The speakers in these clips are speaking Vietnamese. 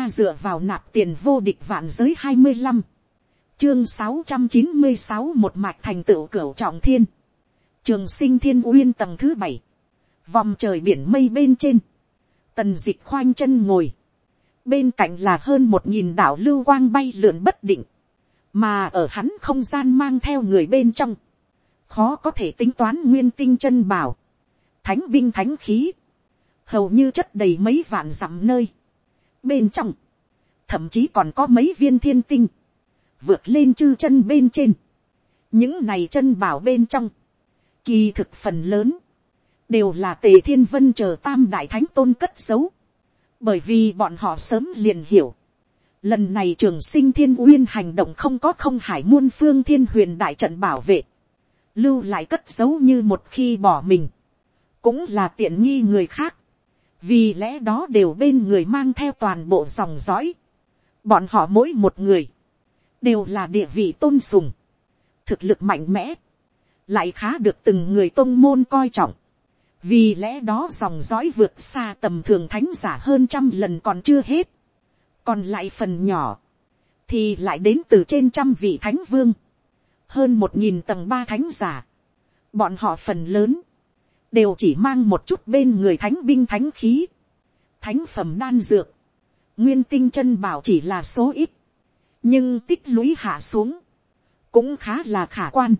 ta dựa vào nạp tiền vô địch vạn giới hai mươi 25. Chương sáu trăm chín mươi sáu một mạch thành tựu cửu trọng thiên. Trường sinh thiên uyên tầng thứ bảy. Vòng trời biển mây bên trên. Tần dịch khoanh chân ngồi. Bên cạnh là hơn một nghìn đảo lưu quang bay lượn bất định. Mà ở hắn không gian mang theo người bên trong. Khó có thể tính toán nguyên tinh chân bảo. Thánh binh thánh khí. Hầu như chất đầy mấy vạn dặm nơi bên trong, thậm chí còn có mấy viên thiên tinh, vượt lên chư chân bên trên, những này chân bảo bên trong, kỳ thực phần lớn, đều là tề thiên vân chờ tam đại thánh tôn cất xấu, bởi vì bọn họ sớm liền hiểu, lần này trường sinh thiên uyên hành động không có không hải muôn phương thiên huyền đại trận bảo vệ, lưu lại cất giấu như một khi bỏ mình, cũng là tiện nghi người khác, vì lẽ đó đều bên người mang theo toàn bộ dòng dõi. bọn họ mỗi một người, đều là địa vị tôn sùng, thực lực mạnh mẽ, lại khá được từng người tôn môn coi trọng. vì lẽ đó dòng dõi vượt xa tầm thường thánh giả hơn trăm lần còn chưa hết. còn lại phần nhỏ, thì lại đến từ trên trăm vị thánh vương, hơn một nghìn tầng ba thánh giả. bọn họ phần lớn, đều chỉ mang một chút bên người thánh binh thánh khí, thánh phẩm đan dược, nguyên tinh chân bảo chỉ là số ít, nhưng tích lũy hạ xuống, cũng khá là khả quan.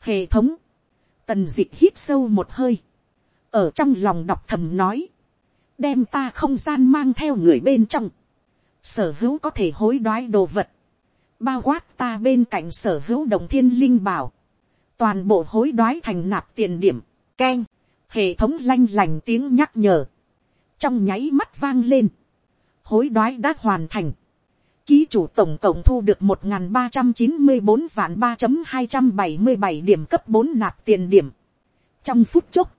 Hệ thống, tần d ị c h hít sâu một hơi, ở trong lòng đọc thầm nói, đem ta không gian mang theo người bên trong, sở hữu có thể hối đoái đồ vật, bao quát ta bên cạnh sở hữu đồng thiên linh bảo, toàn bộ hối đoái thành nạp tiền điểm, keng, hệ thống lanh lành tiếng nhắc nhở, trong nháy mắt vang lên, hối đoái đã hoàn thành, ký chủ tổng cộng thu được một n ba trăm chín mươi bốn vạn ba hai trăm bảy mươi bảy điểm cấp bốn nạp tiền điểm. trong phút chốc,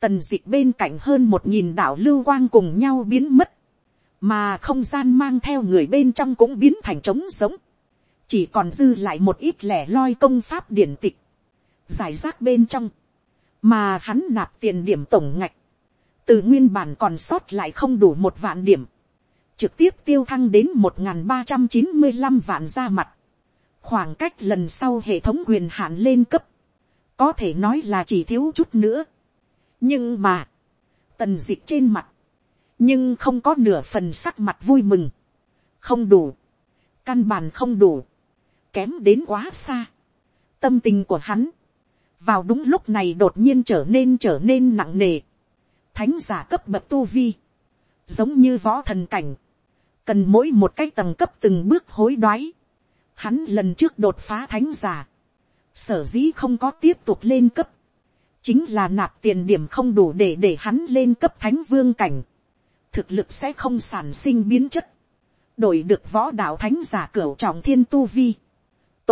tần dịch bên cạnh hơn một nghìn đảo lưu quang cùng nhau biến mất, mà không gian mang theo người bên trong cũng biến thành trống sống, chỉ còn dư lại một ít lẻ loi công pháp điển tịch, giải rác bên trong, mà hắn nạp tiền điểm tổng ngạch, từ nguyên bản còn sót lại không đủ một vạn điểm, trực tiếp tiêu thăng đến một n g h n ba trăm chín mươi năm vạn ra mặt, khoảng cách lần sau hệ thống quyền hạn lên cấp, có thể nói là chỉ thiếu chút nữa. nhưng mà, tần d ị c h trên mặt, nhưng không có nửa phần sắc mặt vui mừng, không đủ, căn bản không đủ, kém đến quá xa, tâm tình của hắn, vào đúng lúc này đột nhiên trở nên trở nên nặng nề, thánh giả cấp bậc tu vi, giống như võ thần cảnh, cần mỗi một cái tầng cấp từng bước hối đoái, hắn lần trước đột phá thánh giả, sở dĩ không có tiếp tục lên cấp, chính là nạp tiền điểm không đủ để để hắn lên cấp thánh vương cảnh, thực lực sẽ không sản sinh biến chất, đổi được võ đạo thánh giả cửu trọng thiên tu vi,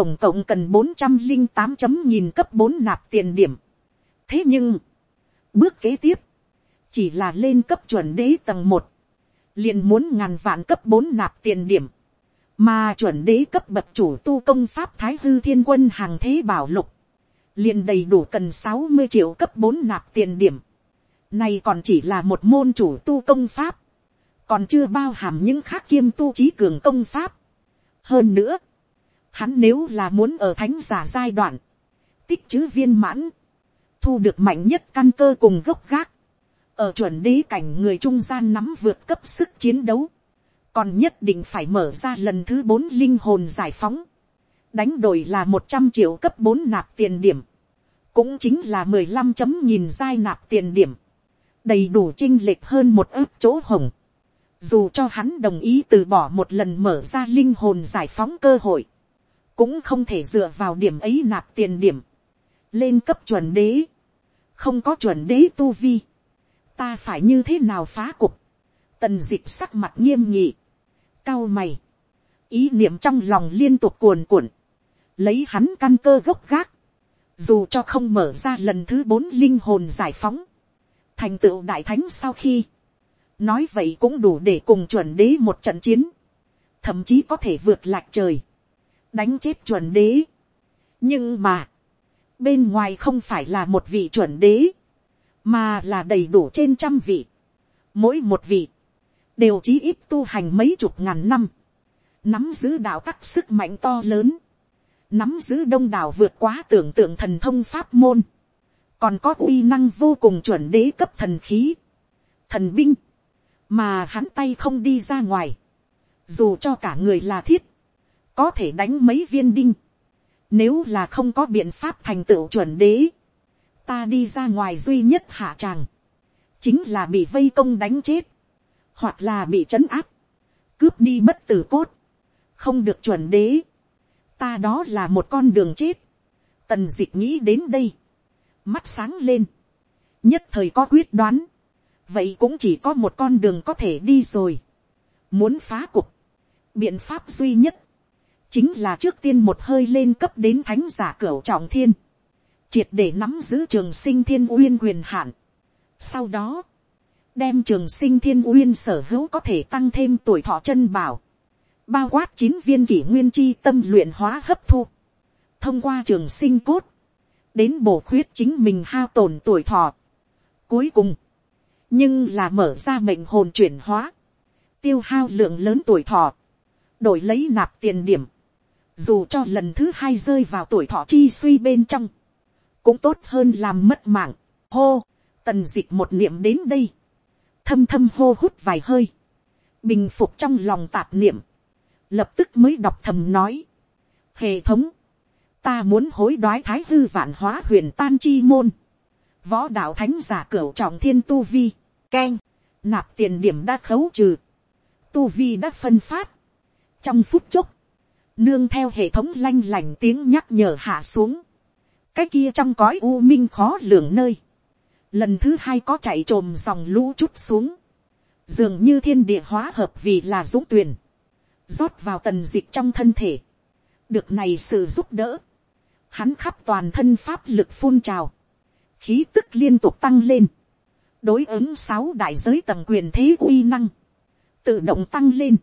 tổng cộng cần bốn trăm linh tám chấm nhìn cấp bốn nạp tiền điểm. thế nhưng, bước kế tiếp, chỉ là lên cấp chuẩn đế tầng một, liền muốn ngàn vạn cấp bốn nạp tiền điểm, mà chuẩn đế cấp bậc chủ tu công pháp thái hư thiên quân hàng thế bảo lục, liền đầy đủ cần sáu mươi triệu cấp bốn nạp tiền điểm. Này còn chỉ là một môn chủ tu công pháp, còn chưa bao hàm những khác kiêm tu trí cường công pháp. hơn nữa, Hắn nếu là muốn ở thánh giả giai đoạn, tích chữ viên mãn, thu được mạnh nhất căn cơ cùng gốc gác, ở chuẩn đế cảnh người trung gian nắm vượt cấp sức chiến đấu, còn nhất định phải mở ra lần thứ bốn linh hồn giải phóng, đánh đổi là một trăm triệu cấp bốn nạp tiền điểm, cũng chính là mười lăm chấm nhìn giai nạp tiền điểm, đầy đủ chinh lệch hơn một ước chỗ hồng, dù cho hắn đồng ý từ bỏ một lần mở ra linh hồn giải phóng cơ hội, cũng không thể dựa vào điểm ấy nạp tiền điểm, lên cấp chuẩn đế, không có chuẩn đế tu vi, ta phải như thế nào phá cục, tần dịp sắc mặt nghiêm nhị, cao mày, ý niệm trong lòng liên tục cuồn cuộn, lấy hắn căn cơ gốc gác, dù cho không mở ra lần thứ bốn linh hồn giải phóng, thành tựu đại thánh sau khi, nói vậy cũng đủ để cùng chuẩn đế một trận chiến, thậm chí có thể vượt lạc trời, đánh chết chuẩn đế. nhưng mà, bên ngoài không phải là một vị chuẩn đế, mà là đầy đủ trên trăm vị. mỗi một vị, đều chí ít tu hành mấy chục ngàn năm, nắm giữ đạo tắc sức mạnh to lớn, nắm giữ đông đảo vượt quá tưởng tượng thần thông pháp môn, còn có uy năng vô cùng chuẩn đế cấp thần khí, thần binh, mà hắn tay không đi ra ngoài, dù cho cả người là thiết, có thể đánh mấy viên đinh, nếu là không có biện pháp thành tựu chuẩn đế, ta đi ra ngoài duy nhất hạ tràng, chính là bị vây công đánh chết, hoặc là bị trấn áp, cướp đi bất tử cốt, không được chuẩn đế, ta đó là một con đường chết, tần d ị c h nghĩ đến đây, mắt sáng lên, nhất thời có quyết đoán, vậy cũng chỉ có một con đường có thể đi rồi, muốn phá cục, biện pháp duy nhất, chính là trước tiên một hơi lên cấp đến thánh giả cửu trọng thiên, triệt để nắm giữ trường sinh thiên uyên quyền hạn. Sau đó, đem trường sinh thiên uyên sở hữu có thể tăng thêm tuổi thọ chân bảo, bao quát chín viên kỷ nguyên chi tâm luyện hóa hấp thu, thông qua trường sinh cốt, đến bổ khuyết chính mình hao tổn tuổi thọ. Cuối cùng, nhưng là mở ra mệnh hồn chuyển hóa, tiêu hao lượng lớn tuổi thọ, đổi lấy nạp tiền điểm, dù cho lần thứ hai rơi vào tuổi thọ chi suy bên trong, cũng tốt hơn làm mất mạng. Hô, tần d ị c h một niệm đến đây, thâm thâm hô hút vài hơi, bình phục trong lòng tạp niệm, lập tức mới đọc thầm nói, hệ thống, ta muốn hối đoái thái hư vạn hóa huyền tan chi môn, võ đạo thánh giả cửu trọng thiên tu vi, k nạp tiền điểm đã khấu trừ, tu vi đã phân phát, trong phút chốc, nương theo hệ thống lanh lành tiếng nhắc nhở hạ xuống, cái kia trong cõi u minh khó lường nơi, lần thứ hai có chạy trồm dòng lũ chút xuống, dường như thiên địa hóa hợp vì là dũng tuyền, rót vào tần dịch trong thân thể, được này sự giúp đỡ, hắn khắp toàn thân pháp lực phun trào, khí tức liên tục tăng lên, đối ứng sáu đại giới tầng quyền thế uy năng, tự động tăng lên,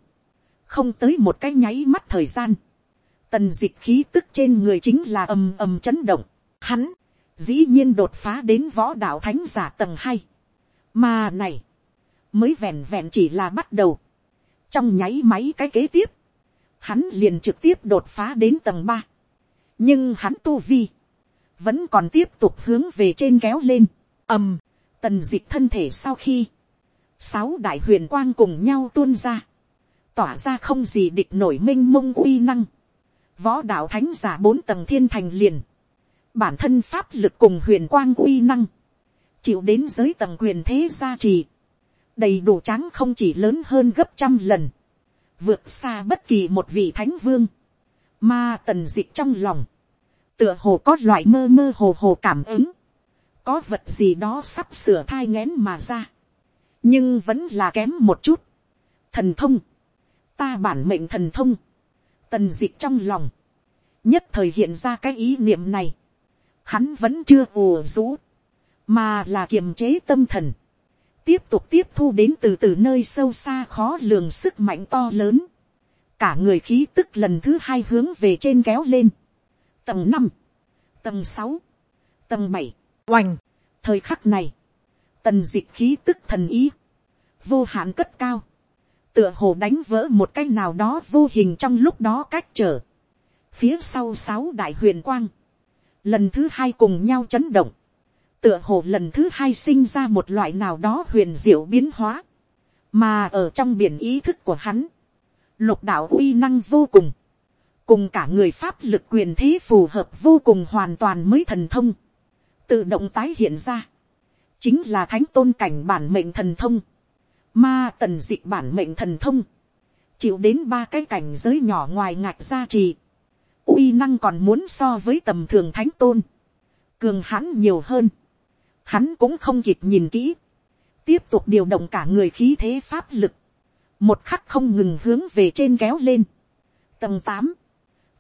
không tới một cái nháy mắt thời gian, tần dịch khí tức trên người chính là ầm ầm chấn động, hắn, dĩ nhiên đột phá đến võ đạo thánh giả tầng hai, mà này, mới vẹn vẹn chỉ là bắt đầu, trong nháy máy cái kế tiếp, hắn liền trực tiếp đột phá đến tầng ba. nhưng hắn tu vi, vẫn còn tiếp tục hướng về trên kéo lên, ầm, tần dịch thân thể sau khi, sáu đại huyền quang cùng nhau tuôn ra, tỏa ra không gì địch nổi m i n h mông uy năng, võ đạo thánh giả bốn tầng thiên thành liền, bản thân pháp lực cùng huyền quang uy năng, chịu đến giới tầng quyền thế gia trì, đầy đủ trắng không chỉ lớn hơn gấp trăm lần, vượt xa bất kỳ một vị thánh vương, mà tần dịch trong lòng, tựa hồ có loại mơ mơ hồ hồ cảm ứng, có vật gì đó sắp sửa thai ngén mà ra, nhưng vẫn là kém một chút. Thần thông, ta bản mệnh thần thông, tần dịch trong lòng, nhất thời hiện ra cái ý niệm này, hắn vẫn chưa ùa rũ, mà là kiềm chế tâm thần, tiếp tục tiếp thu đến từ từ nơi sâu xa khó lường sức mạnh to lớn. Cả người khí tức lần thứ hai hướng về trên kéo lên. Tầng năm, tầng sáu, tầng bảy, oành. Thời khắc này, tần dịch khí tức thần ý, vô hạn cất cao. Tựa hồ đánh vỡ một cái nào đó vô hình trong lúc đó cách trở. Phía sau sáu đại huyền quang, lần thứ hai cùng nhau chấn động. Tựa hồ lần thứ hai sinh ra một loại nào đó huyền diệu biến hóa, mà ở trong biển ý thức của hắn, lục đạo uy năng vô cùng, cùng cả người pháp lực quyền thế phù hợp vô cùng hoàn toàn mới thần thông, tự động tái hiện ra, chính là thánh tôn cảnh bản mệnh thần thông, ma tần dịch bản mệnh thần thông, chịu đến ba cái cảnh giới nhỏ ngoài ngạch gia trì, uy năng còn muốn so với tầm thường thánh tôn, cường hãn nhiều hơn, hắn cũng không kịp nhìn kỹ, tiếp tục điều động cả người khí thế pháp lực, một khắc không ngừng hướng về trên kéo lên. Tầng tám,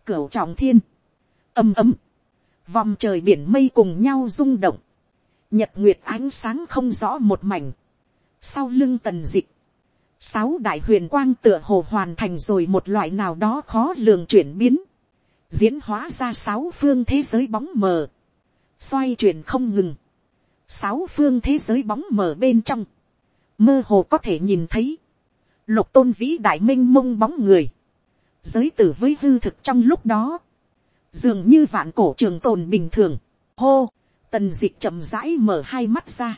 cửa trọng thiên, ầm ầm, vòng trời biển mây cùng nhau rung động, nhật nguyệt ánh sáng không rõ một mảnh, sau lưng tần dịch, sáu đại huyền quang tựa hồ hoàn thành rồi một loại nào đó khó lường chuyển biến, diễn hóa ra sáu phương thế giới bóng mờ, xoay chuyển không ngừng, sáu phương thế giới bóng mờ bên trong, mơ hồ có thể nhìn thấy, lục tôn vĩ đại m i n h mông bóng người, giới tử với hư thực trong lúc đó, dường như vạn cổ trường tồn bình thường, hô, tần d ị c h chậm rãi mở hai mắt ra,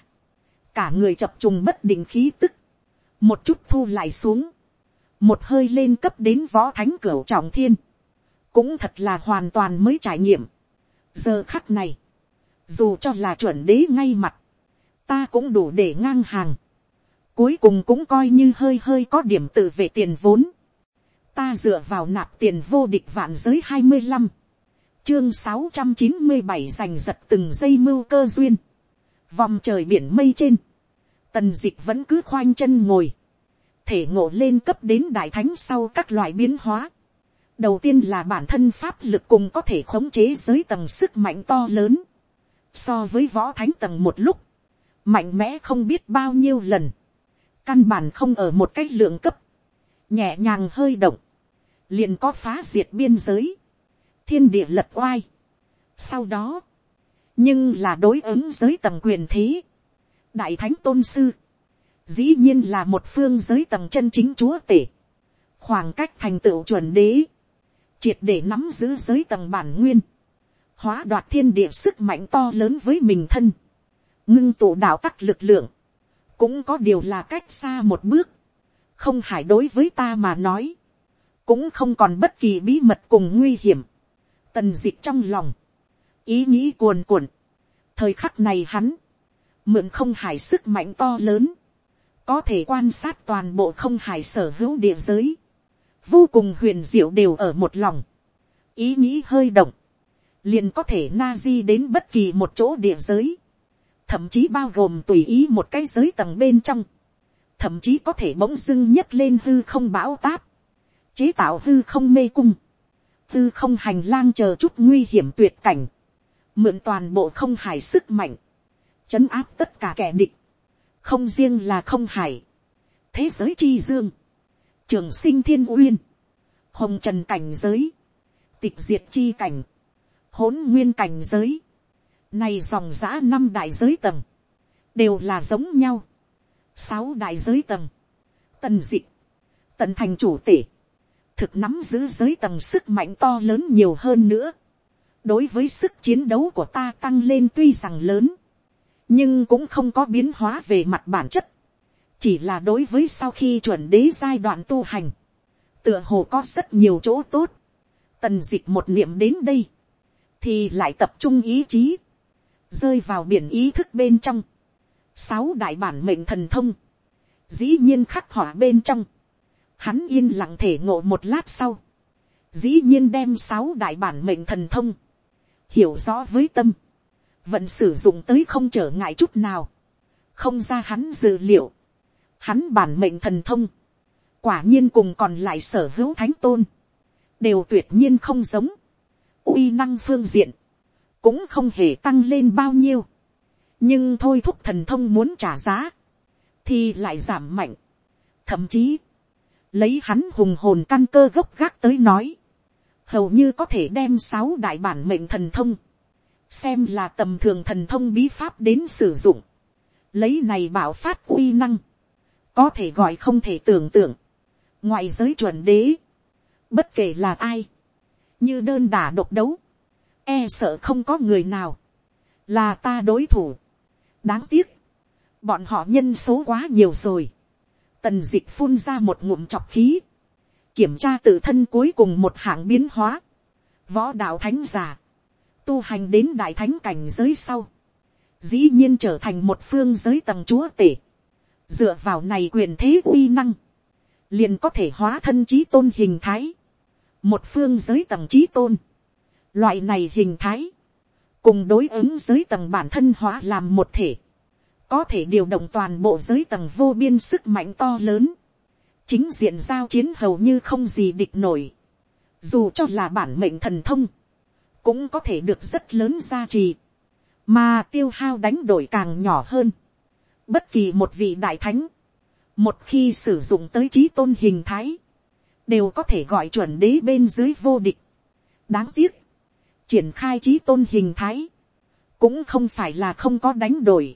cả người chập trùng bất định khí tức, một chút thu lại xuống, một hơi lên cấp đến võ thánh cửa trọng thiên, cũng thật là hoàn toàn mới trải nghiệm. giờ khắc này, dù cho là chuẩn đế ngay mặt, ta cũng đủ để ngang hàng, cuối cùng cũng coi như hơi hơi có điểm tự về tiền vốn. ta dựa vào nạp tiền vô địch vạn giới hai mươi năm, chương sáu trăm chín mươi bảy giành giật từng giây mưu cơ duyên, vòng trời biển mây trên, tần dịch vẫn cứ khoanh chân ngồi, thể ngộ lên cấp đến đại thánh sau các loại biến hóa. đầu tiên là bản thân pháp lực cùng có thể khống chế giới tầng sức mạnh to lớn, so với võ thánh tầng một lúc, mạnh mẽ không biết bao nhiêu lần, căn bản không ở một cái lượng cấp, nhẹ nhàng hơi động, liền có phá diệt biên giới, thiên địa lật oai. Sau đó, nhưng là đối ứng giới tầng quyền thế, đại thánh tôn sư, dĩ nhiên là một phương giới tầng chân chính chúa tể, khoảng cách thành tựu chuẩn đế, triệt để nắm giữ giới tầng bản nguyên, hóa đoạt thiên địa sức mạnh to lớn với mình thân, ngưng tụ đạo tắc lực lượng, cũng có điều là cách xa một bước, không hải đối với ta mà nói, cũng không còn bất kỳ bí mật cùng nguy hiểm, tần d ị c h trong lòng, ý nghĩ cuồn cuộn, thời khắc này hắn, mượn không hải sức mạnh to lớn, có thể quan sát toàn bộ không hải sở hữu địa giới, vô cùng huyền diệu đều ở một lòng, ý nghĩ hơi động, liền có thể na di đến bất kỳ một chỗ địa giới, thậm chí bao gồm tùy ý một cái giới tầng bên trong, thậm chí có thể bỗng dưng nhấc lên hư không bão táp, chế tạo hư không mê cung, hư không hành lang chờ chút nguy hiểm tuyệt cảnh, mượn toàn bộ không hải sức mạnh, chấn áp tất cả kẻ địch, không riêng là không hải, thế giới chi dương, trường sinh thiên uyên, hồng trần cảnh giới, tịch diệt chi cảnh, hỗn nguyên cảnh giới, này dòng giã năm đại giới tầng. Đều là giống nhau. Sáu đại giới tầng. Tần dị. Tần thành chủ tể. Thực nắm giữ giới tầng sức mạnh to lớn nhiều hơn nữa. Đối với sức chiến đấu của ta tăng lên tuy rằng lớn. Nhưng cũng không có biến hóa về mặt bản chất. Chỉ là đối với sau khi chuẩn đế giai đoạn tu hành. Tựa hồ có rất nhiều chỗ tốt. Tần dịch một niệm đến đây. Thì lại tập trung ý chí rơi vào biển ý thức bên trong, sáu đại bản mệnh thần thông, dĩ nhiên khắc họa bên trong, hắn yên lặng thể ngộ một lát sau, dĩ nhiên đem sáu đại bản mệnh thần thông, hiểu rõ với tâm, vẫn sử dụng tới không trở ngại chút nào, không ra hắn dự liệu, hắn bản mệnh thần thông, quả nhiên cùng còn lại sở hữu thánh tôn, đều tuyệt nhiên không giống, uy năng phương diện, cũng không hề tăng lên bao nhiêu. nhưng thôi thúc thần thông muốn trả giá, thì lại giảm mạnh. thậm chí, lấy hắn hùng hồn căn cơ gốc gác tới nói, hầu như có thể đem sáu đại bản mệnh thần thông, xem là tầm thường thần thông bí pháp đến sử dụng, lấy này bảo phát uy năng, có thể gọi không thể tưởng tượng, ngoại giới chuẩn đế, bất kể là ai, như đơn đả độc đấu, e sợ không có người nào, là ta đối thủ. đáng tiếc, bọn họ nhân số quá nhiều rồi. tần dịch phun ra một ngụm chọc khí, kiểm tra tự thân cuối cùng một hạng biến hóa, võ đạo thánh giả, tu hành đến đại thánh cảnh giới sau, dĩ nhiên trở thành một phương giới tầng chúa tể, dựa vào này quyền thế uy năng, liền có thể hóa thân trí tôn hình thái, một phương giới tầng trí tôn, Loại này hình thái, cùng đối ứng giới tầng bản thân hóa làm một thể, có thể điều động toàn bộ giới tầng vô biên sức mạnh to lớn, chính diện giao chiến hầu như không gì địch nổi, dù cho là bản mệnh thần thông, cũng có thể được rất lớn gia trì, mà tiêu hao đánh đổi càng nhỏ hơn. Bất kỳ một vị đại thánh, một khi sử dụng tới trí tôn hình thái, đều có thể gọi chuẩn đế bên dưới vô địch. đáng tiếc, triển khai trí tôn hình thái, cũng không phải là không có đánh đổi,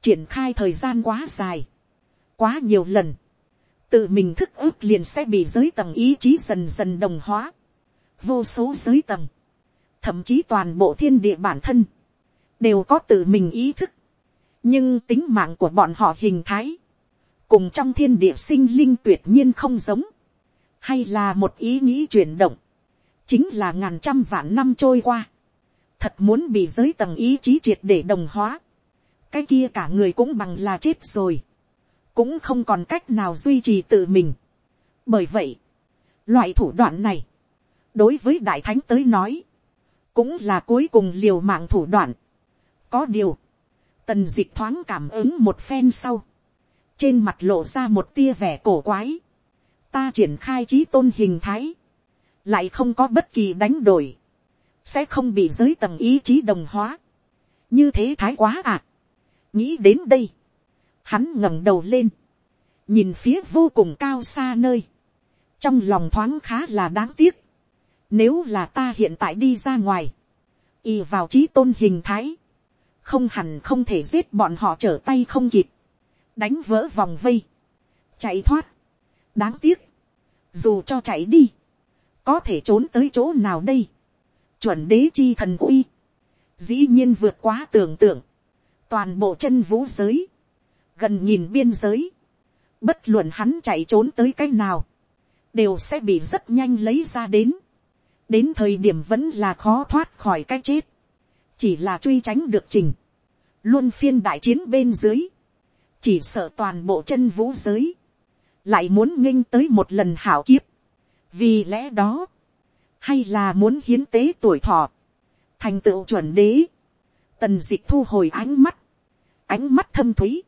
triển khai thời gian quá dài, quá nhiều lần, tự mình thức ước liền sẽ bị giới tầng ý chí dần dần đồng hóa, vô số giới tầng, thậm chí toàn bộ thiên địa bản thân, đều có tự mình ý thức, nhưng tính mạng của bọn họ hình thái, cùng trong thiên địa sinh linh tuyệt nhiên không giống, hay là một ý nghĩ chuyển động, chính là ngàn trăm vạn năm trôi qua, thật muốn bị giới tầng ý chí triệt để đồng hóa, cái kia cả người cũng bằng là chết rồi, cũng không còn cách nào duy trì tự mình. bởi vậy, loại thủ đoạn này, đối với đại thánh tới nói, cũng là cuối cùng liều mạng thủ đoạn. có điều, tần d ị c h thoáng cảm ứng một phen sau, trên mặt lộ ra một tia vẻ cổ quái, ta triển khai trí tôn hình thái, lại không có bất kỳ đánh đổi, sẽ không bị giới tầng ý chí đồng hóa, như thế thái quá à. nghĩ đến đây, hắn ngẩng đầu lên, nhìn phía vô cùng cao xa nơi, trong lòng thoáng khá là đáng tiếc, nếu là ta hiện tại đi ra ngoài, y vào trí tôn hình thái, không hẳn không thể giết bọn họ trở tay không kịp, đánh vỡ vòng vây, chạy thoát, đáng tiếc, dù cho chạy đi, có thể trốn tới chỗ nào đây, chuẩn đế chi thần uy, dĩ nhiên vượt quá tưởng tượng, toàn bộ chân vũ giới, gần nhìn biên giới, bất luận hắn chạy trốn tới cái nào, đều sẽ bị rất nhanh lấy ra đến đến thời điểm vẫn là khó thoát khỏi cái chết, chỉ là truy tránh được trình, luôn phiên đại chiến bên dưới, chỉ sợ toàn bộ chân vũ giới, lại muốn nghinh tới một lần hảo kiếp, vì lẽ đó, hay là muốn hiến tế tuổi thọ, thành tựu chuẩn đế, tần d ị c h thu hồi ánh mắt, ánh mắt thâm thúy,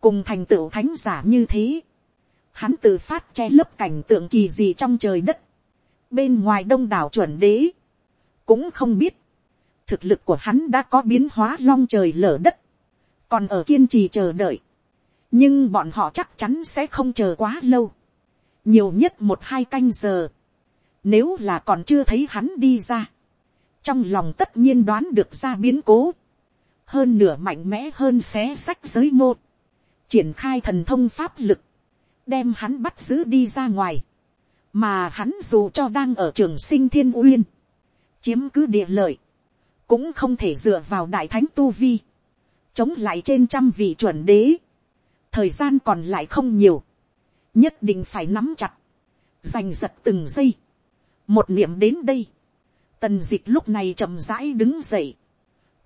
cùng thành tựu thánh giả như thế, hắn tự phát che lấp cảnh tượng kỳ gì trong trời đất, bên ngoài đông đảo chuẩn đế, cũng không biết, thực lực của hắn đã có biến hóa long trời lở đất, còn ở kiên trì chờ đợi, nhưng bọn họ chắc chắn sẽ không chờ quá lâu, nhiều nhất một hai canh giờ, nếu là còn chưa thấy hắn đi ra, trong lòng tất nhiên đoán được ra biến cố, hơn nửa mạnh mẽ hơn xé sách giới mô, triển khai thần thông pháp lực, đem hắn bắt giữ đi ra ngoài, mà hắn dù cho đang ở trường sinh thiên uyên, chiếm cứ địa lợi, cũng không thể dựa vào đại thánh tu vi, chống lại trên trăm vị chuẩn đế, thời gian còn lại không nhiều, nhất định phải nắm chặt, giành giật từng giây, một niệm đến đây, tần d ị c h lúc này chậm rãi đứng dậy,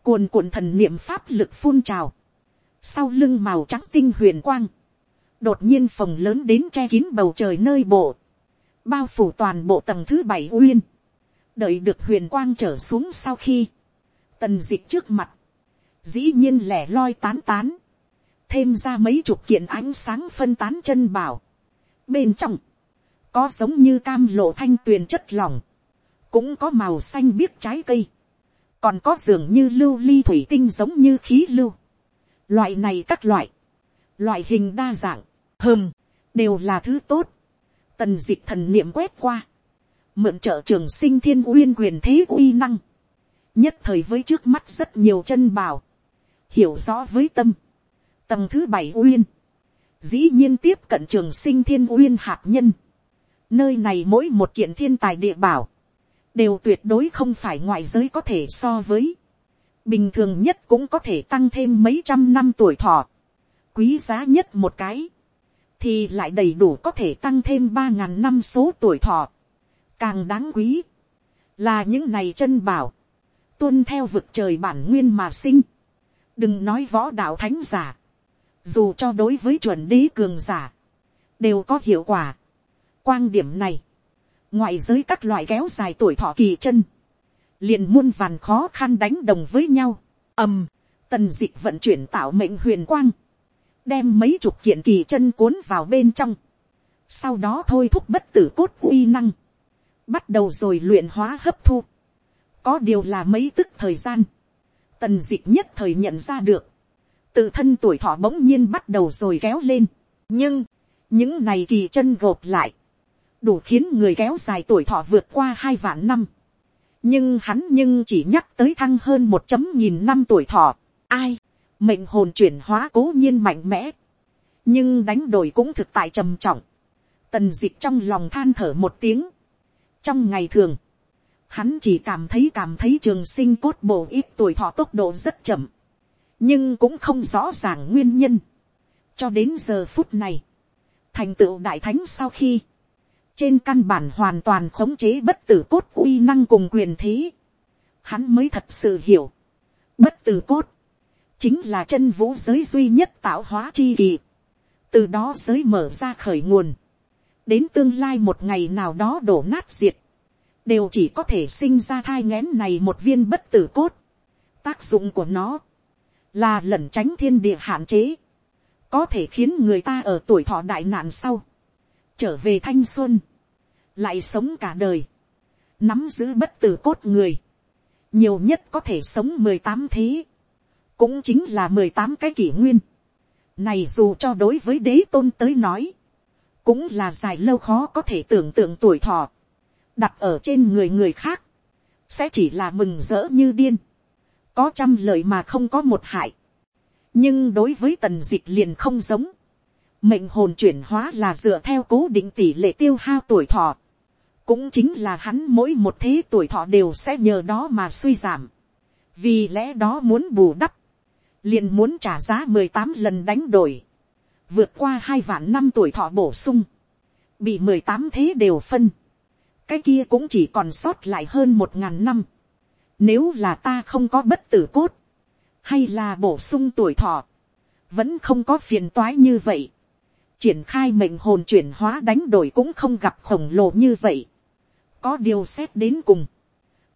cuồn cuộn thần niệm pháp lực phun trào, sau lưng màu trắng tinh huyền quang, đột nhiên phòng lớn đến che kín bầu trời nơi bộ, bao phủ toàn bộ tầng thứ bảy uyên, đợi được huyền quang trở xuống sau khi, tần d ị c h trước mặt, dĩ nhiên lẻ loi tán tán, thêm ra mấy chục kiện ánh sáng phân tán chân bảo, bên trong, có giống như cam lộ thanh tuyền chất lỏng, cũng có màu xanh biếc trái cây, còn có dường như lưu ly thủy tinh giống như khí lưu, Loại này các loại, loại hình đa dạng, hơm, đều là thứ tốt. Tần dịch thần niệm quét qua, mượn trợ trường sinh thiên uyên quyền thế uy năng, nhất thời với trước mắt rất nhiều chân bảo, hiểu rõ với tâm, tầng thứ bảy uyên, dĩ nhiên tiếp cận trường sinh thiên uyên hạt nhân, nơi này mỗi một kiện thiên tài địa bảo, đều tuyệt đối không phải ngoại giới có thể so với, bình thường nhất cũng có thể tăng thêm mấy trăm năm tuổi thọ, quý giá nhất một cái, thì lại đầy đủ có thể tăng thêm ba ngàn năm số tuổi thọ, càng đáng quý, là những này chân bảo, tuân theo vực trời bản nguyên mà sinh, đừng nói võ đạo thánh giả, dù cho đối với chuẩn đế cường giả, đều có hiệu quả. Quan điểm này, ngoại giới các loại kéo dài tuổi thọ kỳ chân, liền muôn vàn khó khăn đánh đồng với nhau, ầm, tần d ị vận chuyển tạo mệnh huyền quang, đem mấy chục kiện kỳ chân cuốn vào bên trong, sau đó thôi thúc bất tử cốt uy năng, bắt đầu rồi luyện hóa hấp thu, có điều là mấy tức thời gian, tần d ị nhất thời nhận ra được, tự thân tuổi thọ bỗng nhiên bắt đầu rồi kéo lên, nhưng, những này kỳ chân gộp lại, đủ khiến người kéo dài tuổi thọ vượt qua hai vạn năm, nhưng hắn nhưng chỉ nhắc tới thăng hơn một chấm nghìn năm tuổi thọ. ai, mệnh hồn chuyển hóa cố nhiên mạnh mẽ, nhưng đánh đổi cũng thực tại trầm trọng. tần d ị c h trong lòng than thở một tiếng, trong ngày thường, hắn chỉ cảm thấy cảm thấy trường sinh cốt bộ ít tuổi thọ tốc độ rất chậm, nhưng cũng không rõ ràng nguyên nhân. cho đến giờ phút này, thành tựu đại thánh sau khi, trên căn bản hoàn toàn khống chế bất tử cốt uy năng cùng quyền thế, hắn mới thật sự hiểu, bất tử cốt, chính là chân vũ giới duy nhất tạo hóa chi kỳ, từ đó giới mở ra khởi nguồn, đến tương lai một ngày nào đó đổ nát diệt, đều chỉ có thể sinh ra thai ngén này một viên bất tử cốt. tác dụng của nó, là lẩn tránh thiên địa hạn chế, có thể khiến người ta ở tuổi thọ đại nạn sau, trở về thanh xuân, lại sống cả đời, nắm giữ bất tử cốt người, nhiều nhất có thể sống mười tám thế, cũng chính là mười tám cái kỷ nguyên. Này dù cho đối với đế tôn tới nói, cũng là dài lâu khó có thể tưởng tượng tuổi thọ, đặt ở trên người người khác, sẽ chỉ là mừng rỡ như điên, có trăm lời mà không có một hại, nhưng đối với tần d ị c h liền không giống, mệnh hồn chuyển hóa là dựa theo cố định tỷ lệ tiêu hao tuổi thọ, cũng chính là hắn mỗi một thế tuổi thọ đều sẽ nhờ đó mà suy giảm, vì lẽ đó muốn bù đắp, liền muốn trả giá mười tám lần đánh đổi, vượt qua hai vạn năm tuổi thọ bổ sung, bị mười tám thế đều phân, cái kia cũng chỉ còn sót lại hơn một ngàn năm. Nếu là ta không có bất tử cốt, hay là bổ sung tuổi thọ, vẫn không có phiền toái như vậy. Triển khai mệnh hồn chuyển hóa đánh đổi cũng không gặp khổng lồ như vậy. Có điều xét đến cùng,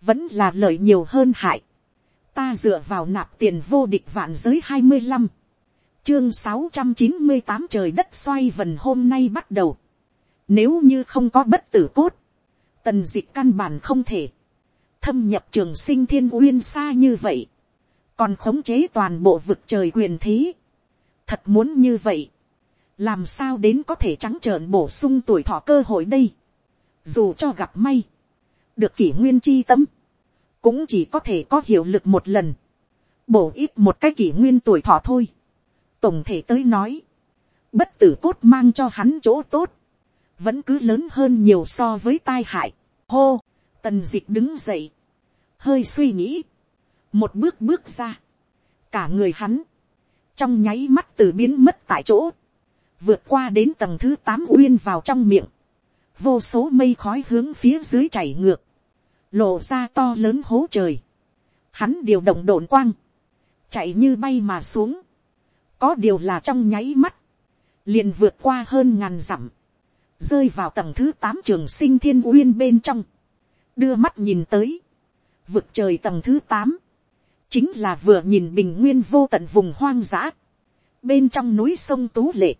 vẫn là lợi nhiều hơn hại. Ta dựa vào nạp tiền vô địch vạn giới hai mươi 25 chương sáu trăm chín mươi tám trời đất xoay vần hôm nay bắt đầu. Nếu như không có bất tử cốt, tần dịch căn bản không thể thâm nhập trường sinh thiên uyên xa như vậy, còn khống chế toàn bộ vực trời quyền thế. Thật muốn như vậy, làm sao đến có thể trắng trợn bổ sung tuổi thọ cơ hội đây. Dù cho gặp may, được kỷ nguyên chi tâm, cũng chỉ có thể có hiệu lực một lần, bổ ít một cái kỷ nguyên tuổi thọ thôi. Tổng thể tới nói, bất tử cốt mang cho hắn chỗ tốt, vẫn cứ lớn hơn nhiều so với tai hại. hô, tần d ị c h đứng dậy, hơi suy nghĩ, một bước bước ra, cả người hắn, trong nháy mắt từ biến mất tại chỗ, vượt qua đến tầng thứ tám uyên vào trong miệng, vô số mây khói hướng phía dưới chảy ngược, lộ ra to lớn hố trời, hắn điều động đồn quang, chạy như bay mà xuống, có điều là trong nháy mắt, liền vượt qua hơn ngàn dặm, rơi vào tầng thứ tám trường sinh thiên uyên bên trong, đưa mắt nhìn tới, vực trời tầng thứ tám, chính là vừa nhìn bình nguyên vô tận vùng hoang dã, bên trong núi sông tú lệ,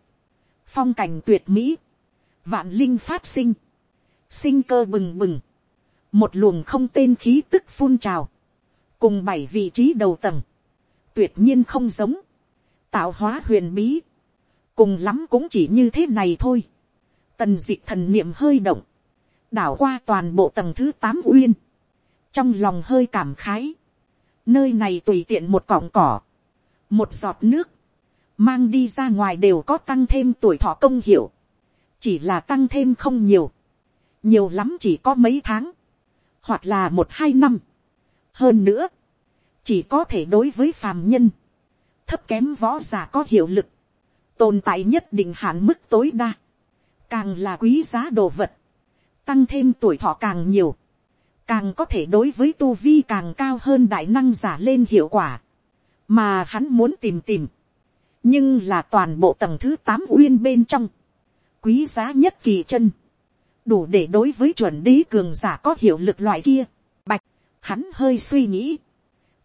phong cảnh tuyệt mỹ, vạn linh phát sinh, sinh cơ bừng bừng, một luồng không tên khí tức phun trào, cùng bảy vị trí đầu tầng, tuyệt nhiên không giống, tạo hóa huyền bí, cùng lắm cũng chỉ như thế này thôi. tần d ị thần niệm hơi động, đảo qua toàn bộ tầng thứ tám uyên, trong lòng hơi cảm khái, nơi này tùy tiện một cọng cỏ, một giọt nước, mang đi ra ngoài đều có tăng thêm tuổi thọ công hiệu, chỉ là tăng thêm không nhiều, nhiều lắm chỉ có mấy tháng, hoặc là một hai năm. hơn nữa, chỉ có thể đối với phàm nhân, thấp kém võ giả có hiệu lực, tồn tại nhất định hạn mức tối đa, càng là quý giá đồ vật, tăng thêm tuổi thọ càng nhiều, càng có thể đối với tu vi càng cao hơn đại năng giả lên hiệu quả, mà hắn muốn tìm tìm, nhưng là toàn bộ tầng thứ tám uyên bên trong, quý giá nhất kỳ chân, đủ để đối với chuẩn đế cường giả có hiệu lực loại kia, bạch, hắn hơi suy nghĩ,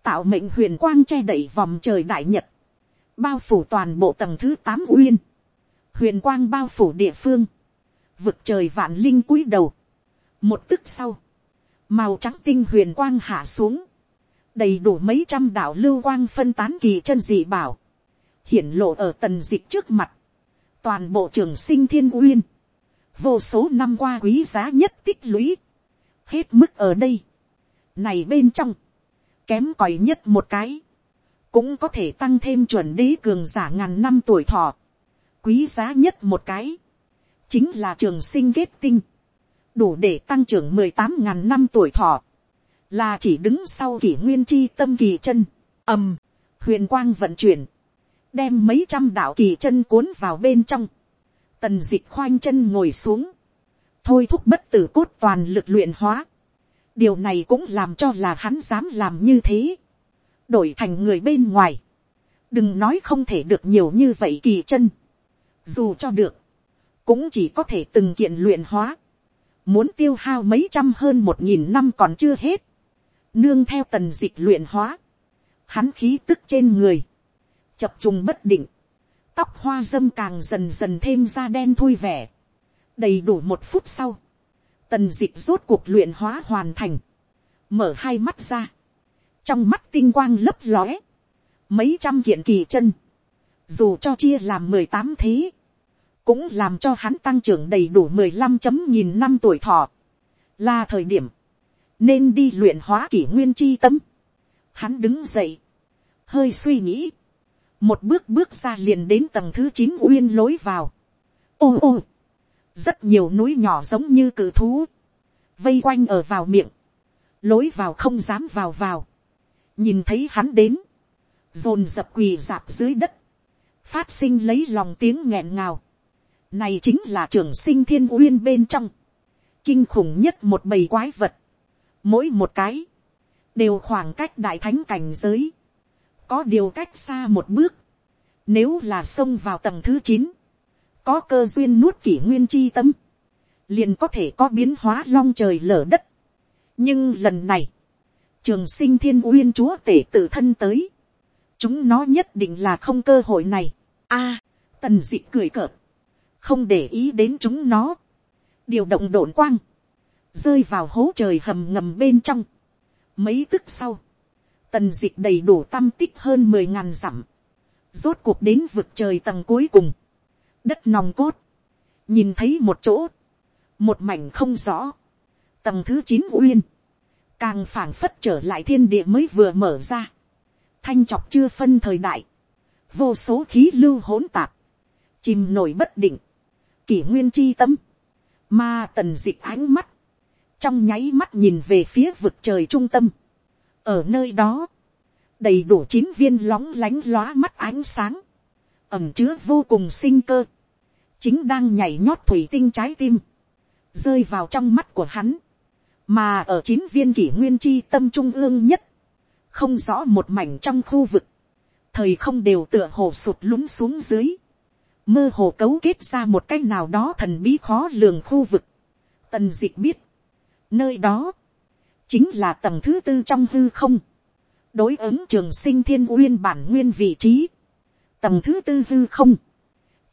tạo mệnh huyền quang che đậy vòng trời đại nhật, bao phủ toàn bộ tầng thứ tám uyên, huyền quang bao phủ địa phương, vực trời vạn linh cúi đầu, một tức sau, màu trắng tinh huyền quang hạ xuống, đầy đủ mấy trăm đạo lưu quang phân tán kỳ chân dị bảo, hiển lộ ở tần dịch trước mặt, toàn bộ trường sinh thiên uyên, vô số năm qua quý giá nhất tích lũy, hết mức ở đây, này bên trong, kém còi nhất một cái, cũng có thể tăng thêm chuẩn đế cường giả ngàn năm tuổi thọ, quý giá nhất một cái, chính là trường sinh kết tinh, đủ để tăng trưởng mười tám ngàn năm tuổi thọ, là chỉ đứng sau kỷ nguyên chi tâm kỳ chân, ầm, huyền quang vận chuyển, đem mấy trăm đạo kỳ chân cuốn vào bên trong, tần d ị c h khoanh chân ngồi xuống, thôi thúc bất tử cốt toàn lực luyện hóa, điều này cũng làm cho là hắn dám làm như thế, đổi thành người bên ngoài, đừng nói không thể được nhiều như vậy kỳ chân, dù cho được, cũng chỉ có thể từng kiện luyện hóa, muốn tiêu hao mấy trăm hơn một nghìn năm còn chưa hết, nương theo tần dịch luyện hóa, hắn khí tức trên người, chập trùng bất định, tóc hoa dâm càng dần dần thêm ra đen thui vẻ, đầy đủ một phút sau, tần d ị c h rốt cuộc luyện hóa hoàn thành, mở hai mắt ra, trong mắt tinh quang lấp lóe, mấy trăm kiện kỳ chân, dù cho chia làm mười tám thế, cũng làm cho hắn tăng trưởng đầy đủ mười lăm chấm nghìn năm tuổi thọ, là thời điểm, nên đi luyện hóa kỷ nguyên chi tâm. Hắn đứng dậy, hơi suy nghĩ, một bước bước ra liền đến tầng thứ chín uyên lối vào. ô ô, rất nhiều núi nhỏ giống như cự thú, vây quanh ở vào miệng, lối vào không dám vào vào, nhìn thấy hắn đến, dồn dập quỳ dạp dưới đất, phát sinh lấy lòng tiếng nghẹn ngào, này chính là trường sinh thiên uyên bên trong, kinh khủng nhất một bầy quái vật, mỗi một cái, đều khoảng cách đại thánh cảnh giới, có điều cách xa một bước, nếu là xông vào tầng thứ chín, có cơ duyên nuốt kỷ nguyên chi tâm, liền có thể có biến hóa long trời lở đất. nhưng lần này, trường sinh thiên uyên chúa tể tự thân tới, chúng nó nhất định là không cơ hội này. a, tần d ị cười cợt, không để ý đến chúng nó, điều động đổn quang, rơi vào hố trời hầm ngầm bên trong. mấy tức sau, tần d ị đầy đủ tâm tích hơn mười ngàn dặm, rốt cuộc đến vực trời tầng cuối cùng, đất nòng cốt, nhìn thấy một chỗ, một mảnh không rõ, tầng thứ chín uyên, càng phảng phất trở lại thiên địa mới vừa mở ra, thanh chọc chưa phân thời đại, vô số khí lưu hỗn tạp, chìm nổi bất định, kỷ nguyên chi tâm, mà tần d ị c h ánh mắt, trong nháy mắt nhìn về phía vực trời trung tâm, ở nơi đó, đầy đủ chín viên lóng lánh lóa mắt ánh sáng, ẩm chứa vô cùng sinh cơ, chính đang nhảy nhót thủy tinh trái tim, rơi vào trong mắt của hắn, mà ở chín viên kỷ nguyên chi tâm trung ương nhất, không rõ một mảnh trong khu vực, thời không đều tựa hồ sụt lún xuống dưới, mơ hồ cấu kết ra một cái nào đó thần bí khó lường khu vực, tần d ị c h biết, nơi đó, chính là tầng thứ tư trong hư không, đối ứng trường sinh thiên uyên bản nguyên vị trí. Tầng thứ tư hư không.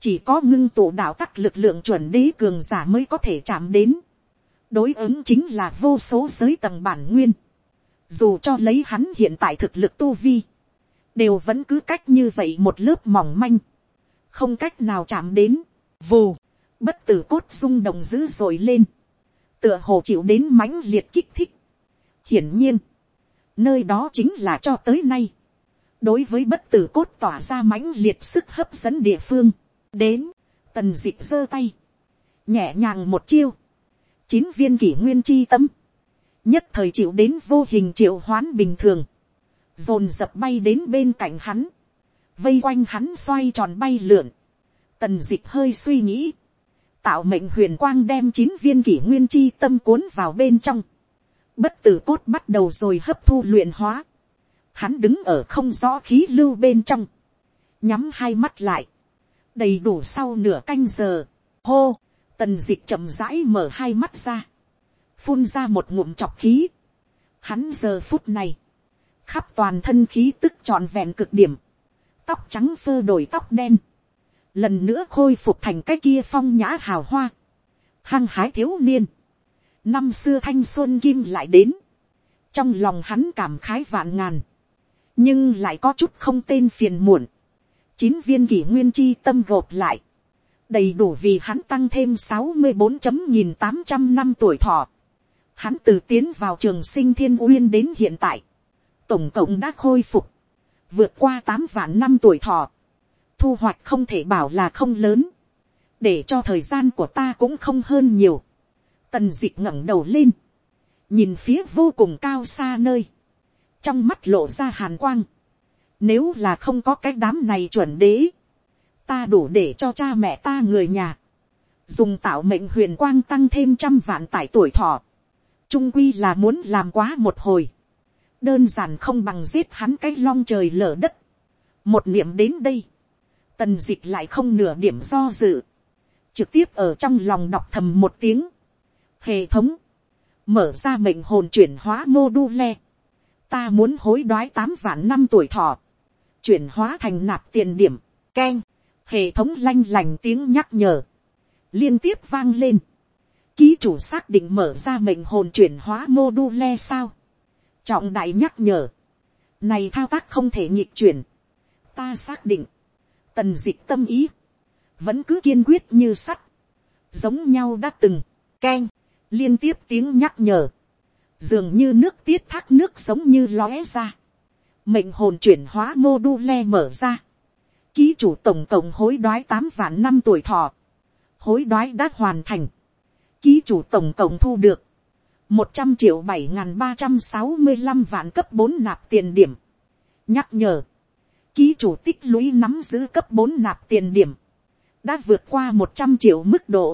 Chỉ có ngưng tụ đạo các lực lượng chuẩn đế cường giả mới có thể chạm đến. Đối ứng chính là vô số giới tầng bản nguyên. Dù cho lấy hắn hiện tại thực lực tu vi. Đều vẫn cứ cách như vậy một lớp mỏng manh. Không cách nào chạm đến. Vù. Bất tử cốt rung động dữ dội lên. Tựa hồ chịu đến mãnh liệt kích thích. Hiển nhiên nơi đó chính là cho tới nay, đối với bất tử cốt tỏa ra mãnh liệt sức hấp dẫn địa phương, đến, tần d ị c h giơ tay, nhẹ nhàng một chiêu, chín viên kỷ nguyên chi tâm, nhất thời chịu đến vô hình triệu hoán bình thường, dồn dập bay đến bên cạnh hắn, vây quanh hắn xoay tròn bay lượn, tần d ị c h hơi suy nghĩ, tạo mệnh huyền quang đem chín viên kỷ nguyên chi tâm cuốn vào bên trong, bất tử cốt bắt đầu rồi hấp thu luyện hóa, hắn đứng ở không rõ khí lưu bên trong, nhắm hai mắt lại, đầy đủ sau nửa canh giờ, hô, tần dịch chậm rãi mở hai mắt ra, phun ra một ngụm chọc khí, hắn giờ phút này, khắp toàn thân khí tức trọn vẹn cực điểm, tóc trắng phơ đổi tóc đen, lần nữa khôi phục thành cái kia phong nhã hào hoa, hăng hái thiếu niên, năm xưa thanh xuân kim lại đến, trong lòng hắn cảm khái vạn ngàn, nhưng lại có chút không tên phiền muộn, chín viên kỷ nguyên chi tâm gộp lại, đầy đủ vì hắn tăng thêm sáu mươi bốn chấm nghìn tám trăm năm tuổi thọ, hắn từ tiến vào trường sinh thiên uyên đến hiện tại, tổng cộng đã khôi phục, vượt qua tám vạn năm tuổi thọ, thu hoạch không thể bảo là không lớn, để cho thời gian của ta cũng không hơn nhiều tần dịch ngẩng đầu lên, nhìn phía vô cùng cao xa nơi, trong mắt lộ ra hàn quang. Nếu là không có cái đám này chuẩn đế, ta đủ để cho cha mẹ ta người nhà, dùng tạo mệnh huyền quang tăng thêm trăm vạn tại tuổi thọ, trung quy là muốn làm quá một hồi, đơn giản không bằng giết hắn cái long trời lở đất, một niệm đến đây, tần d ị c h lại không nửa điểm do dự, trực tiếp ở trong lòng đọc thầm một tiếng. Hệ thống, mở ra mệnh hồn chuyển hóa mô đu le. Ta muốn hối đoái tám vạn năm tuổi thọ, chuyển hóa thành nạp tiền điểm, keng, hệ thống lanh lành tiếng nhắc nhở, liên tiếp vang lên. Ký chủ xác định mở ra mệnh hồn chuyển hóa mô đu le sao. Trọng đại nhắc nhở. Này thao tác không thể nhịp chuyển. Ta xác định. Tần dịch tâm ý vẫn cứ kiên quyết như sắt, giống nhau đã từng, keng, liên tiếp tiếng nhắc nhở, dường như nước tiết thác nước sống như lóe ra, mệnh hồn chuyển hóa mô đu le mở ra, ký chủ tổng cộng hối đoái tám vạn năm tuổi thọ, hối đoái đã hoàn thành, ký chủ tổng cộng thu được, một trăm triệu bảy n g h n ba trăm sáu mươi năm vạn cấp bốn nạp tiền điểm, nhắc nhở, ký chủ tích lũy nắm giữ cấp bốn nạp tiền điểm, đã vượt qua một trăm triệu mức độ.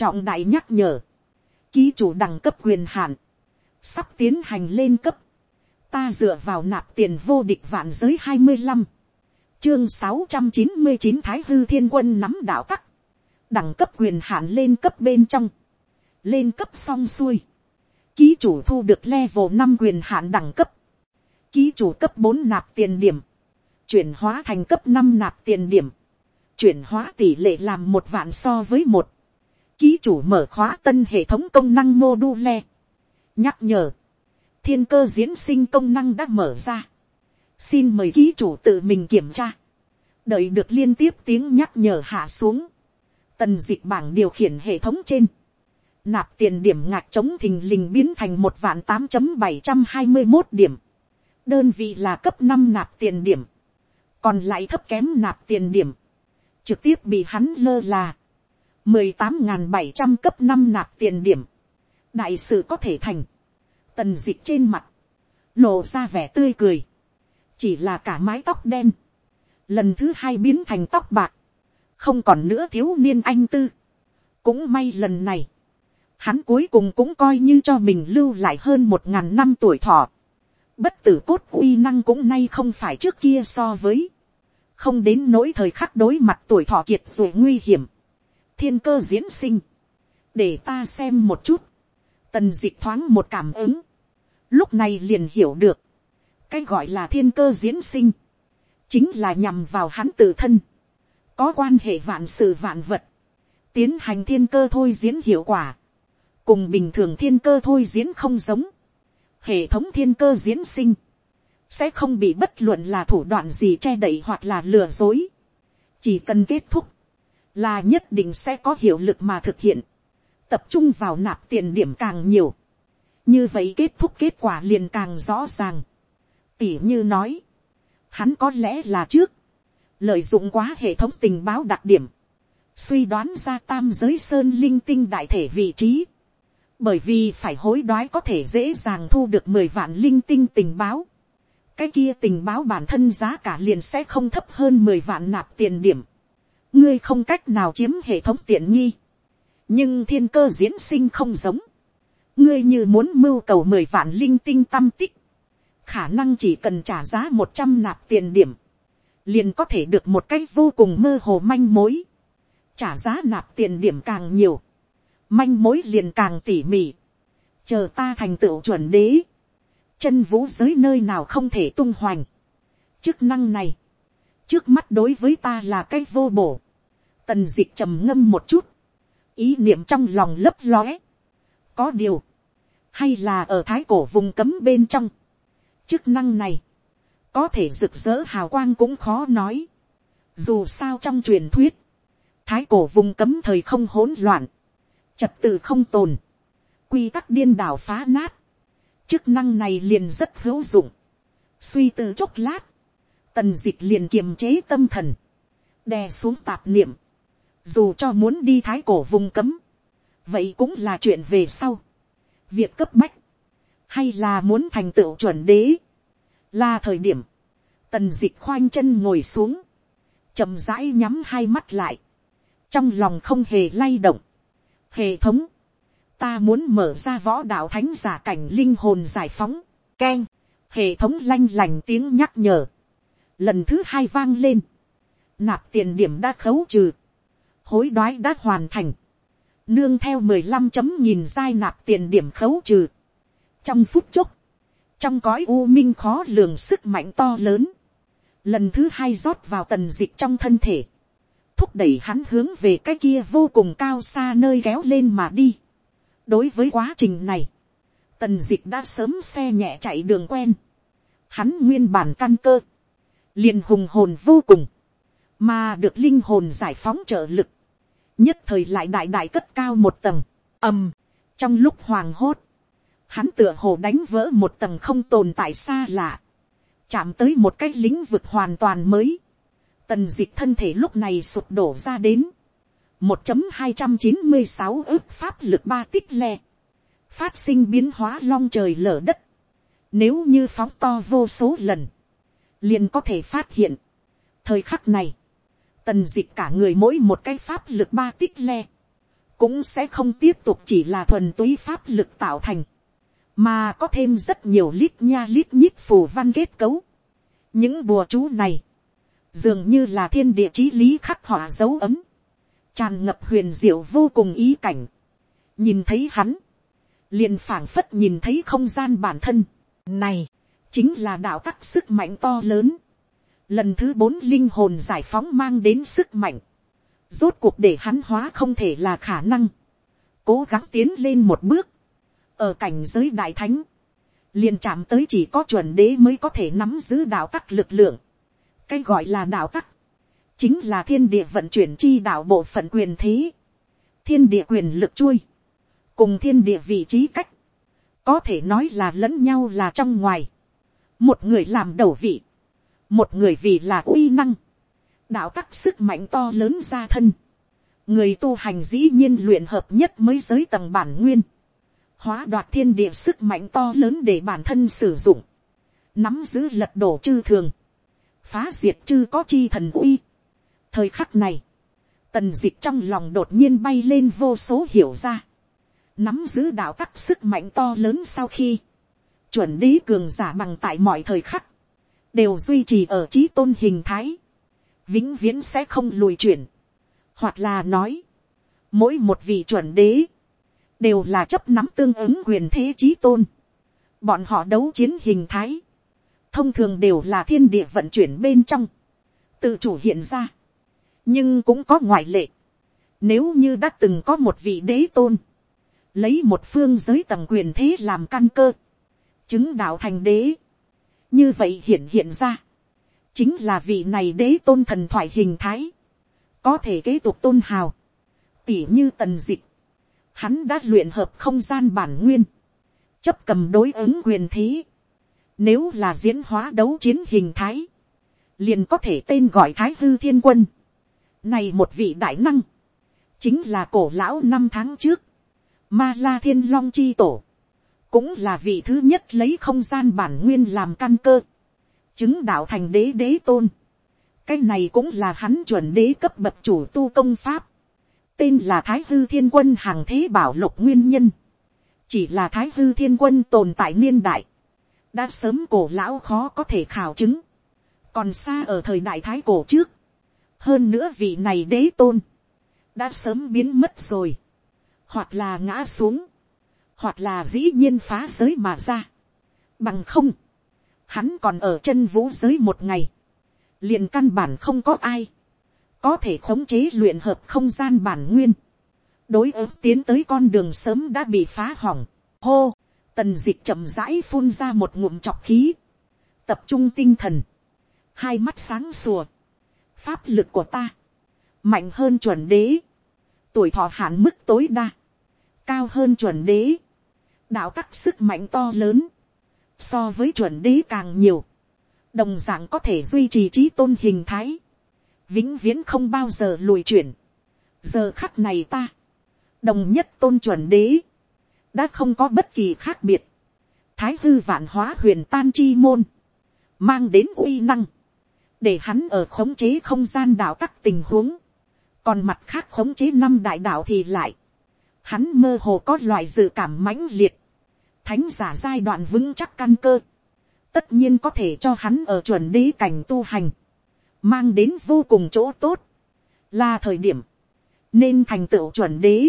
Trọng đại nhắc nhở, ký chủ đẳng cấp quyền hạn, sắp tiến hành lên cấp, ta dựa vào nạp tiền vô địch vạn giới hai mươi năm, chương sáu trăm chín mươi chín thái hư thiên quân nắm đạo tắc, đẳng cấp quyền hạn lên cấp bên trong, lên cấp xong xuôi, ký chủ thu được level năm quyền hạn đẳng cấp, ký chủ cấp bốn nạp tiền điểm, chuyển hóa thành cấp năm nạp tiền điểm, chuyển hóa tỷ lệ làm một vạn so với một. Ký chủ mở khóa tân hệ thống công năng mô đu le. Nhắc nhở. Thiên cơ diễn sinh công năng đã mở ra. Xin mời ký chủ tự mình kiểm tra. Đợi được liên tiếp tiếng nhắc nhở hạ xuống. Tần dịch bảng điều khiển hệ thống trên. Nạp tiền điểm ngạc chống thình lình biến thành một vạn tám bảy trăm hai mươi một điểm. Đơn vị là cấp năm nạp tiền điểm. Còn lại thấp kém nạp tiền điểm trực tiếp bị hắn lơ là, mười tám n bảy trăm cấp năm nạp tiền điểm, đại sự có thể thành, tần dịch trên mặt, lộ ra vẻ tươi cười, chỉ là cả mái tóc đen, lần thứ hai biến thành tóc bạc, không còn nữa thiếu niên anh tư, cũng may lần này, hắn cuối cùng cũng coi như cho mình lưu lại hơn một ngàn năm tuổi thọ, bất tử cốt uy năng cũng nay không phải trước kia so với, không đến nỗi thời khắc đối mặt tuổi thọ kiệt rồi nguy hiểm, thiên cơ diễn sinh, để ta xem một chút, tần dịch thoáng một cảm ứng, lúc này liền hiểu được, cái gọi là thiên cơ diễn sinh, chính là nhằm vào hắn tự thân, có quan hệ vạn sự vạn vật, tiến hành thiên cơ thôi diễn hiệu quả, cùng bình thường thiên cơ thôi diễn không giống, hệ thống thiên cơ diễn sinh, sẽ không bị bất luận là thủ đoạn gì che đậy hoặc là lừa dối. chỉ cần kết thúc, là nhất định sẽ có hiệu lực mà thực hiện, tập trung vào nạp tiền điểm càng nhiều, như vậy kết thúc kết quả liền càng rõ ràng. tỉ như nói, hắn có lẽ là trước, lợi dụng quá hệ thống tình báo đặc điểm, suy đoán ra tam giới sơn linh tinh đại thể vị trí, bởi vì phải hối đoái có thể dễ dàng thu được mười vạn linh tinh tình báo, cái kia tình báo bản thân giá cả liền sẽ không thấp hơn mười vạn nạp tiền điểm ngươi không cách nào chiếm hệ thống tiện nghi. nhưng thiên cơ diễn sinh không giống. ngươi như muốn mưu cầu mười vạn linh tinh tâm tích. khả năng chỉ cần trả giá một trăm nạp tiền điểm. liền có thể được một cách vô cùng mơ hồ manh mối. trả giá nạp tiền điểm càng nhiều. manh mối liền càng tỉ mỉ. chờ ta thành tựu chuẩn đế chân vũ giới nơi nào không thể tung hoành. chức năng này, trước mắt đối với ta là cái vô bổ. tần dịch trầm ngâm một chút, ý niệm trong lòng lấp lóe. có điều, hay là ở thái cổ vùng cấm bên trong, chức năng này, có thể rực rỡ hào quang cũng khó nói. dù sao trong truyền thuyết, thái cổ vùng cấm thời không hỗn loạn, trật tự không tồn, quy tắc điên đảo phá nát, chức năng này liền rất hữu dụng. suy tư chốc lát, tần Dịch liền kiềm chế tâm thần, đè xuống tạp niệm, dù cho muốn đi thái cổ vùng cấm, vậy cũng là chuyện về sau. việc cấp bách, hay là muốn thành tựu chuẩn đế, là thời điểm, tần Dịch khoanh chân ngồi xuống, chậm rãi nhắm hai mắt lại, trong lòng không hề lay động. hệ thống, ta muốn mở ra võ đạo thánh giả cảnh linh hồn giải phóng, k e n hệ thống lanh lành tiếng nhắc nhở, lần thứ hai vang lên, nạp tiền điểm đã khấu trừ, hối đoái đã hoàn thành, nương theo mười lăm chấm nhìn dai nạp tiền điểm khấu trừ, trong phút chốc, trong cõi u minh khó lường sức mạnh to lớn, lần thứ hai rót vào tần dịch trong thân thể, thúc đẩy hắn hướng về cái kia vô cùng cao xa nơi kéo lên mà đi. đối với quá trình này, tần dịch đã sớm xe nhẹ chạy đường quen, hắn nguyên bản căn cơ, liền hùng hồn vô cùng, mà được linh hồn giải phóng trợ lực, nhất thời lại đại đại cất cao một tầng, ầm, trong lúc hoàng hốt, hắn tựa hồ đánh vỡ một tầng không tồn tại xa lạ, chạm tới một cái lĩnh vực hoàn toàn mới, tần dịch thân thể lúc này sụp đổ ra đến, một chấm hai trăm chín mươi sáu ước pháp lực ba tích le, phát sinh biến hóa long trời lở đất, nếu như phóng to vô số lần, liền có thể phát hiện, thời khắc này, tần d ị c h cả người mỗi một cái pháp lực ba tích le, cũng sẽ không tiếp tục chỉ là thuần túy pháp lực tạo thành, mà có thêm rất nhiều lít nha lít nhít phù văn kết cấu. những bùa chú này, dường như là thiên địa chí lý khắc họa dấu ấm, tràn ngập huyền diệu vô cùng ý cảnh. nhìn thấy hắn, liền phảng phất nhìn thấy không gian bản thân. này, chính là đạo tắc sức mạnh to lớn. lần thứ bốn linh hồn giải phóng mang đến sức mạnh. rốt cuộc để hắn hóa không thể là khả năng. cố gắng tiến lên một bước ở cảnh giới đại thánh, liền chạm tới chỉ có chuẩn đế mới có thể nắm giữ đạo tắc lực lượng. cái gọi là đạo tắc, chính là thiên địa vận chuyển chi đạo bộ phận quyền thế, thiên địa quyền lực chui, cùng thiên địa vị trí cách, có thể nói là lẫn nhau là trong ngoài, một người làm đầu vị, một người vì là uy năng, đạo các sức mạnh to lớn ra thân, người tu hành dĩ nhiên luyện hợp nhất mới giới tầng bản nguyên, hóa đoạt thiên địa sức mạnh to lớn để bản thân sử dụng, nắm giữ lật đổ chư thường, phá diệt chư có chi thần uy. thời khắc này, tần dịch trong lòng đột nhiên bay lên vô số hiểu ra, nắm giữ đạo tắc sức mạnh to lớn sau khi, chuẩn đế cường giả bằng tại mọi thời khắc, đều duy trì ở trí tôn hình thái, vĩnh viễn sẽ không lùi chuyển, hoặc là nói, mỗi một vị chuẩn đế, đều là chấp nắm tương ứng quyền thế trí tôn. Bọn họ đấu chiến hình thái, thông thường đều là thiên địa vận chuyển bên trong, tự chủ hiện ra. nhưng cũng có ngoại lệ. Nếu như đã từng có một vị đế tôn, lấy một phương giới tầng quyền thế làm căn cơ, chứng đạo thành đế, như vậy hiện hiện ra, chính là vị này đế tôn thần thoại hình thái, có thể kế tục tôn hào, tỉ như tần dịch, hắn đã luyện hợp không gian bản nguyên, chấp cầm đối ứng quyền thế. Nếu là diễn hóa đấu chiến hình thái, liền có thể tên gọi thái hư thiên quân. Này một vị đại năng, chính là cổ lão năm tháng trước, ma la thiên long chi tổ, cũng là vị thứ nhất lấy không gian bản nguyên làm căn cơ, chứng đạo thành đế đế tôn. cái này cũng là hắn chuẩn đế cấp bậc chủ tu công pháp, tên là thái hư thiên quân hàng thế bảo lục nguyên nhân, chỉ là thái hư thiên quân tồn tại niên đại, đã sớm cổ lão khó có thể khảo chứng, còn xa ở thời đại thái cổ trước, hơn nữa vị này đế tôn, đã sớm biến mất rồi, hoặc là ngã xuống, hoặc là dĩ nhiên phá giới mà ra, bằng không, hắn còn ở chân vũ giới một ngày, liền căn bản không có ai, có thể khống chế luyện hợp không gian bản nguyên, đối ứng tiến tới con đường sớm đã bị phá hỏng, hô, tần d ị c h chậm rãi phun ra một ngụm chọc khí, tập trung tinh thần, hai mắt sáng sùa, pháp lực của ta, mạnh hơn chuẩn đế, tuổi thọ hạn mức tối đa, cao hơn chuẩn đế, đạo tắc sức mạnh to lớn, so với chuẩn đế càng nhiều, đồng d ạ n g có thể duy trì trí tôn hình thái, vĩnh viễn không bao giờ lùi chuyển, giờ khắc này ta, đồng nhất tôn chuẩn đế, đã không có bất kỳ khác biệt, thái hư vạn hóa huyền tan chi môn, mang đến uy năng, để hắn ở khống chế không gian đạo các tình huống, còn mặt khác khống chế năm đại đạo thì lại, hắn mơ hồ có loại dự cảm mãnh liệt, thánh giả giai đoạn vững chắc căn cơ, tất nhiên có thể cho hắn ở chuẩn đế cảnh tu hành, mang đến vô cùng chỗ tốt, là thời điểm, nên thành tựu chuẩn đế,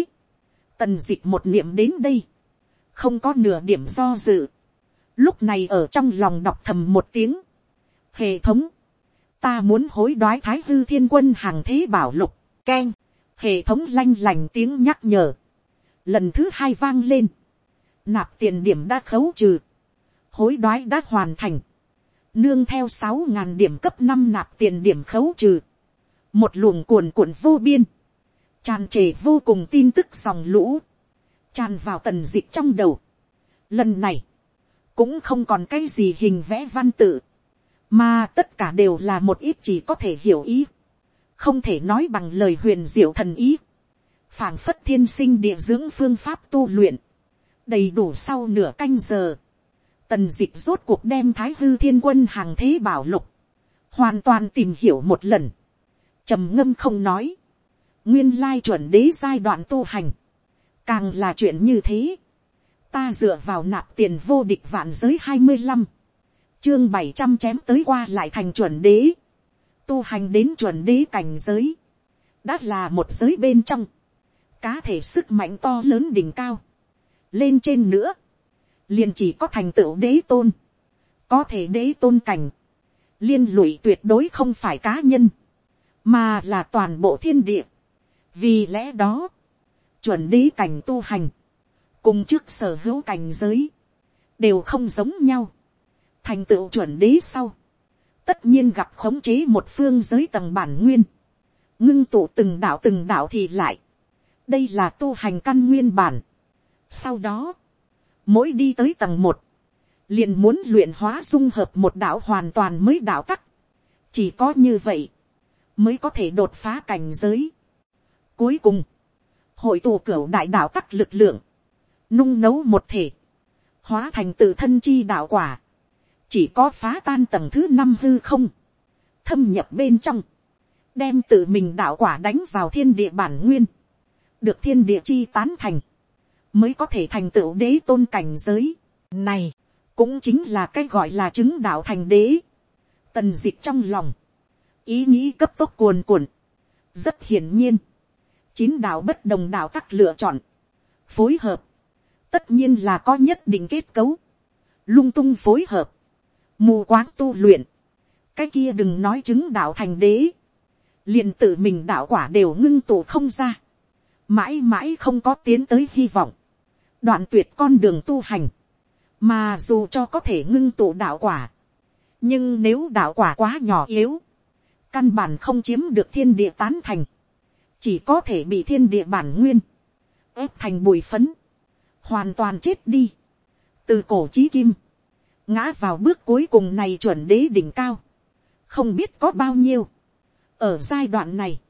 tần d ị c h một niệm đến đây, không có nửa điểm do dự, lúc này ở trong lòng đọc thầm một tiếng, hệ thống, ta muốn hối đoái thái hư thiên quân hàng thế bảo lục, k e n hệ thống lanh lành tiếng nhắc nhở, lần thứ hai vang lên, nạp tiền điểm đã khấu trừ, hối đoái đã hoàn thành, nương theo sáu ngàn điểm cấp năm nạp tiền điểm khấu trừ, một luồng cuồn cuộn vô biên, tràn trề vô cùng tin tức dòng lũ, tràn vào tần dịch trong đầu. Lần này, cũng không còn cái gì hình vẽ văn tự, mà tất cả đều là một ít chỉ có thể hiểu ý, không thể nói bằng lời huyền diệu thần ý, phảng phất thiên sinh địa dưỡng phương pháp tu luyện, đầy đủ sau nửa canh giờ, tần dịch rốt cuộc đem thái hư thiên quân hàng thế bảo lục, hoàn toàn tìm hiểu một lần, trầm ngâm không nói, nguyên lai chuẩn đế giai đoạn tu hành, càng là chuyện như thế, ta dựa vào nạp tiền vô địch vạn giới hai mươi năm, chương bảy trăm chém tới qua lại thành chuẩn đế, tu hành đến chuẩn đế cảnh giới, đã là một giới bên trong, cá thể sức mạnh to lớn đỉnh cao, lên trên nữa, liền chỉ có thành tựu đế tôn, có thể đế tôn cảnh, liên lụy tuyệt đối không phải cá nhân, mà là toàn bộ thiên địa, vì lẽ đó, chuẩn đế cảnh tu hành, cùng trước sở hữu cảnh giới, đều không giống nhau. thành tựu chuẩn đế sau, tất nhiên gặp khống chế một phương giới tầng bản nguyên, ngưng tụ từng đạo từng đạo thì lại, đây là tu hành căn nguyên bản sau đó, mỗi đi tới tầng một, liền muốn luyện hóa dung hợp một đạo hoàn toàn mới đạo tắc. chỉ có như vậy, mới có thể đột phá cảnh giới. Cuối cùng, hội tù cửu đại đạo tắc lực lượng, nung nấu một thể, hóa thành tự thân chi đạo quả, chỉ có phá tan tầng thứ năm hư không, thâm nhập bên trong, đem tự mình đạo quả đánh vào thiên địa bản nguyên, được thiên địa chi tán thành, mới có thể thành tựu đế tôn cảnh giới. Này, cũng chính là cái gọi là chứng đạo thành đế. Tần dịch trong lòng, ý nghĩ cấp tốc cuồn cuộn, rất hiển nhiên, chín đạo bất đồng đạo tắc lựa chọn, phối hợp, tất nhiên là có nhất định kết cấu, lung tung phối hợp, mù quáng tu luyện, cái kia đừng nói chứng đạo thành đế, liền tự mình đạo quả đều ngưng tụ không ra, mãi mãi không có tiến tới hy vọng, đoạn tuyệt con đường tu hành, mà dù cho có thể ngưng tụ đạo quả, nhưng nếu đạo quả quá nhỏ yếu, căn bản không chiếm được thiên địa tán thành, chỉ có thể bị thiên địa bản nguyên, ép thành bụi phấn, hoàn toàn chết đi, từ cổ chí kim, ngã vào bước cuối cùng này chuẩn đế đỉnh cao, không biết có bao nhiêu. ở giai đoạn này,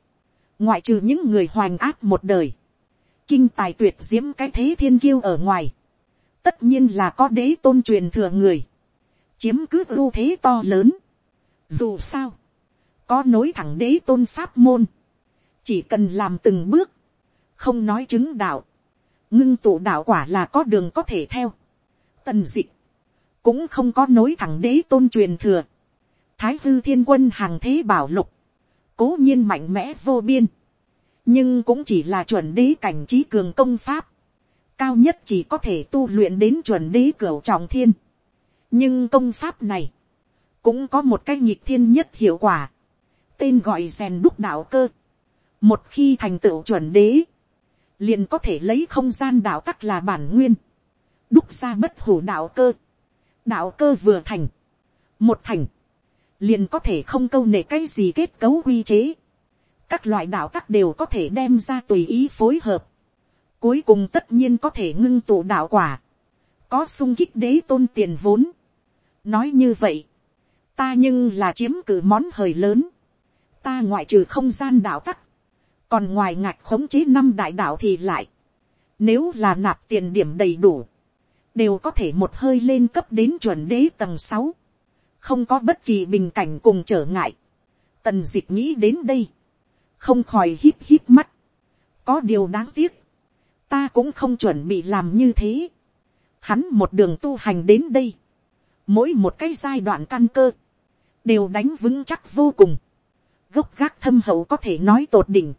ngoại trừ những người hoành áp một đời, kinh tài tuyệt diễm cái thế thiên kiêu ở ngoài, tất nhiên là có đế tôn truyền thừa người, chiếm cứ ưu thế to lớn. Dù sao, có nối thẳng đế tôn pháp môn, chỉ cần làm từng bước, không nói chứng đạo, ngưng tụ đạo quả là có đường có thể theo. Tần dịch, cũng không có nối thẳng đế tôn truyền thừa. Thái hư thiên quân hàng thế bảo lục, cố nhiên mạnh mẽ vô biên, nhưng cũng chỉ là chuẩn đế cảnh trí cường công pháp, cao nhất chỉ có thể tu luyện đến chuẩn đế cửu trọng thiên. nhưng công pháp này, cũng có một cái nhịp thiên nhất hiệu quả, tên gọi rèn đúc đạo cơ. Một khi thành tựu chuẩn đế, liền có thể lấy không gian đạo tắc là bản nguyên, đúc ra bất hủ đạo cơ. Đạo cơ vừa thành, một thành, liền có thể không câu nệ cái gì kết cấu quy chế. Các loại đạo tắc đều có thể đem ra tùy ý phối hợp. Cuối cùng tất nhiên có thể ngưng tụ đạo quả. Có sung kích đế tôn tiền vốn. Nói như vậy, ta nhưng là chiếm cử món hời lớn ta ngoại trừ không gian đạo tắc, còn ngoài ngạch khống chế năm đại đạo thì lại, nếu là nạp tiền điểm đầy đủ, đều có thể một hơi lên cấp đến chuẩn đế tầng sáu, không có bất kỳ bình cảnh cùng trở ngại. Tần dịch nghĩ đến đây, không khỏi hít hít mắt, có điều đáng tiếc, ta cũng không chuẩn bị làm như thế. Hắn một đường tu hành đến đây, mỗi một cái giai đoạn căn cơ, đều đánh vững chắc vô cùng, gốc gác thâm hậu có thể nói tột đỉnh,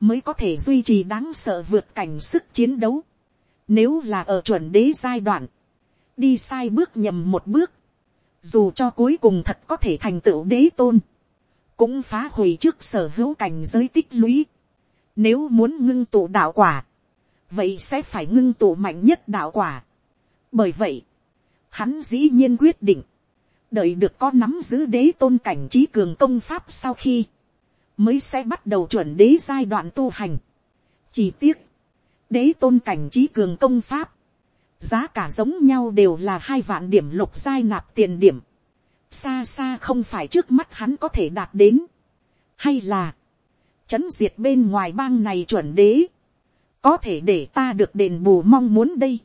mới có thể duy trì đáng sợ vượt cảnh sức chiến đấu. Nếu là ở chuẩn đế giai đoạn, đi sai bước nhầm một bước, dù cho cuối cùng thật có thể thành tựu đế tôn, cũng phá hủy trước sở hữu cảnh giới tích lũy. Nếu muốn ngưng tụ đạo quả, vậy sẽ phải ngưng tụ mạnh nhất đạo quả. Bởi vậy, hắn dĩ nhiên quyết định, đợi được có nắm giữ đế tôn cảnh trí cường công pháp sau khi, mới sẽ bắt đầu chuẩn đế giai đoạn tu hành. Chỉ tiếc, đế tôn cảnh trí cường công pháp, giá cả giống nhau đều là hai vạn điểm lục giai nạp tiền điểm, xa xa không phải trước mắt hắn có thể đạt đến, hay là, chấn diệt bên ngoài bang này chuẩn đế, có thể để ta được đền bù mong muốn đây,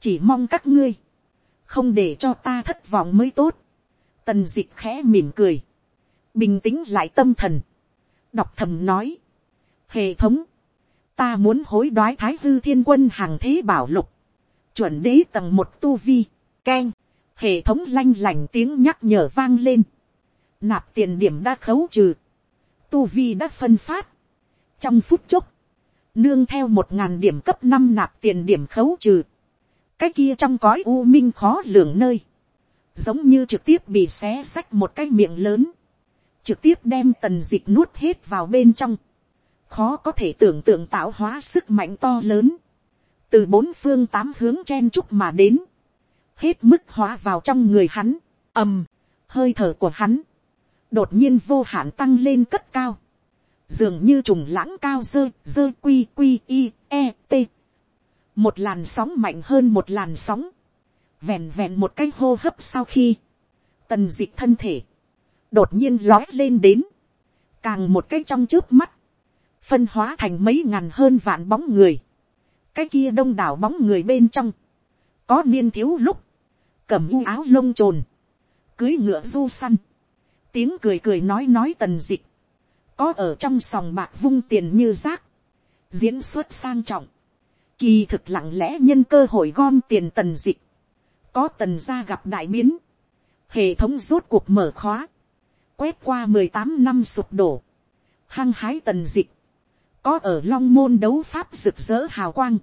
chỉ mong các ngươi, không để cho ta thất vọng mới tốt, tần d ị c h khẽ mỉm cười, bình tĩnh lại tâm thần, đọc thầm nói, hệ thống, ta muốn hối đoái thái hư thiên quân hàng thế bảo lục, chuẩn đế tầng một tu vi, k e n hệ thống lanh lành tiếng nhắc nhở vang lên, nạp tiền điểm đã khấu trừ, tu vi đã phân phát, trong phút chốc, nương theo một ngàn điểm cấp năm nạp tiền điểm khấu trừ, cái kia trong cõi u minh khó lường nơi, giống như trực tiếp bị xé xách một cái miệng lớn, trực tiếp đem tần dịch nuốt hết vào bên trong, khó có thể tưởng tượng tạo hóa sức mạnh to lớn, từ bốn phương tám hướng chen chúc mà đến, hết mức hóa vào trong người hắn, ầm, hơi thở của hắn, đột nhiên vô hạn tăng lên cất cao, dường như trùng lãng cao dơ dơ quy quy i e t. Một làn sóng mạnh hơn một làn sóng vẹn vẹn một cái hô hấp sau khi tần d ị c h thân thể đột nhiên lói lên đến càng một cái trong trước mắt phân hóa thành mấy ngàn hơn vạn bóng người cái kia đông đảo bóng người bên trong có niên thiếu lúc cầm u áo lông t r ồ n cưới ngựa du săn tiếng cười cười nói nói tần d ị c h có ở trong sòng bạc vung tiền như rác, diễn xuất sang trọng, kỳ thực lặng lẽ nhân cơ hội gom tiền tần dịch, có tần gia gặp đại biến, hệ thống rốt cuộc mở khóa, quét qua mười tám năm sụp đổ, hăng hái tần dịch, có ở long môn đấu pháp rực rỡ hào quang,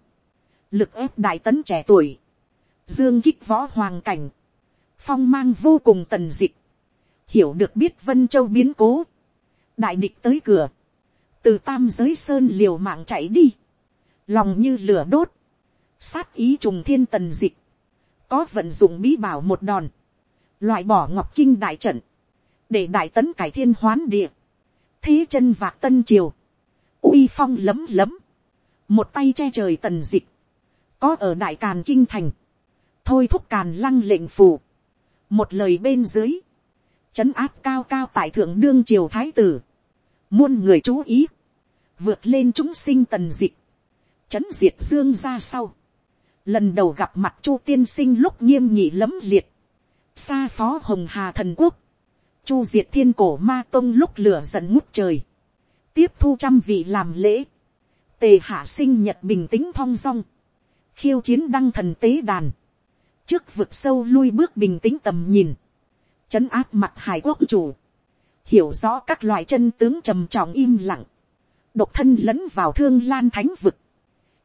lực ép đại tấn trẻ tuổi, dương kích võ hoàng cảnh, phong mang vô cùng tần dịch, hiểu được biết vân châu biến cố, đại địch tới cửa, từ tam giới sơn liều mạng chạy đi, lòng như lửa đốt, sát ý trùng thiên tần dịch, có vận dụng bí bảo một đòn, loại bỏ ngọc kinh đại trận, để đại tấn cải thiên hoán địa, thế chân vạc tân triều, uy phong lấm lấm, một tay che trời tần dịch, có ở đại càn kinh thành, thôi thúc càn lăng lệnh phủ một lời bên dưới, trấn áp cao cao tại thượng đương triều thái tử, muôn người chú ý, vượt lên chúng sinh tần dịch, chấn diệt dương ra sau, lần đầu gặp mặt chu tiên sinh lúc nghiêm nhị lấm liệt, xa phó hồng hà thần quốc, chu diệt thiên cổ ma tông lúc lửa giận ngút trời, tiếp thu trăm vị làm lễ, tề hạ sinh nhật bình tĩnh thong dong, khiêu chiến đăng thần tế đàn, trước vực sâu lui bước bình tĩnh tầm nhìn, chấn áp mặt hải quốc chủ, hiểu rõ các loại chân tướng trầm trọng im lặng, độc thân lẫn vào thương lan thánh vực,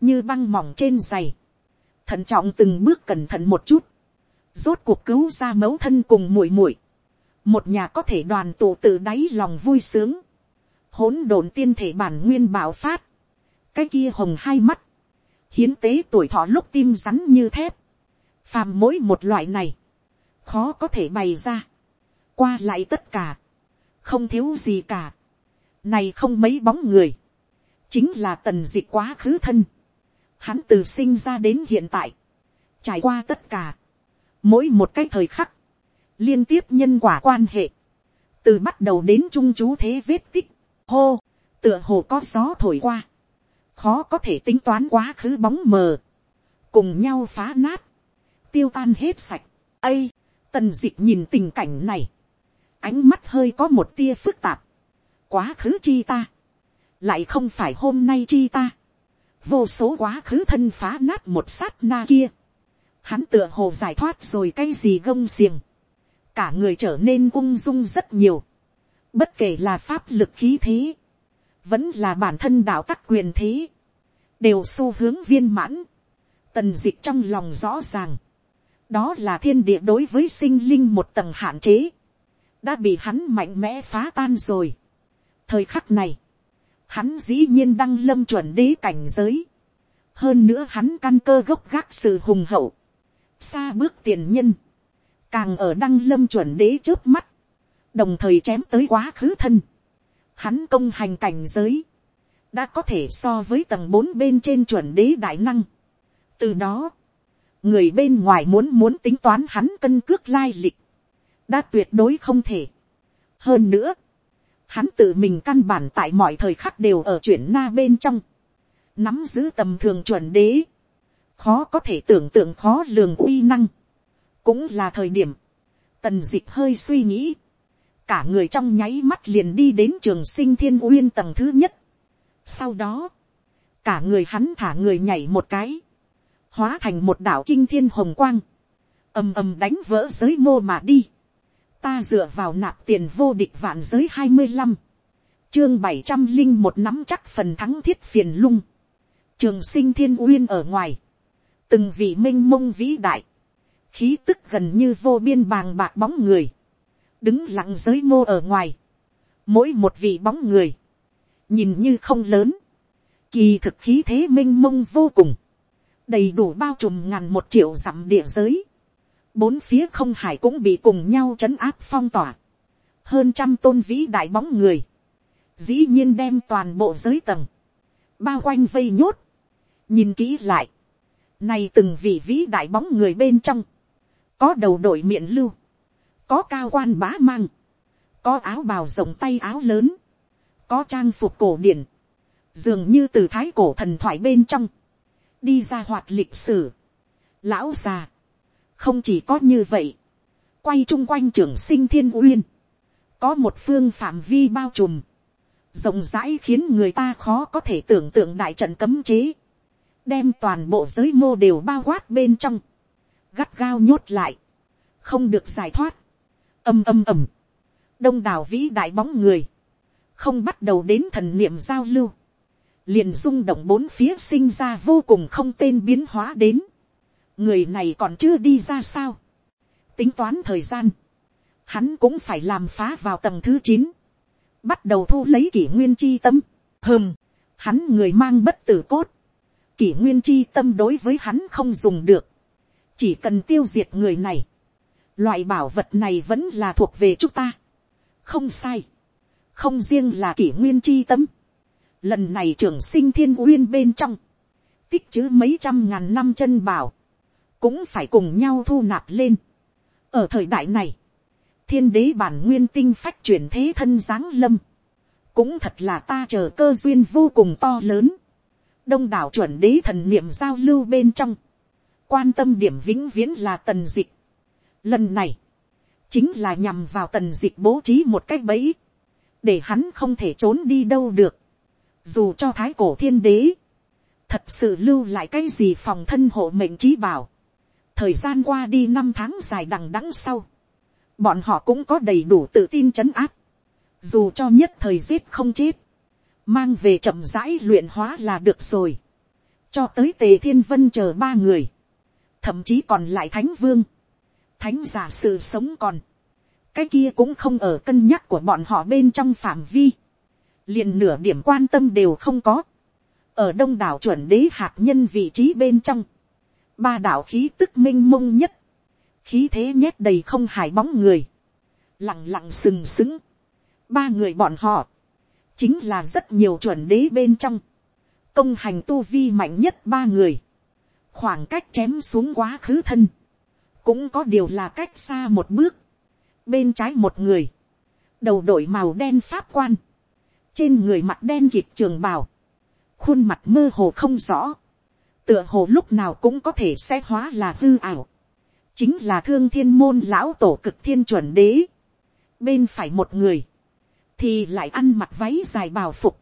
như băng mỏng trên giày, thận trọng từng bước cẩn thận một chút, rốt cuộc cứu ra mẫu thân cùng muội muội, một nhà có thể đoàn tụ từ đáy lòng vui sướng, hỗn độn tiên thể bản nguyên bảo phát, cái kia hồng hai mắt, hiến tế tuổi thọ lúc tim rắn như thép, phàm mỗi một loại này, khó có thể bày ra, qua lại tất cả, không thiếu gì cả. Này không mấy bóng người, chính là tần dịch quá khứ thân. Hắn từ sinh ra đến hiện tại, trải qua tất cả, mỗi một cái thời khắc, liên tiếp nhân quả quan hệ, từ bắt đầu đến trung chú thế vết tích, hô, tựa hồ có gió thổi qua, khó có thể tính toán quá khứ bóng mờ, cùng nhau phá nát, tiêu tan hết sạch. ây, tần d ị c h nhìn tình cảnh này, ánh mắt hơi có một tia phức tạp, quá khứ chi ta, lại không phải hôm nay chi ta, vô số quá khứ thân phá nát một sát na kia, hắn tựa hồ giải thoát rồi cái gì gông xiềng, cả người trở nên ung dung rất nhiều, bất kể là pháp lực khí thế, vẫn là bản thân đạo tắc quyền thế, đều xu hướng viên mãn, tần d ị c h trong lòng rõ ràng, đó là thiên địa đối với sinh linh một tầng hạn chế, đã bị hắn mạnh mẽ phá tan rồi. thời khắc này, hắn dĩ nhiên đăng lâm chuẩn đế cảnh giới, hơn nữa hắn căn cơ gốc gác sự hùng hậu, xa bước tiền nhân, càng ở đăng lâm chuẩn đế trước mắt, đồng thời chém tới quá khứ thân, hắn công hành cảnh giới, đã có thể so với tầng bốn bên trên chuẩn đế đại năng. từ đó, người bên ngoài muốn muốn tính toán hắn cân cước lai lịch, đã tuyệt đối không thể. hơn nữa, hắn tự mình căn bản tại mọi thời khắc đều ở chuyển na bên trong, nắm giữ tầm thường chuẩn đế, khó có thể tưởng tượng khó lường uy năng, cũng là thời điểm, tần d ị c h hơi suy nghĩ, cả người trong nháy mắt liền đi đến trường sinh thiên uyên tầng thứ nhất. sau đó, cả người hắn thả người nhảy một cái, hóa thành một đảo kinh thiên hồng quang, ầm ầm đánh vỡ giới mô mà đi. Ta dựa vào nạp tiền vô địch vạn giới hai mươi năm, chương bảy trăm linh một nắm chắc phần thắng thiết phiền lung, trường sinh thiên uyên ở ngoài, từng vị m i n h mông vĩ đại, khí tức gần như vô biên bàng bạc bóng người, đứng lặng giới mô ở ngoài, mỗi một vị bóng người, nhìn như không lớn, kỳ thực khí thế m i n h mông vô cùng, đầy đủ bao trùm ngàn một triệu dặm địa giới, bốn phía không hải cũng bị cùng nhau chấn áp phong tỏa, hơn trăm tôn vĩ đại bóng người, dĩ nhiên đem toàn bộ giới tầng, bao quanh vây nhốt, nhìn kỹ lại, này từng vị vĩ đại bóng người bên trong, có đầu đội miệng lưu, có cao quan bá mang, có áo bào rộng tay áo lớn, có trang phục cổ điển, dường như từ thái cổ thần thoại bên trong, đi ra hoạt lịch sử. Lão già, không chỉ có như vậy, quay chung quanh trưởng sinh thiên uyên, có một phương phạm vi bao trùm, rộng rãi khiến người ta khó có thể tưởng tượng đại trận cấm chế, đem toàn bộ giới mô đều bao quát bên trong, gắt gao nhốt lại, không được giải thoát, âm âm ầm, đông đảo vĩ đại bóng người, không bắt đầu đến thần niệm giao lưu, liền rung động bốn phía sinh ra vô cùng không tên biến hóa đến. người này còn chưa đi ra sao. tính toán thời gian, hắn cũng phải làm phá vào tầng thứ chín, bắt đầu thu lấy kỷ nguyên chi tâm. hơm, hắn người mang bất tử cốt, kỷ nguyên chi tâm đối với hắn không dùng được, chỉ cần tiêu diệt người này, loại bảo vật này vẫn là thuộc về chúng ta. không sai, không riêng là kỷ nguyên chi tâm, Lần này trưởng sinh thiên uyên bên trong. Tích chữ mấy trăm ngàn năm chân bảo. Cũng phải cùng nhau thu nạp lên. Ở thời đại này. Thiên đế bản nguyên tinh phách chuyển thế thân giáng lâm. Cũng thật là ta chờ cơ duyên vô cùng to lớn. Đông đảo chuẩn đế thần niệm giao lưu bên trong. Quan tâm điểm vĩnh viễn là tần dịch. Lần này chính là nhằm vào tần dịch bố trí một cách bẫy, để hắn không thể trốn đi đâu được dù cho thái cổ thiên đế, thật sự lưu lại cái gì phòng thân hộ mệnh trí bảo, thời gian qua đi năm tháng dài đằng đẵng sau, bọn họ cũng có đầy đủ tự tin c h ấ n áp, dù cho nhất thời giết không chết, mang về chậm rãi luyện hóa là được rồi, cho tới tề thiên vân chờ ba người, thậm chí còn lại thánh vương, thánh giả sự sống còn, cái kia cũng không ở cân nhắc của bọn họ bên trong phạm vi, liền nửa điểm quan tâm đều không có. ở đông đảo chuẩn đế hạt nhân vị trí bên trong, ba đảo khí tức m i n h mông nhất, khí thế nhét đầy không hài bóng người, lặng lặng sừng sững, ba người bọn họ, chính là rất nhiều chuẩn đế bên trong, công hành tu vi mạnh nhất ba người, khoảng cách chém xuống quá khứ thân, cũng có điều là cách xa một bước, bên trái một người, đầu đội màu đen pháp quan, trên người mặt đen kịp trường bào, khuôn mặt mơ hồ không rõ, tựa hồ lúc nào cũng có thể sẽ hóa là hư ảo, chính là thương thiên môn lão tổ cực thiên chuẩn đế, bên phải một người, thì lại ăn mặc váy dài bào phục,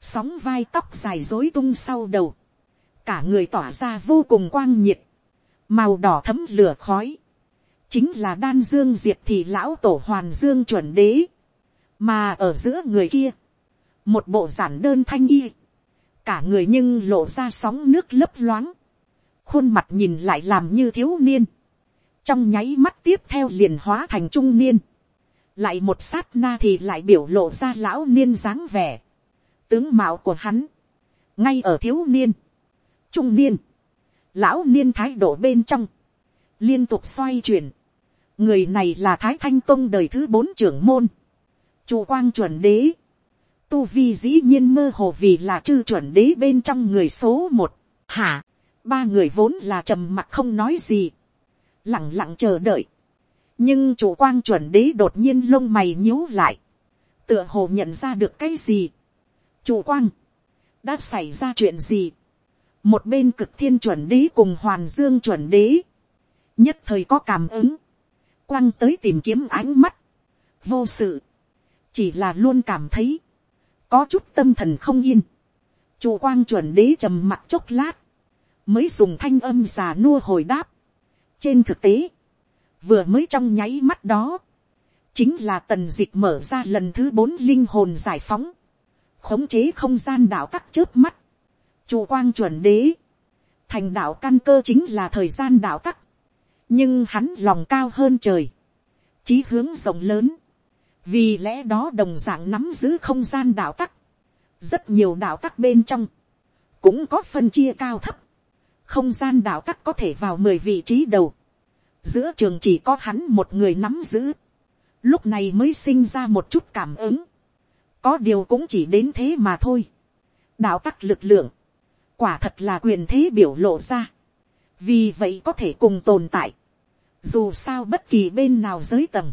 sóng vai tóc dài dối tung sau đầu, cả người tỏa ra vô cùng quang nhiệt, màu đỏ thấm lửa khói, chính là đan dương diệt thì lão tổ hoàn dương chuẩn đế, mà ở giữa người kia, một bộ giản đơn thanh y, cả người nhưng lộ ra sóng nước lấp loáng, khuôn mặt nhìn lại làm như thiếu niên, trong nháy mắt tiếp theo liền hóa thành trung niên, lại một sát na thì lại biểu lộ ra lão niên dáng vẻ, tướng mạo của hắn, ngay ở thiếu niên, trung niên, lão niên thái độ bên trong, liên tục xoay chuyển, người này là thái thanh tông đời thứ bốn trưởng môn, chủ quang chuẩn đế, tu vi dĩ nhiên mơ hồ vì là chư chuẩn đế bên trong người số một, hả, ba người vốn là trầm mặc không nói gì, lặng lặng chờ đợi, nhưng chủ quang chuẩn đế đột nhiên lông mày nhíu lại, tựa hồ nhận ra được cái gì, chủ quang, đã xảy ra chuyện gì, một bên cực thiên chuẩn đế cùng hoàn dương chuẩn đế, nhất thời có cảm ứng, quang tới tìm kiếm ánh mắt, vô sự, chỉ là luôn cảm thấy, có chút tâm thần không yên, chủ quang chuẩn đế trầm mặt chốc lát, mới dùng thanh âm già nua hồi đáp. trên thực tế, vừa mới trong nháy mắt đó, chính là tần dịch mở ra lần thứ bốn linh hồn giải phóng, khống chế không gian đạo tắc trước mắt, chủ quang chuẩn đế, thành đạo căn cơ chính là thời gian đạo tắc, nhưng hắn lòng cao hơn trời, chí hướng rộng lớn, vì lẽ đó đồng d ạ n g nắm giữ không gian đạo tắc, rất nhiều đạo tắc bên trong, cũng có phân chia cao thấp, không gian đạo tắc có thể vào mười vị trí đầu, giữa trường chỉ có hắn một người nắm giữ, lúc này mới sinh ra một chút cảm ứng, có điều cũng chỉ đến thế mà thôi, đạo tắc lực lượng, quả thật là quyền thế biểu lộ ra, vì vậy có thể cùng tồn tại, dù sao bất kỳ bên nào giới tầng,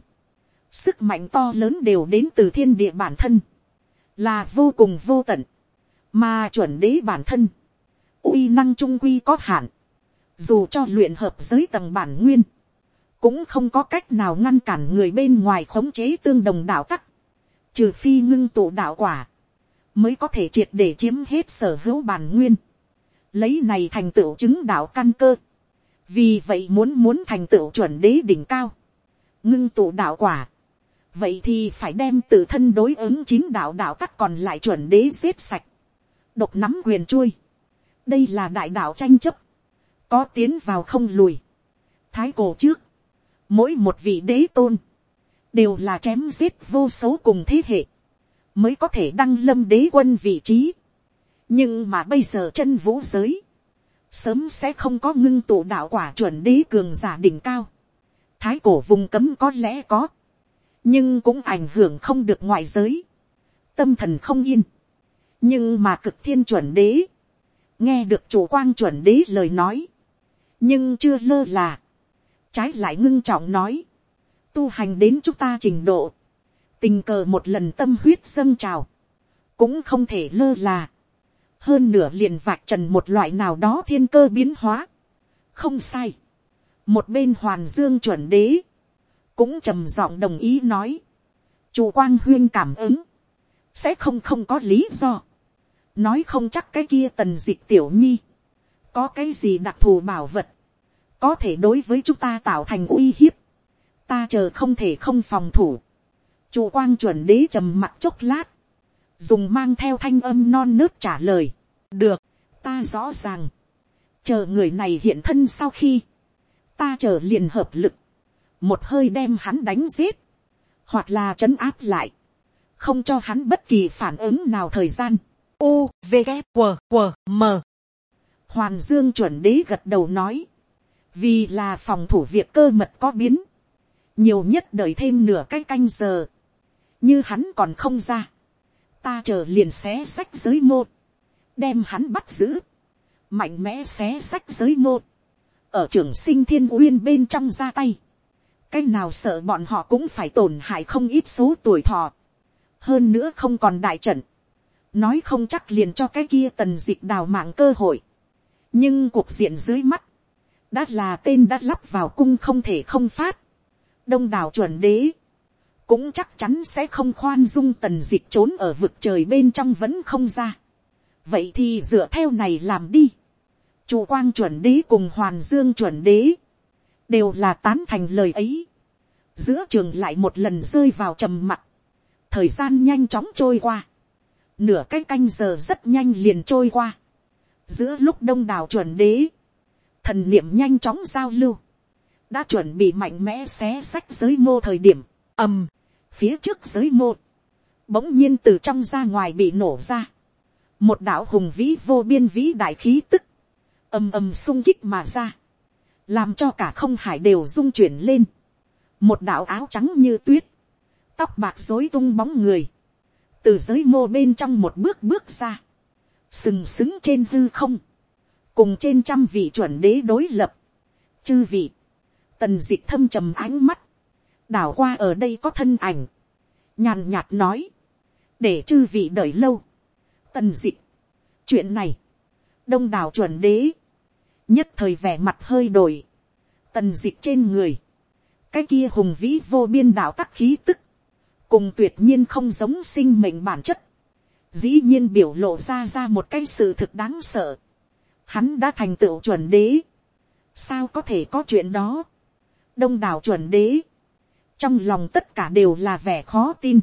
sức mạnh to lớn đều đến từ thiên địa bản thân, là vô cùng vô tận, mà chuẩn đế bản thân, uy năng trung quy có hạn, dù cho luyện hợp giới tầng bản nguyên, cũng không có cách nào ngăn cản người bên ngoài khống chế tương đồng đạo tắc, trừ phi ngưng tụ đạo quả, mới có thể triệt để chiếm hết sở hữu bản nguyên, lấy này thành tựu chứng đạo căn cơ, vì vậy muốn muốn thành tựu chuẩn đế đỉnh cao, ngưng tụ đạo quả, vậy thì phải đem tự thân đối ứng chín đạo đạo các còn lại chuẩn đế xếp sạch, độc nắm quyền chui, đây là đại đạo tranh chấp, có tiến vào không lùi, thái cổ trước, mỗi một vị đế tôn, đều là chém giết vô số cùng thế hệ, mới có thể đăng lâm đế quân vị trí. nhưng mà bây giờ chân vũ giới, sớm sẽ không có ngưng tụ đạo quả chuẩn đế cường giả đỉnh cao. thái cổ vùng cấm có lẽ có, nhưng cũng ảnh hưởng không được ngoại giới, tâm thần không yên. nhưng mà cực thiên chuẩn đế, nghe được chủ quang chuẩn đế lời nói, nhưng chưa lơ là, trái lại ngưng trọng nói, tu hành đến chúng ta trình độ, tình cờ một lần tâm huyết dâng trào, cũng không thể lơ là, hơn nửa liền vạch trần một loại nào đó thiên cơ biến hóa, không sai, một bên hoàn dương chuẩn đế, cũng trầm giọng đồng ý nói, chủ quang huyên cảm ứng, sẽ không không có lý do, nói không chắc cái kia tần d ị c h tiểu nhi, có cái gì đặc thù bảo vật, có thể đối với chúng ta tạo thành uy hiếp, ta chờ không thể không phòng thủ. chủ quang chuẩn đế trầm mặt chốc lát, dùng mang theo thanh âm non nớt trả lời, được, ta rõ ràng, chờ người này hiện thân sau khi, ta chờ liền hợp lực, một hơi đem hắn đánh giết, hoặc là trấn áp lại, không cho hắn bất kỳ phản ứng nào thời gian. U, V, K, W, W, M. Hoàn Dương chuẩn đế gật đầu nói vì là phòng thủ việc cơ mật có biến, nhiều nhất đợi thêm nửa cái canh giờ, như hắn còn không ra, ta chờ liền xé sách giới mô, đem hắn bắt giữ, mạnh mẽ xé sách giới mô, ở trường sinh thiên uyên bên trong ra tay, cái nào sợ bọn họ cũng phải tổn hại không ít số tuổi thọ, hơn nữa không còn đại trận, nói không chắc liền cho cái kia tần dịch đào mạng cơ hội, nhưng cuộc diện dưới mắt, đã là tên đã lắp vào cung không thể không phát, đông đảo chuẩn đế, cũng chắc chắn sẽ không khoan dung tần dịch trốn ở vực trời bên trong vẫn không ra. vậy thì dựa theo này làm đi. chủ quang chuẩn đế cùng hoàn dương chuẩn đế, đều là tán thành lời ấy. giữa trường lại một lần rơi vào trầm mặc, thời gian nhanh chóng trôi qua, nửa cái canh giờ rất nhanh liền trôi qua, giữa lúc đông đảo chuẩn đế, thần niệm nhanh chóng giao lưu, đã chuẩn bị mạnh mẽ xé sách giới mô thời điểm, ầm, phía trước giới mô, bỗng nhiên từ trong ra ngoài bị nổ ra, một đạo hùng vĩ vô biên vĩ đại khí tức, ầm ầm sung kích mà ra, làm cho cả không hải đều rung chuyển lên, một đạo áo trắng như tuyết, tóc bạc dối tung bóng người, từ giới mô bên trong một bước bước ra, sừng sững trên hư không, cùng trên trăm vị chuẩn đế đối lập, chư vị, tần d ị c h thâm trầm ánh mắt, đảo qua ở đây có thân ảnh, nhàn nhạt nói, để chư vị đợi lâu, tần d ị c h chuyện này, đông đảo chuẩn đế, nhất thời vẻ mặt hơi đổi, tần dịch trên người, cái kia hùng vĩ vô biên đạo tắc khí tức, cùng tuyệt nhiên không giống sinh mệnh bản chất, dĩ nhiên biểu lộ ra ra một cái sự thực đáng sợ, hắn đã thành tựu chuẩn đế, sao có thể có chuyện đó, đông đảo chuẩn đế, trong lòng tất cả đều là vẻ khó tin,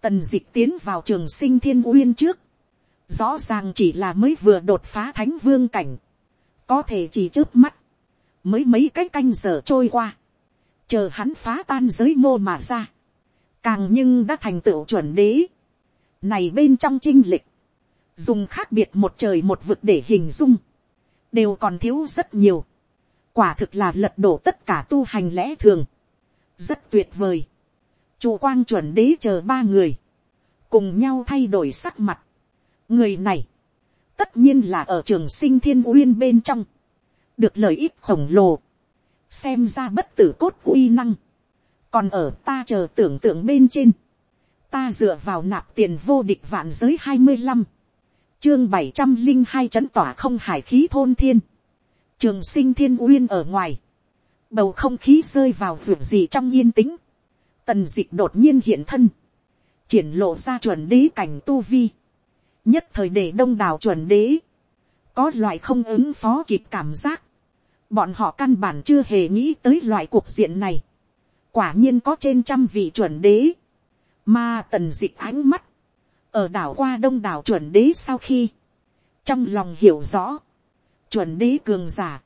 tần d ị c h tiến vào trường sinh thiên uyên trước, rõ ràng chỉ là mới vừa đột phá thánh vương cảnh, có thể chỉ trước mắt, mới mấy cái canh giờ trôi qua, chờ hắn phá tan giới mô mà ra, càng nhưng đã thành tựu chuẩn đế, này bên trong chinh lịch, dùng khác biệt một trời một vực để hình dung, đều còn thiếu rất nhiều. quả thực là lật đổ tất cả tu hành lẽ thường, rất tuyệt vời. chủ quang chuẩn đế chờ ba người, cùng nhau thay đổi sắc mặt. người này, tất nhiên là ở trường sinh thiên uyên bên trong, được lợi ích khổng lồ, xem ra bất tử cốt uy năng, còn ở ta chờ tưởng tượng bên trên, ta dựa vào nạp tiền vô địch vạn giới hai mươi năm, chương bảy trăm linh hai trấn tỏa không hải khí thôn thiên. Trường sinh thiên uyên ở ngoài. Bầu không khí rơi vào ruộng gì trong yên tĩnh. Tần dịch đột nhiên hiện thân. Triển lộ ra chuẩn đế cảnh tu vi. Nhất thời để đông đảo chuẩn đế. Có loại không ứng phó kịp cảm giác. Bọn họ căn bản chưa hề nghĩ tới loại cuộc diện này. Quả nhiên có trên trăm vị chuẩn đế. Mà tần dịch ánh mắt ở đảo qua đông đảo chuẩn đế sau khi, trong lòng hiểu rõ, chuẩn đế cường giả,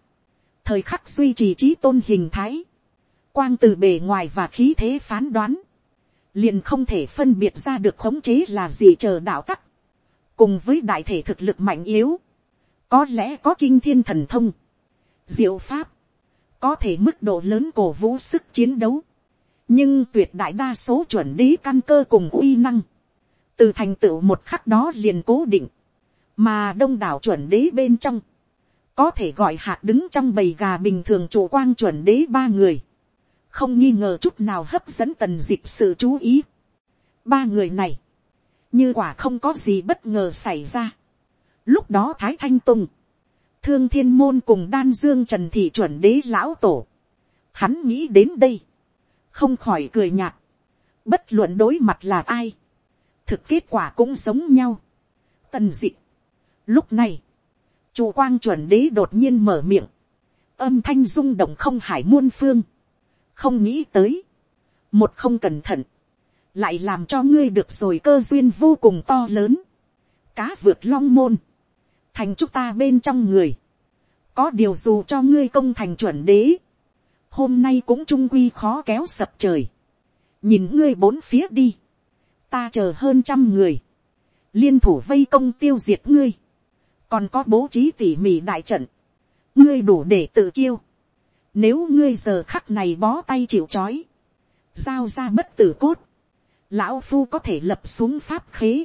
thời khắc duy trì trí tôn hình thái, quang từ bề ngoài và khí thế phán đoán, liền không thể phân biệt ra được khống chế là gì chờ đạo tắc, cùng với đại thể thực lực mạnh yếu, có lẽ có kinh thiên thần thông, diệu pháp, có thể mức độ lớn cổ vũ sức chiến đấu, nhưng tuyệt đại đa số chuẩn đế căn cơ cùng uy năng, từ thành tựu một khắc đó liền cố định, mà đông đảo chuẩn đế bên trong, có thể gọi hạt đứng trong bầy gà bình thường chủ quang chuẩn đế ba người, không nghi ngờ chút nào hấp dẫn tần dịp sự chú ý. ba người này, như quả không có gì bất ngờ xảy ra. lúc đó thái thanh tùng, thương thiên môn cùng đan dương trần thị chuẩn đế lão tổ, hắn nghĩ đến đây, không khỏi cười nhạt, bất luận đối mặt là ai, thực kết quả cũng giống nhau. Tần dị. Lúc này, chủ quang chuẩn đế đột nhiên mở miệng. Âm thanh rung động không hải muôn phương. Không nghĩ tới. Một không cẩn thận. Lại làm cho ngươi được rồi cơ duyên vô cùng to lớn. Cá vượt long môn. Thành chúng ta bên trong người. Có điều dù cho ngươi công thành chuẩn đế. Hôm nay cũng trung quy khó kéo sập trời. Nhìn ngươi bốn phía đi ta chờ hơn trăm người, liên thủ vây công tiêu diệt ngươi, còn có bố trí tỉ mỉ đại trận, ngươi đủ để tự kiêu, nếu ngươi giờ khắc này bó tay chịu c h ó i giao ra bất tử cốt, lão phu có thể lập xuống pháp khế,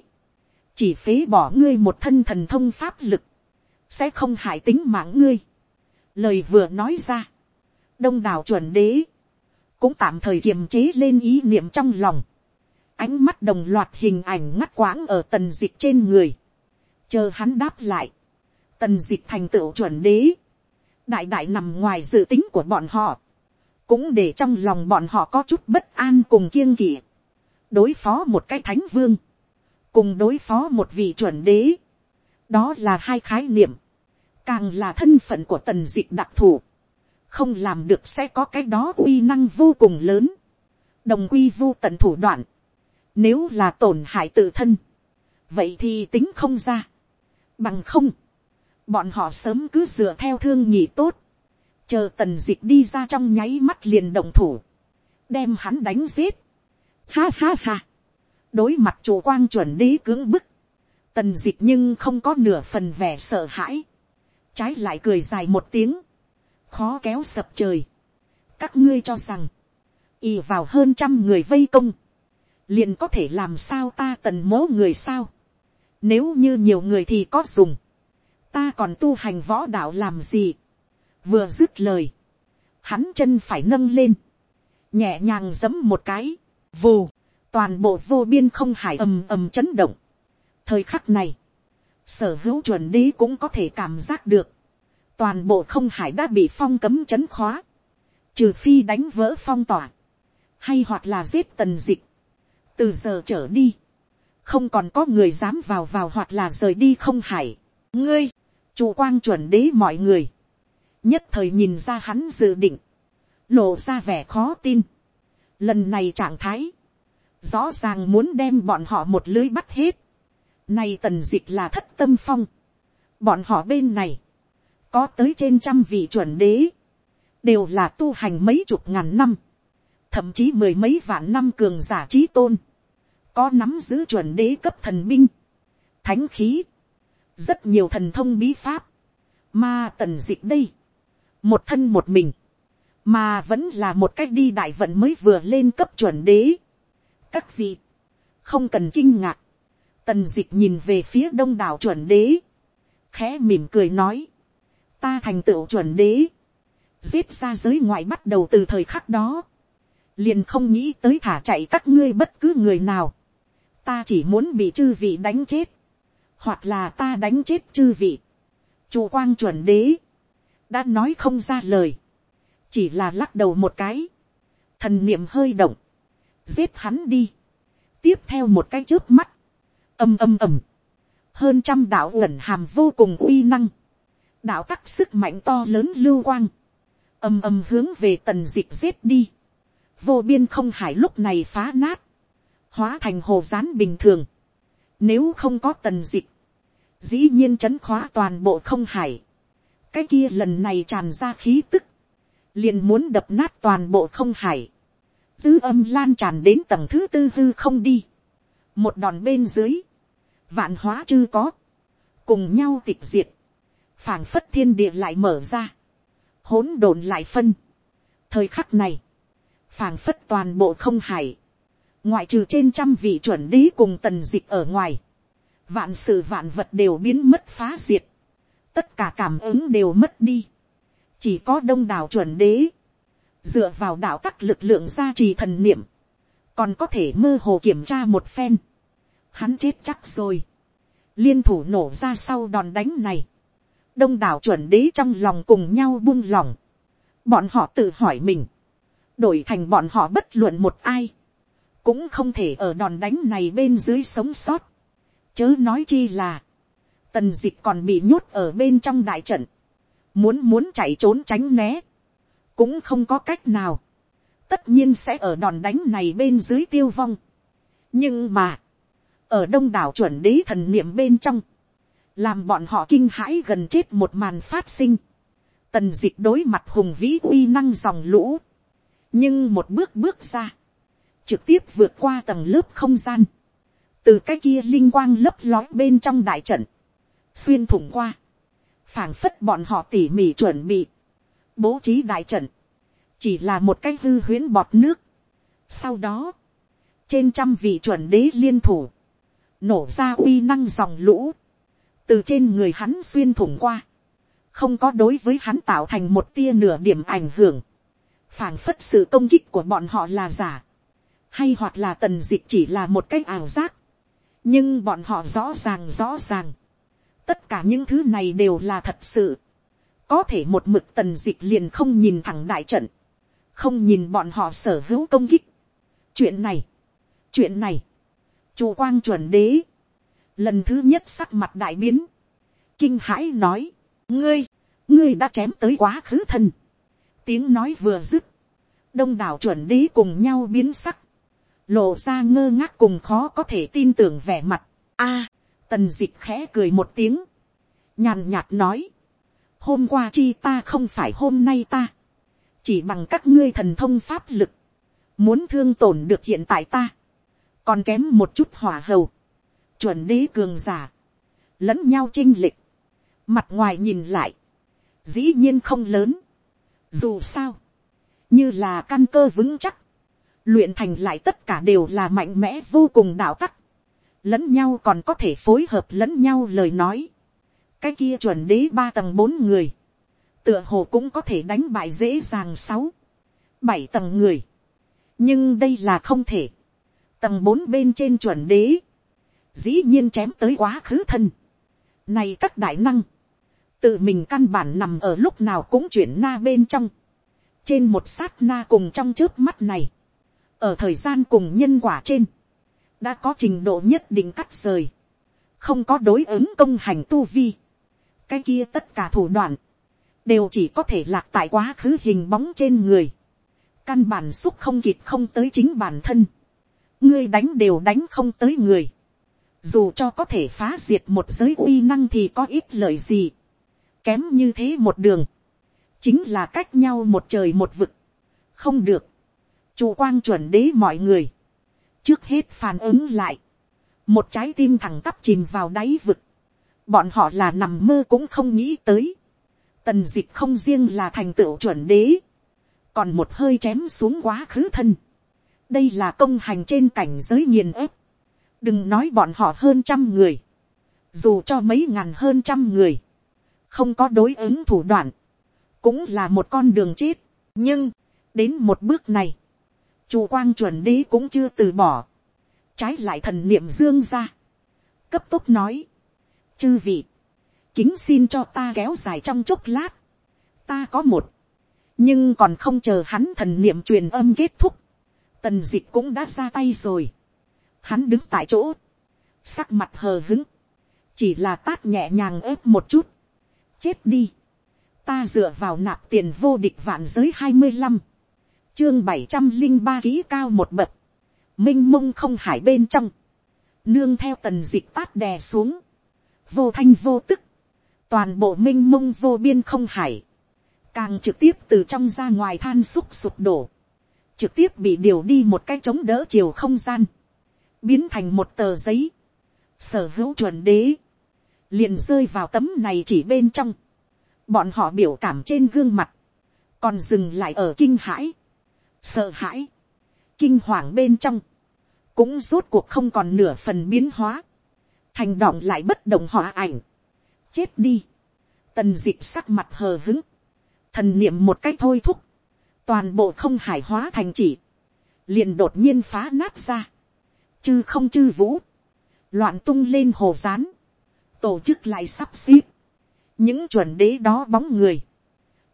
chỉ phế bỏ ngươi một thân thần thông pháp lực, sẽ không hại tính mạng ngươi. Lời vừa nói ra, đông đảo chuẩn đế, cũng tạm thời kiềm chế lên ý niệm trong lòng, ánh mắt đồng loạt hình ảnh ngắt quãng ở tần dịch trên người, chờ hắn đáp lại, tần dịch thành tựu chuẩn đế, đại đại nằm ngoài dự tính của bọn họ, cũng để trong lòng bọn họ có chút bất an cùng kiêng kỵ, đối phó một cái thánh vương, cùng đối phó một vị chuẩn đế, đó là hai khái niệm, càng là thân phận của tần dịch đặc thù, không làm được sẽ có cái đó uy năng vô cùng lớn, đồng quy vô tận thủ đoạn, nếu là tổn hại tự thân, vậy thì tính không ra, bằng không, bọn họ sớm cứ dựa theo thương nhị tốt, chờ tần dịch đi ra trong nháy mắt liền động thủ, đem hắn đánh giết. Ha ha ha, đối mặt chủ quang chuẩn đế cưỡng bức, tần dịch nhưng không có nửa phần vẻ sợ hãi, trái lại cười dài một tiếng, khó kéo sập trời. các ngươi cho rằng, ì vào hơn trăm người vây công, liền có thể làm sao ta tần mố người sao. nếu như nhiều người thì có dùng, ta còn tu hành võ đạo làm gì. vừa dứt lời, hắn chân phải nâng lên, nhẹ nhàng giấm một cái, vù, toàn bộ vô biên không hải ầm ầm chấn động. thời khắc này, sở hữu chuẩn đế cũng có thể cảm giác được, toàn bộ không hải đã bị phong cấm chấn khóa, trừ phi đánh vỡ phong tỏa, hay hoặc là giết tần dịch, từ giờ trở đi, không còn có người dám vào vào hoặc là rời đi không hải. ngươi, chủ quang chuẩn đế mọi người, nhất thời nhìn ra hắn dự định, lộ ra vẻ khó tin lần này trạng thái, rõ ràng muốn đem bọn họ một lưới bắt hết. Này tần dịch là thất tâm phong. Bọn họ bên này, có tới trên trăm vị chuẩn đế, đều là tu hành mấy chục ngàn năm, thậm chí mười mấy vạn năm cường giả trí tôn, có nắm giữ chuẩn đế cấp thần binh, thánh khí, rất nhiều thần thông bí pháp, mà tần dịch đây, một thân một mình, mà vẫn là một cách đi đại vận mới vừa lên cấp chuẩn đế. các vị, không cần kinh ngạc, tần dịch nhìn về phía đông đảo chuẩn đế, khẽ mỉm cười nói, ta thành tựu chuẩn đế, giết ra giới ngoại bắt đầu từ thời khắc đó, liền không nghĩ tới thả chạy các ngươi bất cứ người nào, ta chỉ muốn bị chư vị đánh chết, hoặc là ta đánh chết chư vị, chủ quang chuẩn đế, đã nói không ra lời, chỉ là lắc đầu một cái, thần niệm hơi động, giết hắn đi, tiếp theo một cái trước mắt, âm âm ầm, hơn trăm đạo ẩn hàm vô cùng uy năng, đạo tắc sức mạnh to lớn lưu quang, âm âm hướng về tần dịch giết đi, vô biên không hải lúc này phá nát, hóa thành hồ rán bình thường, nếu không có tần dịch, dĩ nhiên chấn khóa toàn bộ không hải, cái kia lần này tràn ra khí tức, liền muốn đập nát toàn bộ không hải, dư âm lan tràn đến tầng thứ tư hư không đi, một đòn bên dưới, vạn hóa chư có, cùng nhau tịch diệt, phảng phất thiên địa lại mở ra, hỗn độn lại phân. thời khắc này, phảng phất toàn bộ không hải, ngoại trừ trên trăm vị chuẩn đế cùng tần dịch ở ngoài, vạn sự vạn vật đều biến mất phá diệt, tất cả cảm ứng đều mất đi, chỉ có đông đảo chuẩn đế, dựa vào đạo các lực lượng gia trì thần niệm, còn có thể mơ hồ kiểm tra một phen, hắn chết chắc rồi, liên thủ nổ ra sau đòn đánh này, đông đảo chuẩn đế trong lòng cùng nhau buông lòng, bọn họ tự hỏi mình, đổi thành bọn họ bất luận một ai, cũng không thể ở đòn đánh này bên dưới sống sót, chớ nói chi là, tần dịch còn bị nhốt ở bên trong đại trận, muốn muốn chạy trốn tránh né, cũng không có cách nào, tất nhiên sẽ ở đòn đánh này bên dưới tiêu vong. nhưng mà, ở đông đảo chuẩn đế thần niệm bên trong, làm bọn họ kinh hãi gần chết một màn phát sinh, tần d ị c h đối mặt hùng vĩ uy năng dòng lũ, nhưng một bước bước ra, trực tiếp vượt qua tầng lớp không gian, từ cái kia linh quang lấp lói bên trong đại trận, xuyên thủng qua, phảng phất bọn họ tỉ mỉ chuẩn bị, bố trí đại trận, chỉ là một cái hư huyễn bọt nước. Sau đó, trên trăm vị chuẩn đế liên thủ, nổ ra uy năng dòng lũ, từ trên người hắn xuyên thủng qua, không có đối với hắn tạo thành một tia nửa điểm ảnh hưởng, phảng phất sự công kích của bọn họ là giả, hay hoặc là tần dịch chỉ là một cái ảo giác, nhưng bọn họ rõ ràng rõ ràng, tất cả những thứ này đều là thật sự, có thể một mực tần dịch liền không nhìn thẳng đại trận, không nhìn bọn họ sở hữu công kích. chuyện này, chuyện này, chủ quang chuẩn đế, lần thứ nhất sắc mặt đại biến, kinh hãi nói, ngươi, ngươi đã chém tới quá khứ thân, tiếng nói vừa dứt, đông đảo chuẩn đế cùng nhau biến sắc, lộ ra ngơ ngác cùng khó có thể tin tưởng vẻ mặt. a, tần dịch khẽ cười một tiếng, nhàn nhạt nói, hôm qua chi ta không phải hôm nay ta, chỉ bằng các ngươi thần thông pháp lực, muốn thương tổn được hiện tại ta, còn kém một chút hỏa hầu, chuẩn đế cường giả, lẫn nhau chinh lịch, mặt ngoài nhìn lại, dĩ nhiên không lớn, dù sao, như là căn cơ vững chắc, luyện thành lại tất cả đều là mạnh mẽ vô cùng đạo tắc, lẫn nhau còn có thể phối hợp lẫn nhau lời nói, cái kia chuẩn đế ba tầng bốn người, tựa hồ cũng có thể đánh bại dễ dàng sáu, bảy tầng người, nhưng đây là không thể, tầng bốn bên trên chuẩn đế, dĩ nhiên chém tới quá khứ thân, này các đại năng, tự mình căn bản nằm ở lúc nào cũng chuyển na bên trong, trên một sát na cùng trong trước mắt này, ở thời gian cùng nhân quả trên, đã có trình độ nhất định cắt rời, không có đối ứng công hành tu vi, cái kia tất cả thủ đoạn, đều chỉ có thể lạc tại quá khứ hình bóng trên người, căn bản xúc không kịp không tới chính bản thân, ngươi đánh đều đánh không tới người, dù cho có thể phá diệt một giới uy năng thì có ít lợi gì, kém như thế một đường, chính là cách nhau một trời một vực, không được, chủ quang chuẩn đế mọi người, trước hết phản ứng lại, một trái tim thẳng tắp chìm vào đáy vực, bọn họ là nằm mơ cũng không nghĩ tới, tần dịch không riêng là thành tựu chuẩn đế, còn một hơi chém xuống quá khứ thân, đây là công hành trên cảnh giới nghiền ép, đừng nói bọn họ hơn trăm người, dù cho mấy ngàn hơn trăm người, không có đối ứng thủ đoạn, cũng là một con đường chết, nhưng, đến một bước này, Chu quang chuẩn đế cũng chưa từ bỏ. Trái lại thần niệm dương ra. Cấp tốc nói. Chư vị. Kính xin cho ta kéo dài trong chốc lát. Ta có một. Nhưng còn không chờ hắn thần niệm truyền âm kết thúc. Tần dịch cũng đã ra tay rồi. Hắn đứng tại chỗ. Sắc mặt hờ hứng. Chỉ là tát nhẹ nhàng ép một chút. Chết đi. Ta dựa vào nạp tiền vô địch vạn giới hai mươi lăm chương bảy trăm linh ba ký cao một bậc, m i n h mông không hải bên trong, nương theo tần dịch tát đè xuống, vô thanh vô tức, toàn bộ m i n h mông vô biên không hải, càng trực tiếp từ trong ra ngoài than xúc sụp đổ, trực tiếp bị điều đi một cái chống đỡ chiều không gian, biến thành một tờ giấy, sở hữu chuẩn đế, liền rơi vào tấm này chỉ bên trong, bọn họ biểu cảm trên gương mặt, còn dừng lại ở kinh hãi, sợ hãi, kinh hoàng bên trong, cũng rốt cuộc không còn nửa phần biến hóa, thành đọng lại bất động hòa ảnh, chết đi, tần d ị sắc mặt hờ hứng, thần niệm một cách thôi thúc, toàn bộ không hải hóa thành chỉ, liền đột nhiên phá nát ra, chư không chư vũ, loạn tung lên hồ rán, tổ chức lại sắp xếp, những chuẩn đế đó bóng người,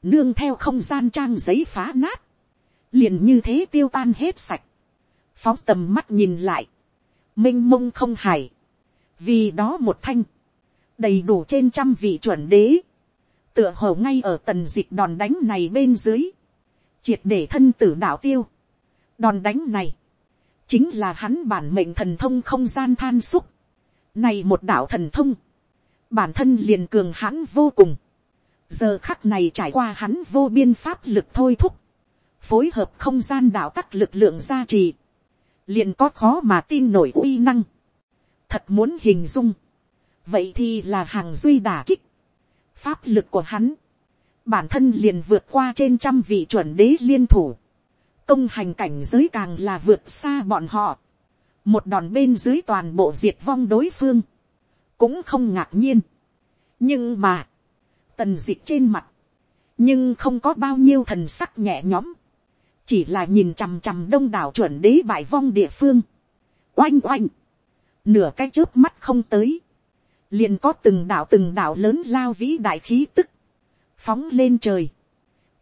nương theo không gian trang giấy phá nát, liền như thế tiêu tan hết sạch, phóng tầm mắt nhìn lại, m i n h mông không hài. Vì đó một thanh, đầy đủ trên trăm vị chuẩn đế, tựa hồ ngay ở tần dịch đòn đánh này bên dưới, triệt để thân tử đạo tiêu, đòn đánh này, chính là hắn bản mệnh thần thông không gian than xúc, này một đạo thần thông, bản thân liền cường hãn vô cùng, giờ khắc này trải qua hắn vô biên pháp lực thôi thúc, phối hợp không gian đạo tắc lực lượng gia trì, liền có khó mà tin nổi uy năng. Thật muốn hình dung, vậy thì là hàng duy đả kích. Pháp lực của hắn, bản thân liền vượt qua trên trăm vị chuẩn đế liên thủ. Công hành cảnh giới càng là vượt xa bọn họ. Một đòn bên dưới toàn bộ diệt vong đối phương. Cũng không ngạc nhiên. Nhưng mà, tần diệt trên mặt, nhưng không có bao nhiêu thần sắc nhẹ nhõm chỉ là nhìn chằm chằm đông đảo chuẩn đế bại vong địa phương, oanh oanh, nửa cái trước mắt không tới, liền có từng đảo từng đảo lớn lao vĩ đại khí tức, phóng lên trời,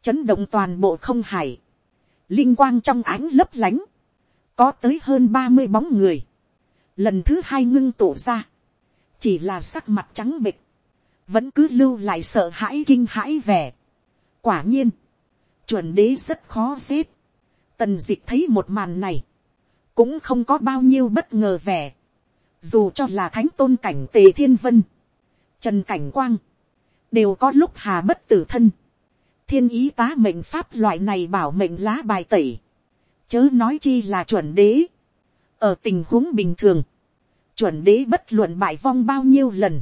chấn động toàn bộ không hải, linh quang trong ánh lấp lánh, có tới hơn ba mươi bóng người, lần thứ hai ngưng tụ ra, chỉ là sắc mặt trắng bịch, vẫn cứ lưu lại sợ hãi kinh hãi vẻ. quả nhiên, chuẩn đế rất khó xếp, tần dịch thấy một màn này, cũng không có bao nhiêu bất ngờ vẻ, dù cho là thánh tôn cảnh tề thiên vân, trần cảnh quang, đều có lúc hà bất tử thân, thiên ý tá mệnh pháp loại này bảo mệnh lá bài tẩy, chớ nói chi là chuẩn đế, ở tình huống bình thường, chuẩn đế bất luận bại vong bao nhiêu lần,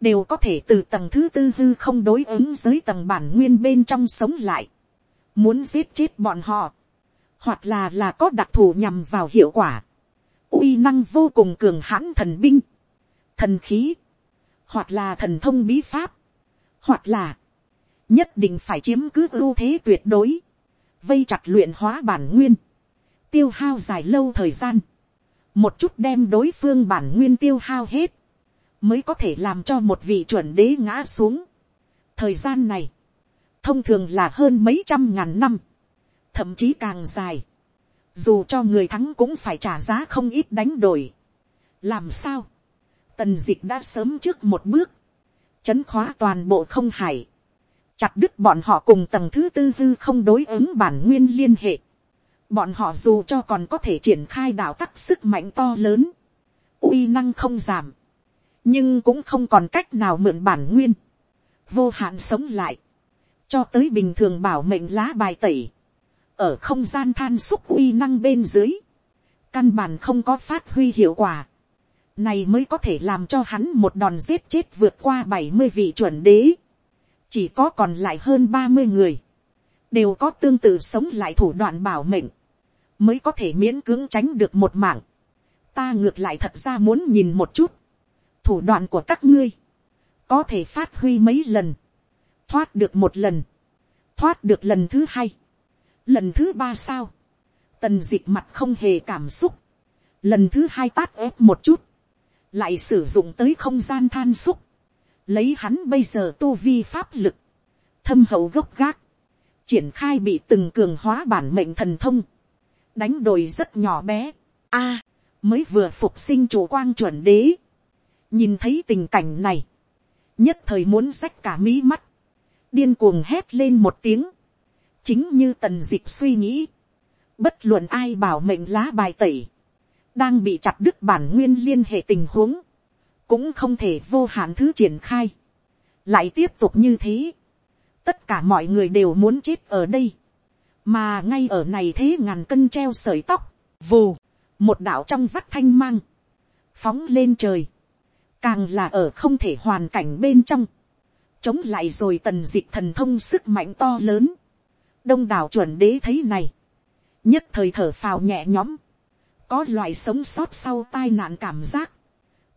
đều có thể từ tầng thứ tư hư không đối ứng dưới tầng bản nguyên bên trong sống lại, muốn giết chết bọn họ, hoặc là là có đặc thù nhằm vào hiệu quả, uy năng vô cùng cường hãn thần binh, thần khí, hoặc là thần thông bí pháp, hoặc là nhất định phải chiếm cứ ưu thế tuyệt đối, vây chặt luyện hóa bản nguyên, tiêu hao dài lâu thời gian, một chút đem đối phương bản nguyên tiêu hao hết, mới có thể làm cho một vị chuẩn đế ngã xuống. thời gian này, thông thường là hơn mấy trăm ngàn năm, thậm chí càng dài, dù cho người thắng cũng phải trả giá không ít đánh đổi. làm sao, tần d ị c h đã sớm trước một bước, chấn khóa toàn bộ không hải, chặt đứt bọn họ cùng tầng thứ tư tư không đối ứng bản nguyên liên hệ, bọn họ dù cho còn có thể triển khai đạo tắc sức mạnh to lớn, uy năng không giảm, nhưng cũng không còn cách nào mượn bản nguyên, vô hạn sống lại, cho tới bình thường bảo mệnh lá bài tẩy, ở không gian than xúc uy năng bên dưới, căn bản không có phát huy hiệu quả, này mới có thể làm cho hắn một đòn giết chết vượt qua bảy mươi vị chuẩn đế, chỉ có còn lại hơn ba mươi người, đều có tương tự sống lại thủ đoạn bảo mệnh, mới có thể miễn cưỡng tránh được một mạng. ta ngược lại thật ra muốn nhìn một chút, thủ đoạn của các ngươi, có thể phát huy mấy lần, thoát được một lần, thoát được lần thứ hai, lần thứ ba sao, tần d ị c h mặt không hề cảm xúc, lần thứ hai tát ép một chút, lại sử dụng tới không gian than xúc, lấy hắn bây giờ tu vi pháp lực, thâm hậu gốc gác, triển khai bị từng cường hóa bản mệnh thần thông, đánh đồi rất nhỏ bé. a, mới vừa phục sinh chủ quang chuẩn đế. nhìn thấy tình cảnh này, nhất thời muốn xách cả mí mắt, điên cuồng hét lên một tiếng, chính như tần dịch suy nghĩ, bất luận ai bảo mệnh lá bài tẩy, đang bị chặt đứt bản nguyên liên hệ tình huống, cũng không thể vô hạn thứ triển khai, lại tiếp tục như thế, tất cả mọi người đều muốn chết ở đây, mà ngay ở này thế ngàn cân treo sợi tóc, vù, một đạo trong vắt thanh mang, phóng lên trời, càng là ở không thể hoàn cảnh bên trong, chống lại rồi tần d ị c h thần thông sức mạnh to lớn, đông đảo chuẩn đế thấy này, nhất thời thở phào nhẹ nhõm, có loại sống sót sau tai nạn cảm giác,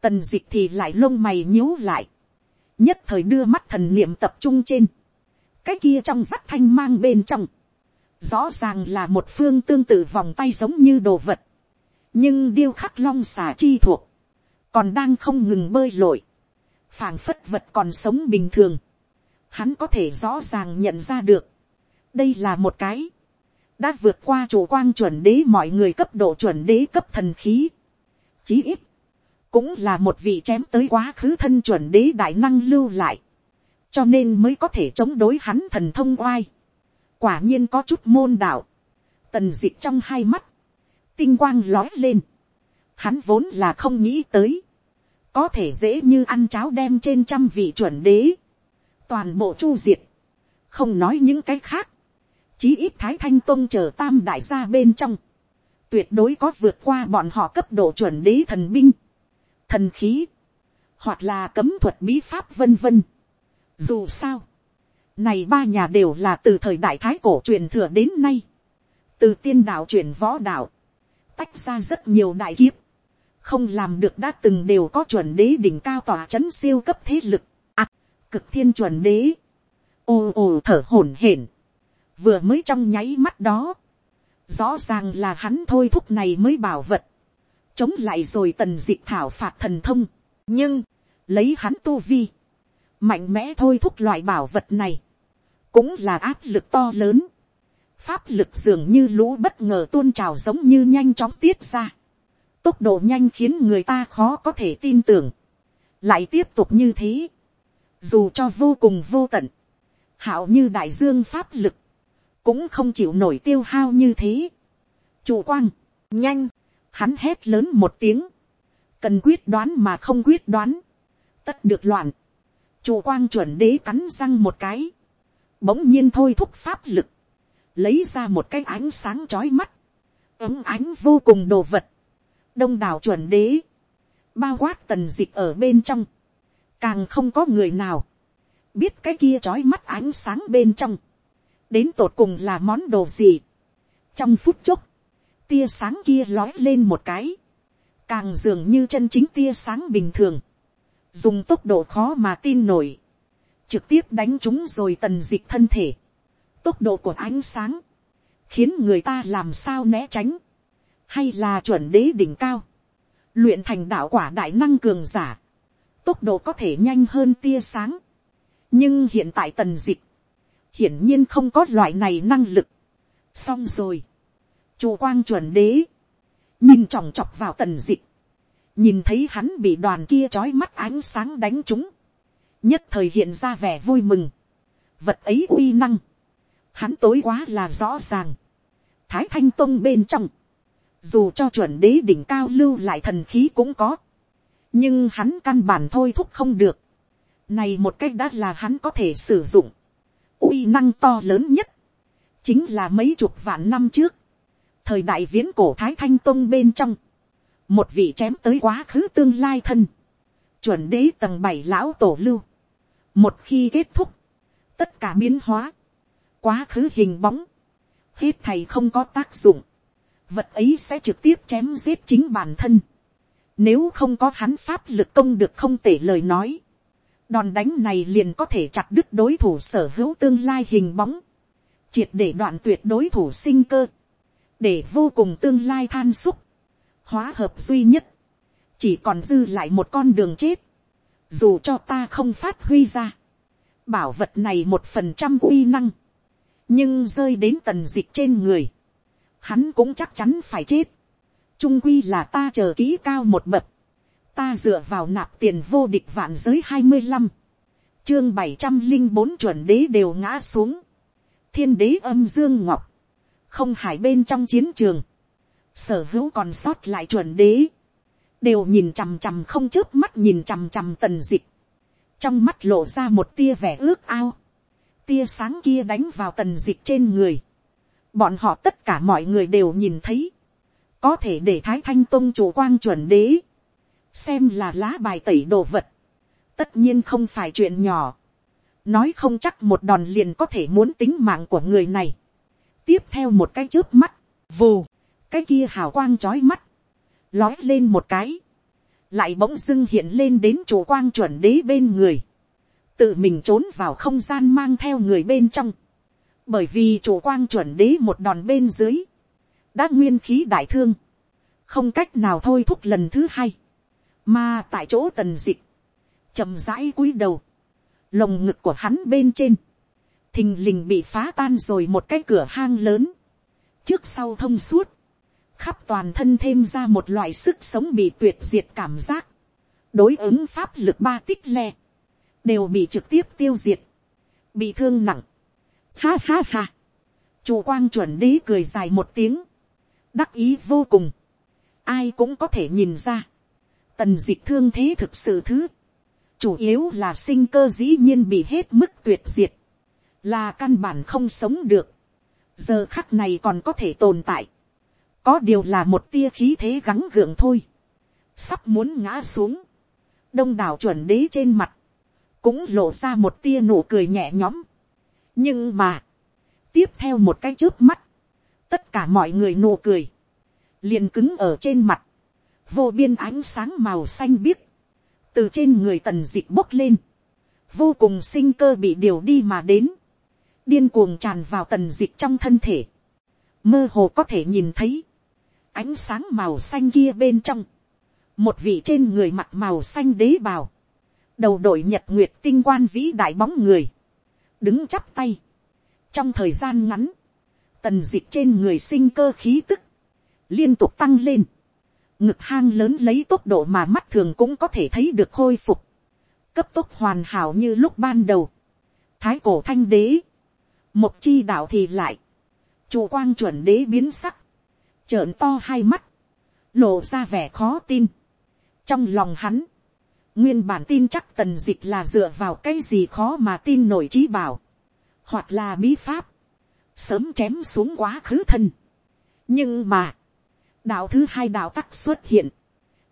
tần dịch thì lại lông mày nhíu lại, nhất thời đưa mắt thần niệm tập trung trên, cái kia trong vắt thanh mang bên trong, rõ ràng là một phương tương tự vòng tay giống như đồ vật, nhưng điêu khắc long xà chi thuộc, còn đang không ngừng bơi lội, phảng phất vật còn sống bình thường, hắn có thể rõ ràng nhận ra được, đây là một cái, đã vượt qua chủ quang chuẩn đế mọi người cấp độ chuẩn đế cấp thần khí, chí ít, cũng là một vị chém tới quá khứ thân chuẩn đế đại năng lưu lại, cho nên mới có thể chống đối hắn thần thông oai. Quả nhiên có chút môn đạo, tần d ị trong hai mắt, tinh quang lói lên, hắn vốn là không nghĩ tới, có thể dễ như ăn cháo đem trên trăm vị chuẩn đế, toàn bộ chu diệt, không nói những cái khác, chí ít thái thanh tôn chờ tam đại gia bên trong, tuyệt đối có vượt qua bọn họ cấp độ chuẩn đế thần binh, thần khí, hoặc là cấm thuật bí pháp vân vân. Dù sao, này ba nhà đều là từ thời đại thái cổ truyền thừa đến nay. Từ tiên đạo truyền võ đạo. Tách ra rất nhiều đại kiếp. Không làm được đã từng đều có chuẩn đế đỉnh cao tòa chấn siêu cấp thế lực. À, cực thiên chuẩn đế. Ồ ồ thở hổn hển. Vừa mới trong nháy mắt đó. rõ ràng là hắn thôi thúc này mới bảo vật, chống lại rồi tần d ị thảo phạt thần thông, nhưng, lấy hắn tu vi, mạnh mẽ thôi thúc loại bảo vật này, cũng là áp lực to lớn, pháp lực dường như lũ bất ngờ tuôn trào giống như nhanh chóng tiết ra, tốc độ nhanh khiến người ta khó có thể tin tưởng, lại tiếp tục như thế, dù cho vô cùng vô tận, hảo như đại dương pháp lực, cũng không chịu nổi tiêu hao như thế. chủ quang, nhanh, hắn hét lớn một tiếng, cần quyết đoán mà không quyết đoán, tất được loạn, chủ quang chuẩn đế cắn răng một cái, bỗng nhiên thôi thúc pháp lực, lấy ra một cái ánh sáng chói mắt, ấm ánh vô cùng đồ vật, đông đảo chuẩn đế, bao quát tần dịch ở bên trong, càng không có người nào, biết cái kia trói mắt ánh sáng bên trong, đến tột cùng là món đồ gì. trong phút chốc, tia sáng kia lói lên một cái, càng dường như chân chính tia sáng bình thường, dùng tốc độ khó mà tin nổi, trực tiếp đánh chúng rồi tần dịch thân thể, tốc độ của ánh sáng, khiến người ta làm sao né tránh, hay là chuẩn đế đỉnh cao, luyện thành đạo quả đại năng cường giả, tốc độ có thể nhanh hơn tia sáng, nhưng hiện tại tần dịch, hiển nhiên không có loại này năng lực, xong rồi, Chu quang chuẩn đế. Nhìn trọng chọc vào tần dịch. Nhìn thấy hắn bị đoàn kia trói mắt ánh sáng đánh trúng. Nhất thời hiện ra vẻ vui mừng. Vật ấy uy năng. Hắn tối quá là rõ ràng. Thái thanh tông bên trong. Dù cho chuẩn đế đỉnh cao lưu lại thần khí cũng có. Nhưng hắn căn bản thôi thúc không được. Này một cách đã là hắn có thể sử dụng uy năng to lớn nhất. Chính là mấy chục vạn năm trước. Thời đại viễn cổ thái thanh tông bên trong, một vị chém tới quá khứ tương lai thân, chuẩn đế tầng bảy lão tổ lưu, một khi kết thúc, tất cả biến hóa, quá khứ hình bóng, hết thầy không có tác dụng, vật ấy sẽ trực tiếp chém giết chính bản thân, nếu không có hắn pháp lực công được không tể lời nói, đòn đánh này liền có thể chặt đứt đối thủ sở hữu tương lai hình bóng, triệt để đoạn tuyệt đối thủ sinh cơ, để vô cùng tương lai than xúc, hóa hợp duy nhất, chỉ còn dư lại một con đường chết, dù cho ta không phát huy ra, bảo vật này một phần trăm uy năng, nhưng rơi đến tần dịch trên người, hắn cũng chắc chắn phải chết, trung quy là ta chờ kỹ cao một bậc, ta dựa vào nạp tiền vô địch vạn giới hai mươi năm, chương bảy trăm linh bốn chuẩn đế đều ngã xuống, thiên đế âm dương ngọc, không hải bên trong chiến trường, sở hữu còn sót lại chuẩn đế, đều nhìn chằm chằm không chớp mắt nhìn chằm chằm tần dịch, trong mắt lộ ra một tia vẻ ước ao, tia sáng kia đánh vào tần dịch trên người, bọn họ tất cả mọi người đều nhìn thấy, có thể để thái thanh tông chủ quang chuẩn đế, xem là lá bài tẩy đồ vật, tất nhiên không phải chuyện nhỏ, nói không chắc một đòn liền có thể muốn tính mạng của người này, tiếp theo một cái trước mắt, vù, cái kia hào quang trói mắt, lói lên một cái, lại bỗng dưng hiện lên đến chủ quang chuẩn đế bên người, tự mình trốn vào không gian mang theo người bên trong, bởi vì chủ quang chuẩn đế một đòn bên dưới, đã nguyên khí đại thương, không cách nào thôi thúc lần thứ hai, mà tại chỗ tần dịch, chầm rãi cúi đầu, lồng ngực của hắn bên trên, thình lình bị phá tan rồi một cái cửa hang lớn, trước sau thông suốt, khắp toàn thân thêm ra một loại sức sống bị tuyệt diệt cảm giác, đối ứng pháp lực ba tích le, đều bị trực tiếp tiêu diệt, bị thương nặng, ha ha ha, chủ quang chuẩn đế cười dài một tiếng, đắc ý vô cùng, ai cũng có thể nhìn ra, tần dịch thương thế thực sự thứ, chủ yếu là sinh cơ dĩ nhiên bị hết mức tuyệt diệt, là căn bản không sống được, giờ khắc này còn có thể tồn tại, có điều là một tia khí thế gắng gượng thôi, sắp muốn ngã xuống, đông đảo chuẩn đế trên mặt, cũng lộ ra một tia nụ cười nhẹ nhõm, nhưng mà, tiếp theo một cái trước mắt, tất cả mọi người nụ cười, liền cứng ở trên mặt, vô biên ánh sáng màu xanh biếc, từ trên người tần d ị bốc lên, vô cùng sinh cơ bị điều đi mà đến, điên cuồng tràn vào tần dịch trong thân thể. mơ hồ có thể nhìn thấy, ánh sáng màu xanh kia bên trong, một vị trên người mặt màu xanh đế bào, đầu đội nhật nguyệt tinh quan vĩ đại bóng người, đứng chắp tay, trong thời gian ngắn, tần d ị trên người sinh cơ khí tức, liên tục tăng lên, ngực hang lớn lấy tốc độ mà mắt thường cũng có thể thấy được khôi phục, cấp tốc hoàn hảo như lúc ban đầu, thái cổ thanh đế, một chi đạo thì lại, chủ quang chuẩn đế biến sắc, trợn to hai mắt, lộ ra vẻ khó tin, trong lòng hắn, nguyên bản tin chắc tần dịch là dựa vào cái gì khó mà tin nổi trí bảo, hoặc là bí pháp, sớm chém xuống quá khứ thân. nhưng mà, đạo thứ hai đạo tắc xuất hiện,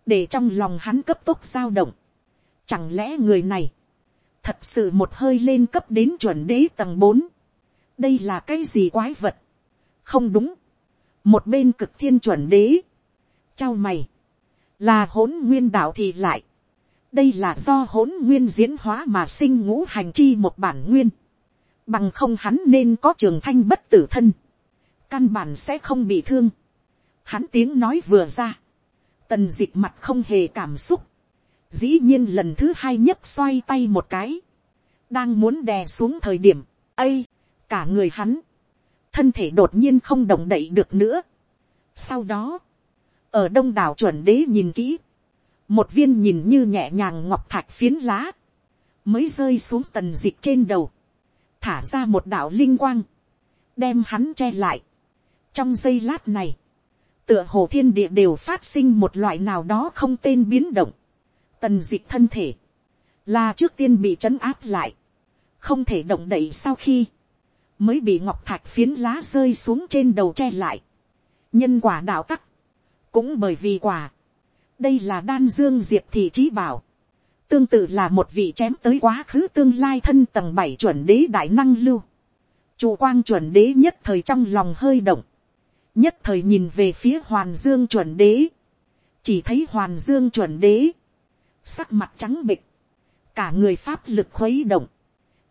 để trong lòng hắn cấp tốc dao động. Chẳng lẽ người này, thật sự một hơi lên cấp đến chuẩn đế tầng bốn, đây là cái gì quái vật, không đúng, một bên cực thiên chuẩn đế, trao mày, là hỗn nguyên đạo thì lại, đây là do hỗn nguyên diễn hóa mà sinh ngũ hành chi một bản nguyên, bằng không hắn nên có trường thanh bất tử thân, căn bản sẽ không bị thương. Hắn tiếng nói vừa ra, tần d ị c h mặt không hề cảm xúc, dĩ nhiên lần thứ hai nhấc xoay tay một cái, đang muốn đè xuống thời điểm, ây, cả người hắn, thân thể đột nhiên không động đậy được nữa. Sau đó, ở đông đảo chuẩn đế nhìn kỹ, một viên nhìn như nhẹ nhàng ngọc thạch phiến lá, mới rơi xuống tần dịch trên đầu, thả ra một đạo linh quang, đem hắn che lại. trong giây lát này, tựa hồ thiên địa đều phát sinh một loại nào đó không tên biến động, tần dịch thân thể, là trước tiên bị trấn áp lại, không thể động đậy sau khi, mới bị ngọc thạch phiến lá rơi xuống trên đầu che lại. nhân quả đạo tắc, cũng bởi vì quả, đây là đan dương diệp thị trí bảo, tương tự là một vị chém tới quá khứ tương lai thân tầng bảy chuẩn đế đại năng lưu, chủ quang chuẩn đế nhất thời trong lòng hơi động, nhất thời nhìn về phía hoàn dương chuẩn đế, chỉ thấy hoàn dương chuẩn đế, sắc mặt trắng bịch, cả người pháp lực khuấy động,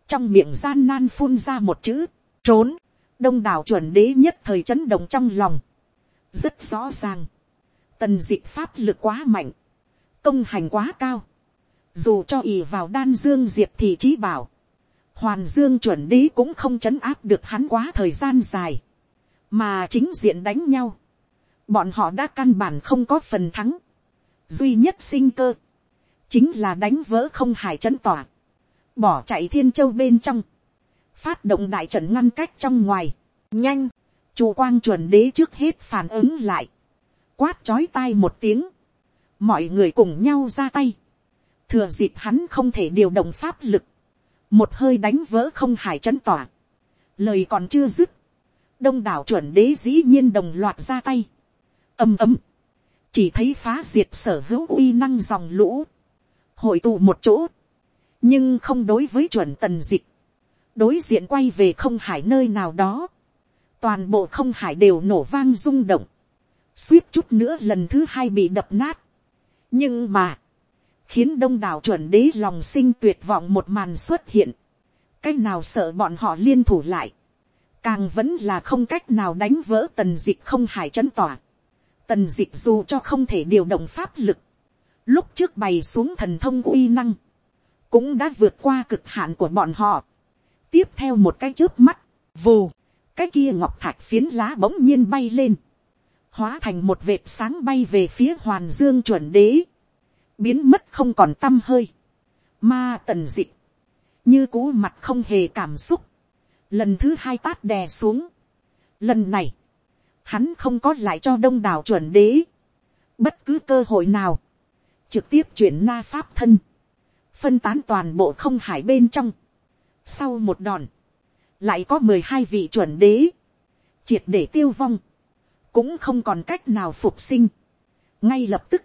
trong miệng gian nan phun ra một chữ, trốn, đông đảo chuẩn đế nhất thời chấn động trong lòng, rất rõ ràng, tần dịch pháp lực quá mạnh, công hành quá cao, dù cho ì vào đan dương diệp thì trí bảo, hoàn dương chuẩn đế cũng không chấn áp được hắn quá thời gian dài, mà chính diện đánh nhau, bọn họ đã căn bản không có phần thắng, duy nhất sinh cơ, chính là đánh vỡ không hải trấn tỏa, bỏ chạy thiên châu bên trong, phát động đại trận ngăn cách trong ngoài, nhanh, chủ quang chuẩn đế trước hết phản ứng lại, quát chói tai một tiếng, mọi người cùng nhau ra tay, thừa dịp hắn không thể điều động pháp lực, một hơi đánh vỡ không hải trấn tỏa, lời còn chưa dứt, đông đảo chuẩn đế dĩ nhiên đồng loạt ra tay, ầm ầm, chỉ thấy phá diệt sở hữu uy năng dòng lũ, hội tụ một chỗ, nhưng không đối với chuẩn tần dịch, đối diện quay về không hải nơi nào đó, toàn bộ không hải đều nổ vang rung động, suýt chút nữa lần thứ hai bị đập nát. nhưng mà, khiến đông đảo chuẩn đế lòng sinh tuyệt vọng một màn xuất hiện. cái nào sợ bọn họ liên thủ lại, càng vẫn là không cách nào đánh vỡ tần dịch không hải chấn tỏa. tần dịch dù cho không thể điều động pháp lực, lúc trước bày xuống thần thông uy năng, cũng đã vượt qua cực hạn của bọn họ. tiếp theo một cái trước mắt, vù, cái kia ngọc thạch phiến lá bỗng nhiên bay lên. Hóa thành một vệt sáng bay về phía hoàn dương chuẩn đế, biến mất không còn t â m hơi, ma tần d ị như cú mặt không hề cảm xúc, lần thứ hai tát đè xuống, lần này, hắn không có lại cho đông đảo chuẩn đế, bất cứ cơ hội nào, trực tiếp chuyển na pháp thân, phân tán toàn bộ không hải bên trong, sau một đòn, lại có mười hai vị chuẩn đế, triệt để tiêu vong, cũng không còn cách nào phục sinh. ngay lập tức,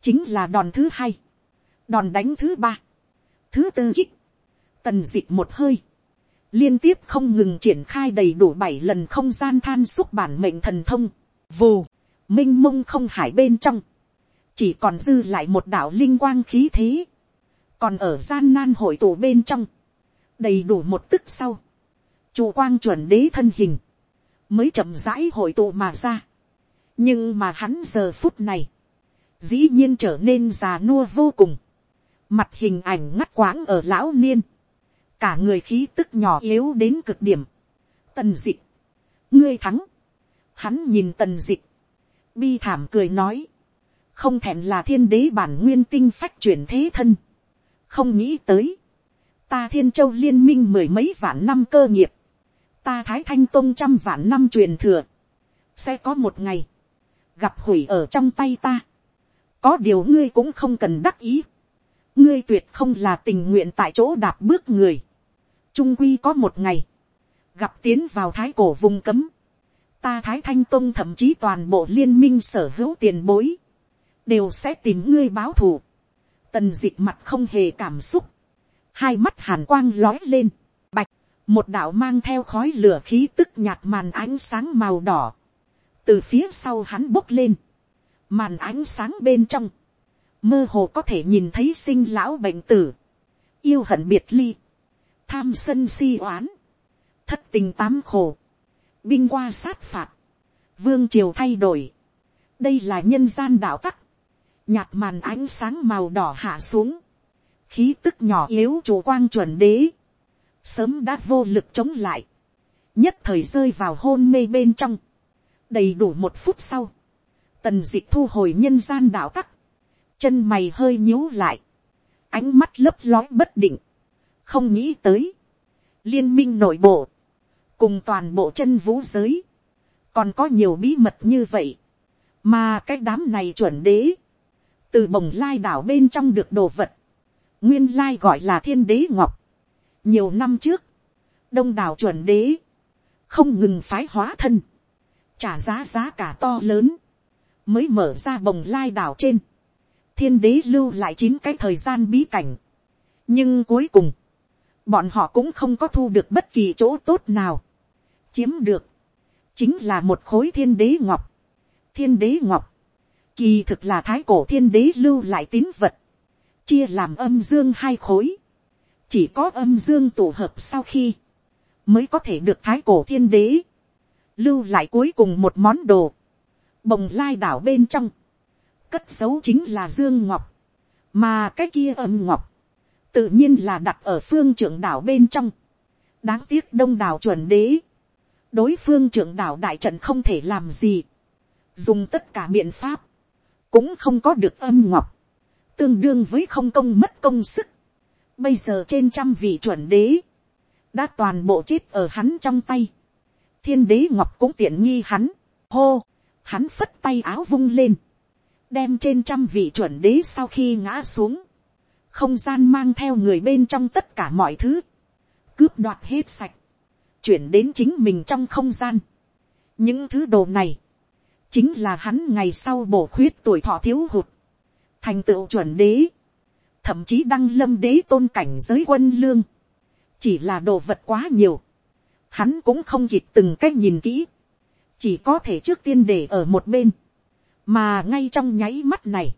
chính là đòn thứ hai, đòn đánh thứ ba, thứ tư kích, tần d ị c h một hơi, liên tiếp không ngừng triển khai đầy đủ bảy lần không gian than xúc bản mệnh thần thông, vù, m i n h mông không hải bên trong, chỉ còn dư lại một đạo linh quang khí thế, còn ở gian nan hội tụ bên trong, đầy đủ một tức sau, chủ quang chuẩn đế thân hình, mới chậm rãi hội tụ mà ra. nhưng mà hắn giờ phút này, dĩ nhiên trở nên già nua vô cùng, mặt hình ảnh ngắt quãng ở lão niên, cả người khí tức nhỏ yếu đến cực điểm, tần dịch, ngươi thắng, hắn nhìn tần dịch, bi thảm cười nói, không thèm là thiên đế bản nguyên tinh phách chuyển thế thân, không nghĩ tới, ta thiên châu liên minh mười mấy vạn năm cơ nghiệp, ta thái thanh tôn trăm vạn năm truyền thừa, sẽ có một ngày, gặp hủy ở trong tay ta, có điều ngươi cũng không cần đắc ý, ngươi tuyệt không là tình nguyện tại chỗ đạp bước người, trung quy có một ngày, gặp tiến vào thái cổ vùng cấm, ta thái thanh tông thậm chí toàn bộ liên minh sở hữu tiền bối, đều sẽ tìm ngươi báo thù. tần d ị c h mặt không hề cảm xúc, hai mắt hàn quang lói lên, bạch, một đạo mang theo khói lửa khí tức nhạt màn ánh sáng màu đỏ, từ phía sau hắn bốc lên, màn ánh sáng bên trong, mơ hồ có thể nhìn thấy sinh lão bệnh tử, yêu hận biệt ly, tham sân si oán, thất tình tám khổ, binh qua sát phạt, vương triều thay đổi, đây là nhân gian đạo tắc, nhạt màn ánh sáng màu đỏ hạ xuống, khí tức nhỏ yếu chủ quang chuẩn đế, sớm đã vô lực chống lại, nhất thời rơi vào hôn mê bên trong, đầy đủ một phút sau, tần d ị c h thu hồi nhân gian đạo tắc, chân mày hơi nhíu lại, ánh mắt lấp lói bất định, không nghĩ tới, liên minh nội bộ, cùng toàn bộ chân vũ giới, còn có nhiều bí mật như vậy, mà cái đám này chuẩn đế, từ bồng lai đảo bên trong được đồ vật, nguyên lai gọi là thiên đế ngọc. nhiều năm trước, đông đảo chuẩn đế, không ngừng phái hóa thân, trả giá giá cả to lớn, mới mở ra bồng lai đảo trên, thiên đế lưu lại chín cái thời gian bí cảnh. nhưng cuối cùng, bọn họ cũng không có thu được bất kỳ chỗ tốt nào. Chiếm được, chính là một khối thiên đế ngọc. thiên đế ngọc, kỳ thực là thái cổ thiên đế lưu lại tín vật, chia làm âm dương hai khối, chỉ có âm dương tổ hợp sau khi, mới có thể được thái cổ thiên đế, lưu lại cuối cùng một món đồ, bồng lai đảo bên trong, cất giấu chính là dương ngọc, mà cái kia âm ngọc, tự nhiên là đặt ở phương trưởng đảo bên trong, đáng tiếc đông đảo chuẩn đế, đối phương trưởng đảo đại trận không thể làm gì, dùng tất cả biện pháp, cũng không có được âm ngọc, tương đương với không công mất công sức. Bây giờ trên trăm vị chuẩn đế, đã toàn bộ chết ở hắn trong tay, thiên đế ngọc cũng tiện nghi hắn, hô, hắn phất tay áo vung lên, đem trên trăm vị chuẩn đế sau khi ngã xuống, không gian mang theo người bên trong tất cả mọi thứ, cướp đoạt hết sạch, chuyển đến chính mình trong không gian. những thứ đồ này, chính là hắn ngày sau bổ khuyết tuổi thọ thiếu hụt, thành tựu chuẩn đế, thậm chí đăng lâm đế tôn cảnh giới quân lương, chỉ là đồ vật quá nhiều, hắn cũng không kịp từng cách nhìn kỹ, chỉ có thể trước tiên để ở một bên, mà ngay trong nháy mắt này,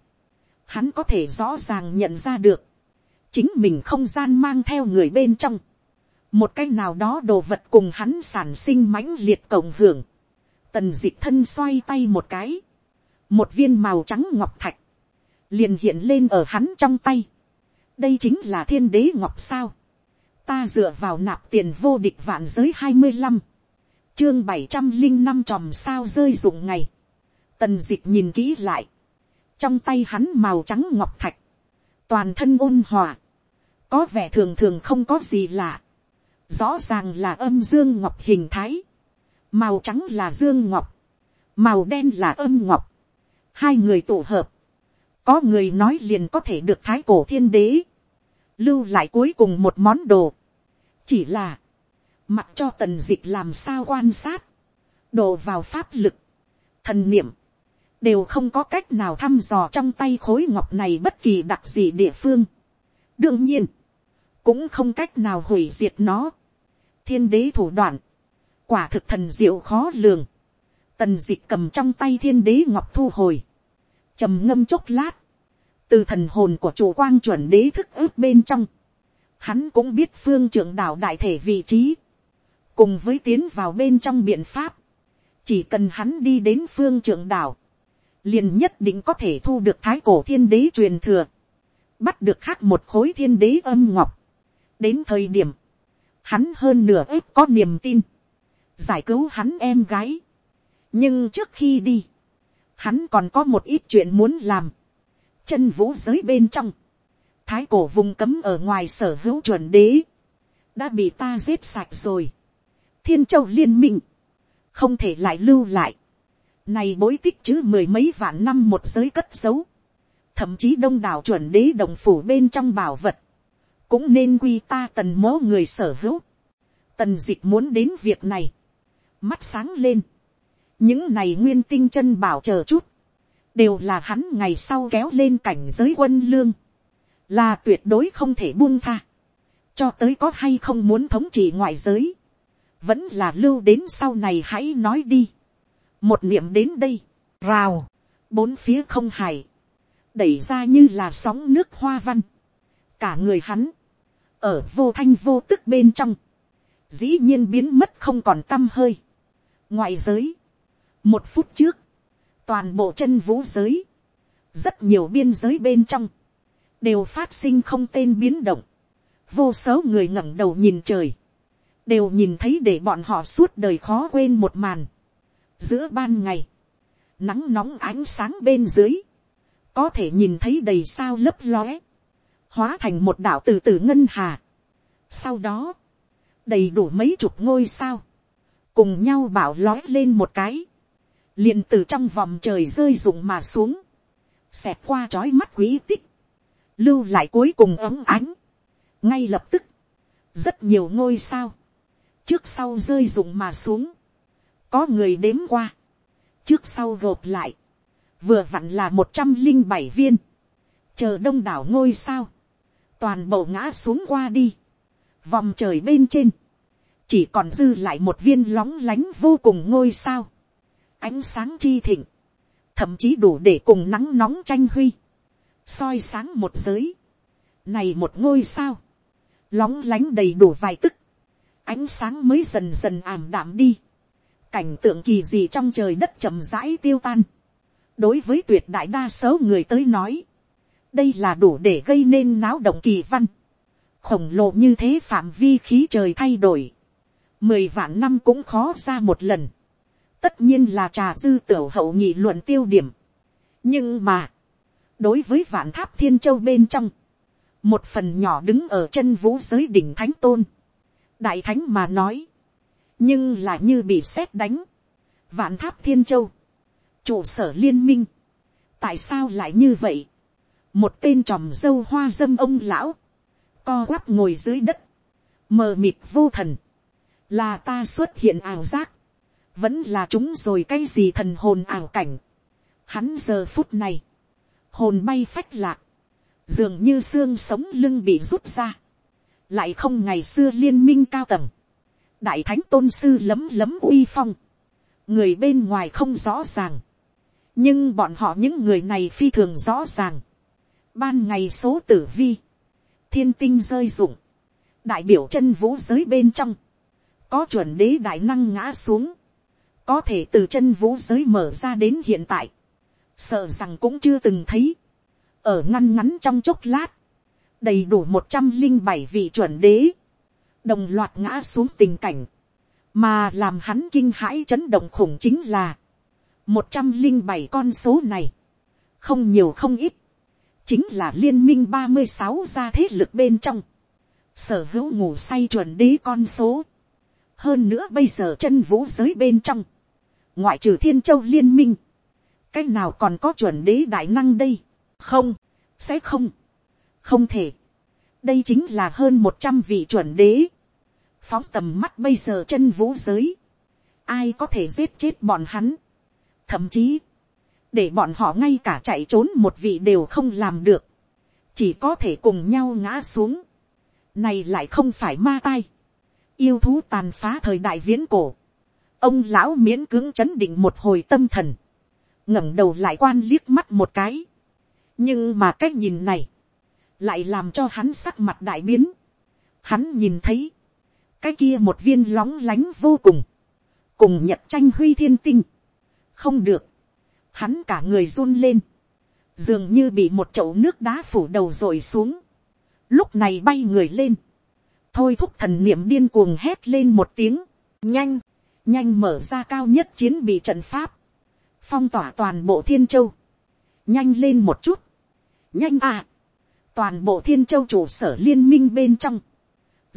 hắn có thể rõ ràng nhận ra được, chính mình không gian mang theo người bên trong, một cái nào đó đồ vật cùng hắn sản sinh mãnh liệt cộng hưởng, tần d ị thân xoay tay một cái, một viên màu trắng ngọc thạch, liền hiện lên ở hắn trong tay, đây chính là thiên đế ngọc sao, ta dựa vào nạp tiền vô địch vạn giới hai mươi năm, chương bảy trăm linh năm tròm sao rơi rụng ngày, tần dịch nhìn kỹ lại, trong tay hắn màu trắng ngọc thạch, toàn thân ôn hòa, có vẻ thường thường không có gì lạ, rõ ràng là âm dương ngọc hình thái, màu trắng là dương ngọc, màu đen là âm ngọc, hai người tổ hợp, có người nói liền có thể được thái cổ thiên đế, lưu lại cuối cùng một món đồ, chỉ là, mặc cho tần d ị c h làm sao quan sát, đồ vào pháp lực, thần niệm, đều không có cách nào thăm dò trong tay khối ngọc này bất kỳ đặc gì địa phương. đương nhiên, cũng không cách nào hủy diệt nó. thiên đế thủ đoạn, quả thực thần diệu khó lường, tần d ị c h cầm trong tay thiên đế ngọc thu hồi, trầm ngâm chốc lát, từ thần hồn của chủ quang chuẩn đế thức ước bên trong, hắn cũng biết phương trưởng đạo đại thể vị trí, cùng với tiến vào bên trong biện pháp, chỉ cần hắn đi đến phương trưởng đảo, liền nhất định có thể thu được thái cổ thiên đế truyền thừa, bắt được khác một khối thiên đế âm ngọc. đến thời điểm, hắn hơn nửa ếp có niềm tin, giải cứu hắn em gái. nhưng trước khi đi, hắn còn có một ít chuyện muốn làm. chân vũ giới bên trong, thái cổ vùng cấm ở ngoài sở hữu chuẩn đế, đã bị ta giết sạch rồi. thiên châu liên minh, không thể lại lưu lại này bối tích chứ mười mấy vạn năm một giới cất giấu, thậm chí đông đảo chuẩn đế đồng phủ bên trong bảo vật, cũng nên quy ta tần mố người sở hữu. tần dịch muốn đến việc này, mắt sáng lên, những này nguyên tinh chân bảo chờ chút, đều là hắn ngày sau kéo lên cảnh giới quân lương, là tuyệt đối không thể buông tha, cho tới có hay không muốn thống trị ngoại giới, vẫn là lưu đến sau này hãy nói đi một niệm đến đây, rào, bốn phía không hài. Đẩy ra như là sóng nước hoa văn. cả người hắn, ở vô thanh vô tức bên trong, dĩ nhiên biến mất không còn t â m hơi. ngoại giới, một phút trước, toàn bộ chân vũ giới, rất nhiều biên giới bên trong, đều phát sinh không tên biến động, vô số người ngẩng đầu nhìn trời, đều nhìn thấy để bọn họ suốt đời khó quên một màn giữa ban ngày, nắng nóng ánh sáng bên dưới, có thể nhìn thấy đầy sao lấp lóe, hóa thành một đảo từ từ ngân hà. Sau đó, đầy đủ mấy chục ngôi sao, cùng nhau bảo lói lên một cái, liền từ trong vòng trời rơi rụng mà xuống, xẹt qua trói mắt quý tích, lưu lại cuối cùng ấm ánh, ngay lập tức, rất nhiều ngôi sao, trước sau rơi rụng mà xuống, có người đếm qua, trước sau gộp lại, vừa vặn là một trăm linh bảy viên, chờ đông đảo ngôi sao, toàn bộ ngã xuống qua đi, vòng trời bên trên, chỉ còn dư lại một viên lóng lánh vô cùng ngôi sao, ánh sáng chi thịnh, thậm chí đủ để cùng nắng nóng tranh huy, soi sáng một giới, này một ngôi sao, lóng lánh đầy đủ vài tức, ánh sáng mới dần dần ảm đạm đi, cảnh tượng kỳ gì trong trời đất chậm rãi tiêu tan, đối với tuyệt đại đa số người tới nói, đây là đủ để gây nên náo động kỳ văn, khổng lồ như thế phạm vi khí trời thay đổi, mười vạn năm cũng khó ra một lần, tất nhiên là trà dư tiểu hậu nghị luận tiêu điểm, nhưng mà, đối với vạn tháp thiên châu bên trong, một phần nhỏ đứng ở chân vũ giới đỉnh thánh tôn, đại thánh mà nói, nhưng là như bị sét đánh, vạn tháp thiên châu, trụ sở liên minh. tại sao lại như vậy. một tên tròm dâu hoa dâm ông lão, co quắp ngồi dưới đất, mờ mịt vô thần, là ta xuất hiện ảo giác, vẫn là chúng rồi cái gì thần hồn ảo cảnh. Hắn giờ phút này, hồn bay phách lạc, dường như xương sống lưng bị rút ra, lại không ngày xưa liên minh cao tầng, đại thánh tôn sư lấm lấm uy phong, người bên ngoài không rõ ràng, nhưng bọn họ những người này phi thường rõ ràng. ban ngày số tử vi, thiên tinh rơi rụng, đại biểu chân vũ giới bên trong, có chuẩn đế đại năng ngã xuống, có thể từ chân vũ giới mở ra đến hiện tại, sợ rằng cũng chưa từng thấy, ở ngăn ngắn trong chốc lát, đầy đủ một trăm linh bảy vị chuẩn đế, đồng loạt ngã xuống tình cảnh, mà làm hắn kinh hãi chấn động khủng chính là, một trăm linh bảy con số này, không nhiều không ít, chính là liên minh ba mươi sáu gia thế lực bên trong, sở hữu ngủ say chuẩn đế con số, hơn nữa bây giờ chân vũ giới bên trong, ngoại trừ thiên châu liên minh, cái nào còn có chuẩn đế đại năng đây, không, sẽ không, không thể, đây chính là hơn một trăm vị chuẩn đế, phóng tầm mắt bây giờ chân vũ giới, ai có thể giết chết bọn hắn, thậm chí, để bọn họ ngay cả chạy trốn một vị đều không làm được, chỉ có thể cùng nhau ngã xuống, này lại không phải ma tai, yêu thú tàn phá thời đại viễn cổ, ông lão miễn cưỡng chấn định một hồi tâm thần, ngẩng đầu lại quan liếc mắt một cái, nhưng mà cái nhìn này, lại làm cho hắn sắc mặt đại biến, hắn nhìn thấy, cái kia một viên lóng lánh vô cùng, cùng nhật tranh huy thiên tinh, không được, hắn cả người run lên, dường như bị một chậu nước đá phủ đầu rồi xuống, lúc này bay người lên, thôi thúc thần niệm điên cuồng hét lên một tiếng, nhanh, nhanh mở ra cao nhất chiến bị trận pháp, phong tỏa toàn bộ thiên châu, nhanh lên một chút, nhanh à, toàn bộ thiên châu trụ sở liên minh bên trong,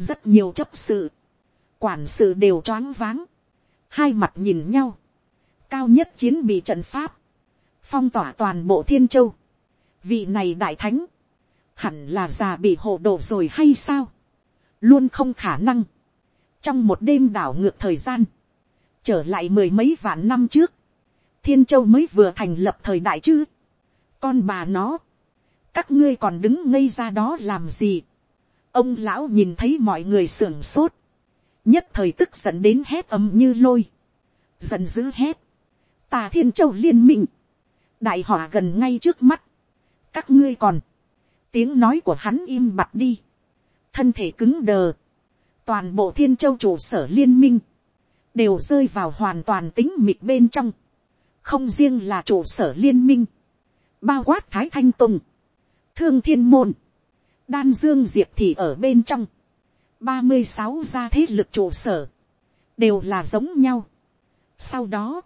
rất nhiều chấp sự, quản sự đều choáng váng, hai mặt nhìn nhau, cao nhất chiến bị trận pháp, phong tỏa toàn bộ thiên châu, vị này đại thánh, hẳn là già bị hộ đổ rồi hay sao, luôn không khả năng, trong một đêm đảo ngược thời gian, trở lại mười mấy vạn năm trước, thiên châu mới vừa thành lập thời đại chứ, con bà nó, các ngươi còn đứng ngây ra đó làm gì, ông lão nhìn thấy mọi người sưởng sốt, nhất thời tức giận đến hét ầm như lôi, giận dữ hét, tà thiên châu liên minh, đại họa gần ngay trước mắt, các ngươi còn, tiếng nói của hắn im bặt đi, thân thể cứng đờ, toàn bộ thiên châu trụ sở liên minh, đều rơi vào hoàn toàn tính mịt bên trong, không riêng là trụ sở liên minh, bao quát thái thanh tùng, thương thiên môn, đan dương diệp thì ở bên trong, ba mươi sáu gia thế lực trụ sở, đều là giống nhau. Sau đó,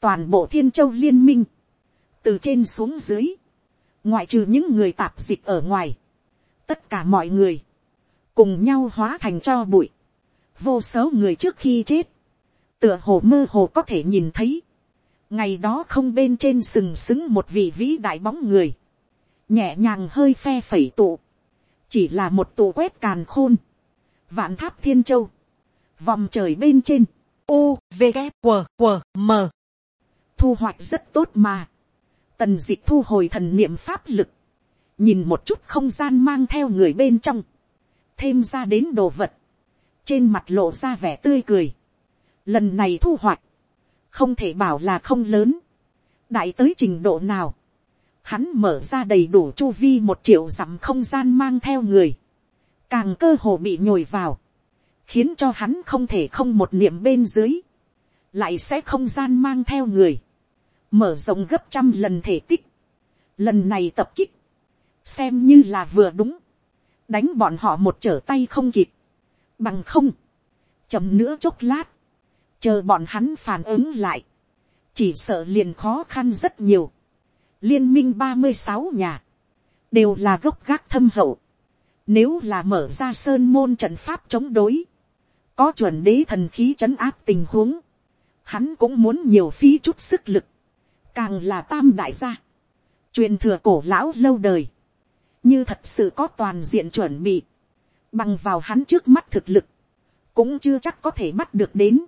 toàn bộ thiên châu liên minh, từ trên xuống dưới, ngoại trừ những người tạp dịch ở ngoài, tất cả mọi người, cùng nhau hóa thành cho bụi, vô số người trước khi chết, tựa hồ mơ hồ có thể nhìn thấy, ngày đó không bên trên sừng sững một vị vĩ đại bóng người, nhẹ nhàng hơi phe phẩy tụ, chỉ là một tù quét càn khôn, vạn tháp thiên châu, vòng trời bên trên, u, v, g, q, q, m, thu hoạch rất tốt mà, tần d ị c h thu hồi thần niệm pháp lực, nhìn một chút không gian mang theo người bên trong, thêm ra đến đồ vật, trên mặt lộ ra vẻ tươi cười, lần này thu hoạch, không thể bảo là không lớn, đại tới trình độ nào, hắn mở ra đầy đủ chu vi một triệu dặm không gian mang theo người, càng cơ hồ bị nhồi vào, khiến cho hắn không thể không một niệm bên dưới, lại sẽ không gian mang theo người, mở rộng gấp trăm lần thể tích, lần này tập kích, xem như là vừa đúng, đánh bọn họ một trở tay không kịp, bằng không, chậm nữa chốc lát, chờ bọn hắn phản ứng lại, chỉ sợ liền khó khăn rất nhiều, liên minh ba mươi sáu nhà, đều là gốc gác thâm hậu, nếu là mở ra sơn môn trận pháp chống đối, có chuẩn đế thần khí trấn áp tình huống, hắn cũng muốn nhiều phí chút sức lực, càng là tam đại gia, truyền thừa cổ lão lâu đời, như thật sự có toàn diện chuẩn bị, bằng vào hắn trước mắt thực lực, cũng chưa chắc có thể bắt được đến.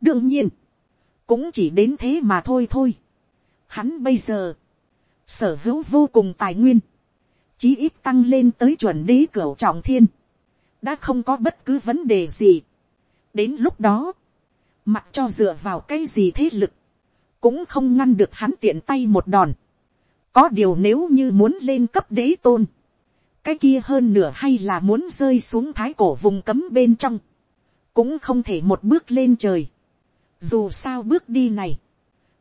đương nhiên, cũng chỉ đến thế mà thôi thôi. Hắn bây giờ, sở hữu vô cùng tài nguyên, chí ít tăng lên tới chuẩn đế cửa trọng thiên, đã không có bất cứ vấn đề gì. đến lúc đó, mặc cho dựa vào cái gì thế lực, cũng không ngăn được hắn tiện tay một đòn. có điều nếu như muốn lên cấp đế tôn, cái kia hơn nửa hay là muốn rơi xuống thái cổ vùng cấm bên trong, cũng không thể một bước lên trời. dù sao bước đi này,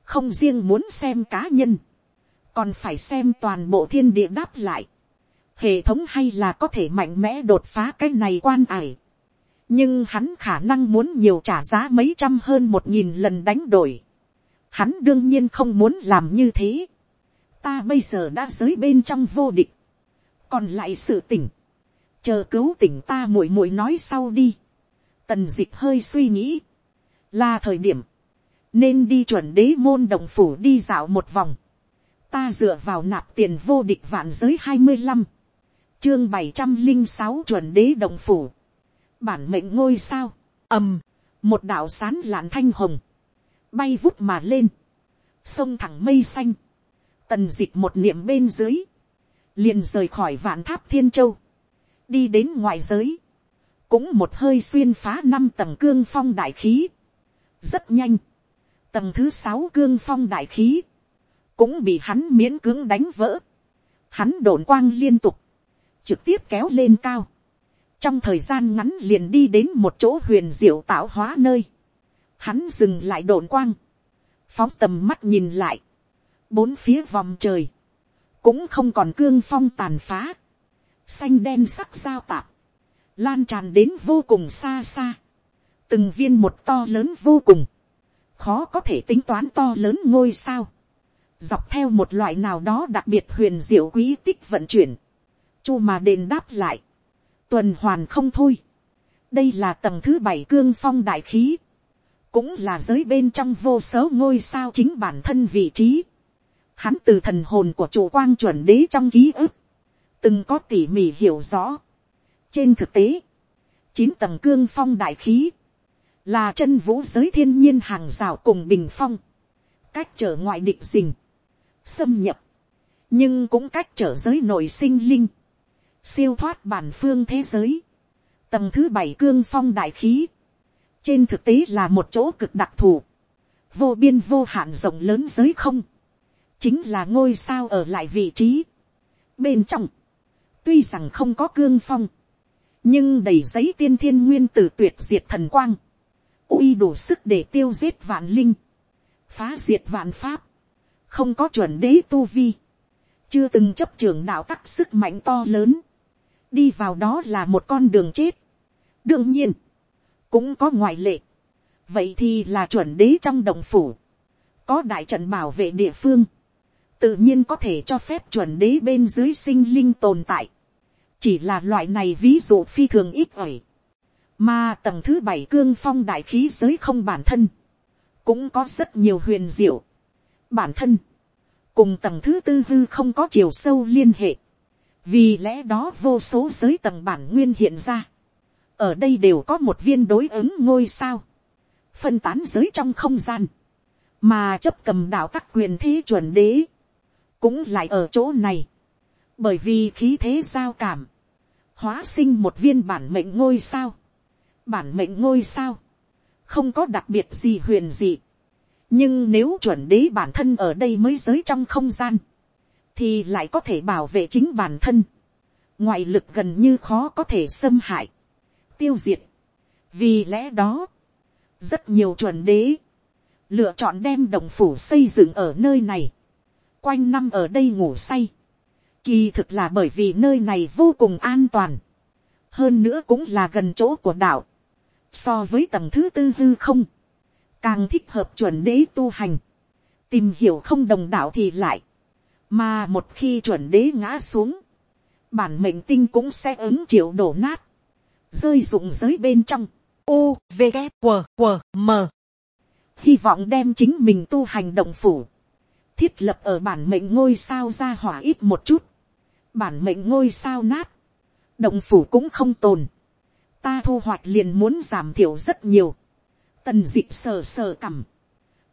không riêng muốn xem cá nhân, còn phải xem toàn bộ thiên địa đáp lại. hệ thống hay là có thể mạnh mẽ đột phá cái này quan ải. nhưng hắn khả năng muốn nhiều trả giá mấy trăm hơn một nghìn lần đánh đổi hắn đương nhiên không muốn làm như thế. ta bây giờ đã giới bên trong vô địch. còn lại sự tỉnh. chờ cứu tỉnh ta muội muội nói sau đi. tần d ị c h hơi suy nghĩ. là thời điểm. nên đi chuẩn đế môn đồng phủ đi dạo một vòng ta dựa vào nạp tiền vô địch vạn giới hai mươi năm. chương bảy trăm linh sáu chuẩn đế đồng phủ. bản mệnh ngôi sao. ầm. một đạo sán lạn thanh hồng. Bay vút mà lên, sông thẳng mây xanh, tần dịch một niệm bên dưới, liền rời khỏi vạn tháp thiên châu, đi đến ngoại giới, cũng một hơi xuyên phá năm tầng cương phong đại khí, rất nhanh, tầng thứ sáu cương phong đại khí, cũng bị hắn miễn cưỡng đánh vỡ, hắn đổn quang liên tục, trực tiếp kéo lên cao, trong thời gian ngắn liền đi đến một chỗ huyền diệu tạo hóa nơi, hắn dừng lại đổn quang, phóng tầm mắt nhìn lại, bốn phía vòng trời, cũng không còn cương phong tàn phá, xanh đen sắc giao tạp, lan tràn đến vô cùng xa xa, từng viên một to lớn vô cùng, khó có thể tính toán to lớn ngôi sao, dọc theo một loại nào đó đặc biệt huyền diệu quý tích vận chuyển, chu mà đền đáp lại, tuần hoàn không thôi, đây là tầng thứ bảy cương phong đại khí, cũng là giới bên trong vô số ngôi sao chính bản thân vị trí. Hắn từ thần hồn của chủ quang chuẩn đế trong ký ức, từng có tỉ mỉ hiểu rõ. trên thực tế, chín tầng cương phong đại khí, là chân vũ giới thiên nhiên hàng rào cùng bình phong, cách trở ngoại địch dình, xâm nhập, nhưng cũng cách trở giới nội sinh linh, siêu thoát bản phương thế giới, tầng thứ bảy cương phong đại khí, trên thực tế là một chỗ cực đặc thù, vô biên vô hạn rộng lớn giới không, chính là ngôi sao ở lại vị trí. Bên trong, tuy rằng không có cương phong, nhưng đầy giấy tiên thiên nguyên tử tuyệt diệt thần quang, uy đủ sức để tiêu giết vạn linh, phá diệt vạn pháp, không có chuẩn đế tu vi, chưa từng chấp trường đạo tắc sức mạnh to lớn, đi vào đó là một con đường chết. đương nhiên, cũng có ngoại lệ, vậy thì là chuẩn đế trong đồng phủ, có đại trận bảo vệ địa phương, tự nhiên có thể cho phép chuẩn đế bên dưới sinh linh tồn tại, chỉ là loại này ví dụ phi thường ít ỏi, mà tầng thứ bảy cương phong đại khí giới không bản thân, cũng có rất nhiều huyền diệu, bản thân, cùng tầng thứ tư hư không có chiều sâu liên hệ, vì lẽ đó vô số giới tầng bản nguyên hiện ra, ở đây đều có một viên đối ứng ngôi sao, phân tán giới trong không gian, mà chấp cầm đạo các quyền thế chuẩn đế, cũng lại ở chỗ này, bởi vì khí thế giao cảm, hóa sinh một viên bản mệnh ngôi sao, bản mệnh ngôi sao, không có đặc biệt gì huyền gì, nhưng nếu chuẩn đế bản thân ở đây mới giới trong không gian, thì lại có thể bảo vệ chính bản thân, ngoại lực gần như khó có thể xâm hại, tiêu diệt. vì lẽ đó, rất nhiều chuẩn đế, lựa chọn đem đồng phủ xây dựng ở nơi này, quanh năm ở đây ngủ say, kỳ thực là bởi vì nơi này vô cùng an toàn, hơn nữa cũng là gần chỗ của đạo, so với tầng thứ tư hư không, càng thích hợp chuẩn đế tu hành, tìm hiểu không đồng đạo thì lại, mà một khi chuẩn đế ngã xuống, bản mệnh tinh cũng sẽ ứng chịu đổ nát, rơi rụng giới bên trong, u, v, g, q, q, m. hy vọng đem chính mình tu hành động phủ, thiết lập ở bản mệnh ngôi sao ra hỏa ít một chút, bản mệnh ngôi sao nát, động phủ cũng không tồn, ta thu hoạch liền muốn giảm thiểu rất nhiều, tần dịp sờ sờ cằm,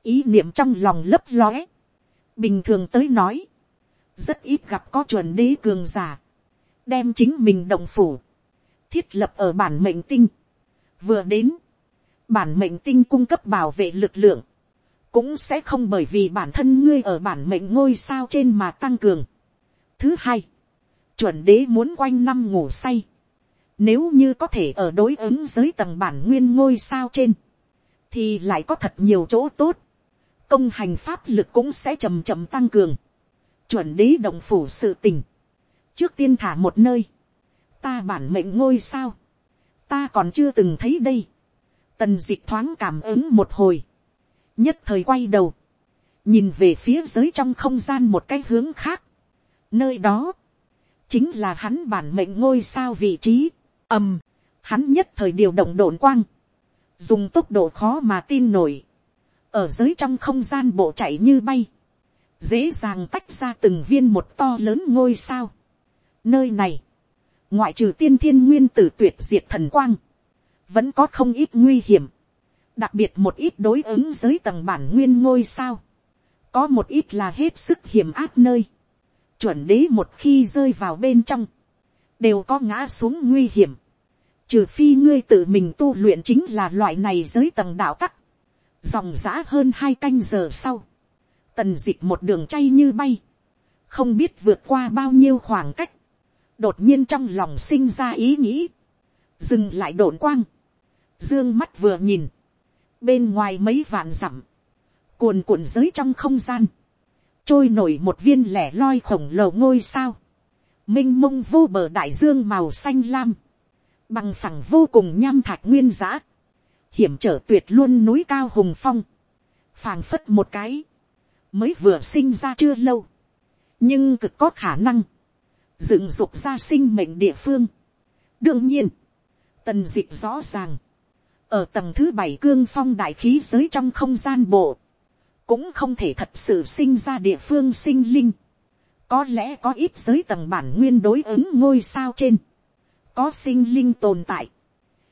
ý niệm trong lòng lấp lóe, bình thường tới nói, rất ít gặp có chuẩn đế cường giả, đem chính mình động phủ, thiết lập ở bản mệnh tinh, vừa đến, bản mệnh tinh cung cấp bảo vệ lực lượng, cũng sẽ không bởi vì bản thân ngươi ở bản mệnh ngôi sao trên mà tăng cường. Thứ hai, chuẩn đế muốn quanh năm ngủ say, nếu như có thể ở đối ứng giới tầng bản nguyên ngôi sao trên, thì lại có thật nhiều chỗ tốt, công hành pháp lực cũng sẽ chầm chậm tăng cường, chuẩn đế động phủ sự tình, trước tiên thả một nơi, ta bản mệnh ngôi sao, ta còn chưa từng thấy đây, tần d ị c h thoáng cảm ứng một hồi, nhất thời quay đầu, nhìn về phía dưới trong không gian một cái hướng khác, nơi đó, chính là hắn bản mệnh ngôi sao vị trí, ầm, hắn nhất thời điều động đồn quang, dùng tốc độ khó mà tin nổi, ở dưới trong không gian bộ chạy như bay, dễ dàng tách ra từng viên một to lớn ngôi sao. Nơi này, ngoại trừ tiên thiên nguyên tử tuyệt diệt thần quang, vẫn có không ít nguy hiểm, đặc biệt một ít đối ứng dưới tầng bản nguyên ngôi sao, có một ít là hết sức hiểm áp nơi, chuẩn đế một khi rơi vào bên trong, đều có ngã xuống nguy hiểm, trừ phi ngươi tự mình tu luyện chính là loại này giới tầng đạo tắc, dòng giã hơn hai canh giờ sau, tần dịch một đường chay như bay, không biết vượt qua bao nhiêu khoảng cách, đột nhiên trong lòng sinh ra ý nghĩ, dừng lại đồn quang, dương mắt vừa nhìn, bên ngoài mấy vạn dặm, cuồn cuộn giới trong không gian, trôi nổi một viên lẻ loi khổng lồ ngôi sao, m i n h mông vô bờ đại dương màu xanh lam, bằng phẳng vô cùng nham thạch nguyên giã, hiểm trở tuyệt luôn núi cao hùng phong, phàng phất một cái, mới vừa sinh ra chưa lâu, nhưng cực có khả năng, dựng dục ra sinh mệnh địa phương. đương nhiên, tần d ị c h rõ ràng, ở tầng thứ bảy cương phong đại khí giới trong không gian bộ, cũng không thể thật sự sinh ra địa phương sinh linh. Có lẽ có ít giới tầng bản nguyên đối ứng ngôi sao trên. Có sinh linh tồn tại.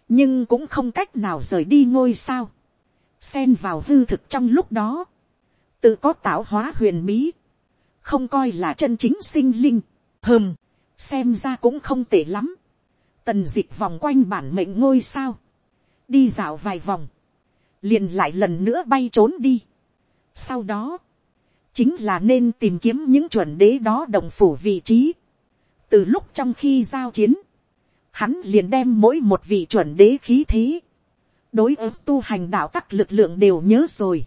Nhưng cũng không cách nào rời đi ngôi sao. Xen vào hư thực trong lúc đó. Tự có tạo hóa huyền bí. Không coi là chân chính sinh linh. Hừm, xem ra cũng không tệ lắm. Tần dịch vòng quanh bản mệnh ngôi sao. Đi dạo vài vòng. Liền lại lần nữa bay trốn đi sau đó, chính là nên tìm kiếm những chuẩn đế đó đồng phủ vị trí. Từ lúc trong khi giao chiến, hắn liền đem mỗi một vị chuẩn đế khí thế. Đối ứng tu hành đạo các lực lượng đều nhớ rồi.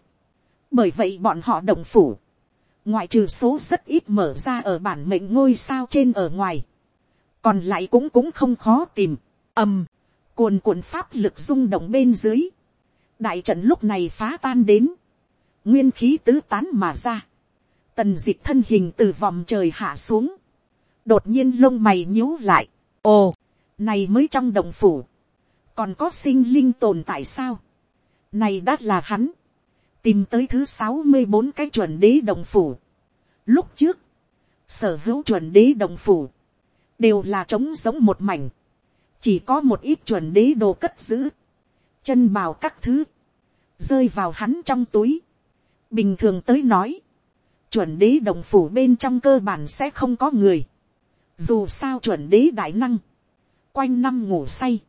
Bởi vậy bọn họ đồng phủ. Ngoại trừ số rất ít mở ra ở bản mệnh ngôi sao trên ở ngoài. Còn lại cũng cũng không khó tìm. ầm, cuồn cuộn pháp lực rung động bên dưới. Đại trận lúc này phá tan đến nguyên khí tứ tán mà ra, tần d ị c h thân hình từ vòng trời hạ xuống, đột nhiên lông mày nhíu lại, ồ, này mới trong đồng phủ, còn có sinh linh tồn tại sao, này đã là hắn, tìm tới thứ sáu mươi bốn cái chuẩn đế đồng phủ. Lúc trước, sở hữu chuẩn đế đồng phủ, đều là trống giống một mảnh, chỉ có một ít chuẩn đế đồ cất giữ, chân bào các thứ, rơi vào hắn trong túi, bình thường tới nói, chuẩn đế đồng phủ bên trong cơ bản sẽ không có người, dù sao chuẩn đế đại năng, quanh năm ngủ say,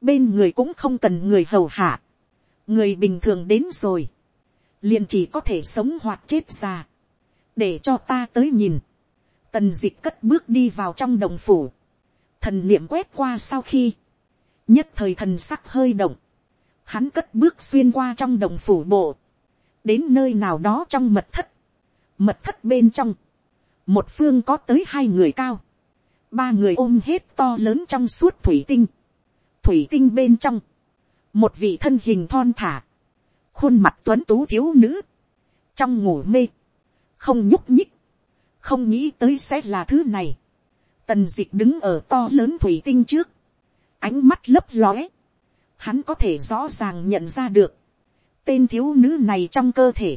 bên người cũng không cần người hầu hạ, người bình thường đến rồi, liền chỉ có thể sống hoặc chết già, để cho ta tới nhìn, tần dịch cất bước đi vào trong đồng phủ, thần niệm quét qua sau khi, nhất thời thần sắc hơi động, hắn cất bước xuyên qua trong đồng phủ bộ, đến nơi nào đó trong mật thất, mật thất bên trong, một phương có tới hai người cao, ba người ôm hết to lớn trong suốt thủy tinh, thủy tinh bên trong, một vị thân hình thon thả, khuôn mặt tuấn tú thiếu nữ, trong ngủ mê, không nhúc nhích, không nghĩ tới sẽ là thứ này, tần d ị c h đứng ở to lớn thủy tinh trước, ánh mắt lấp lóe, hắn có thể rõ ràng nhận ra được, tên thiếu nữ này trong cơ thể,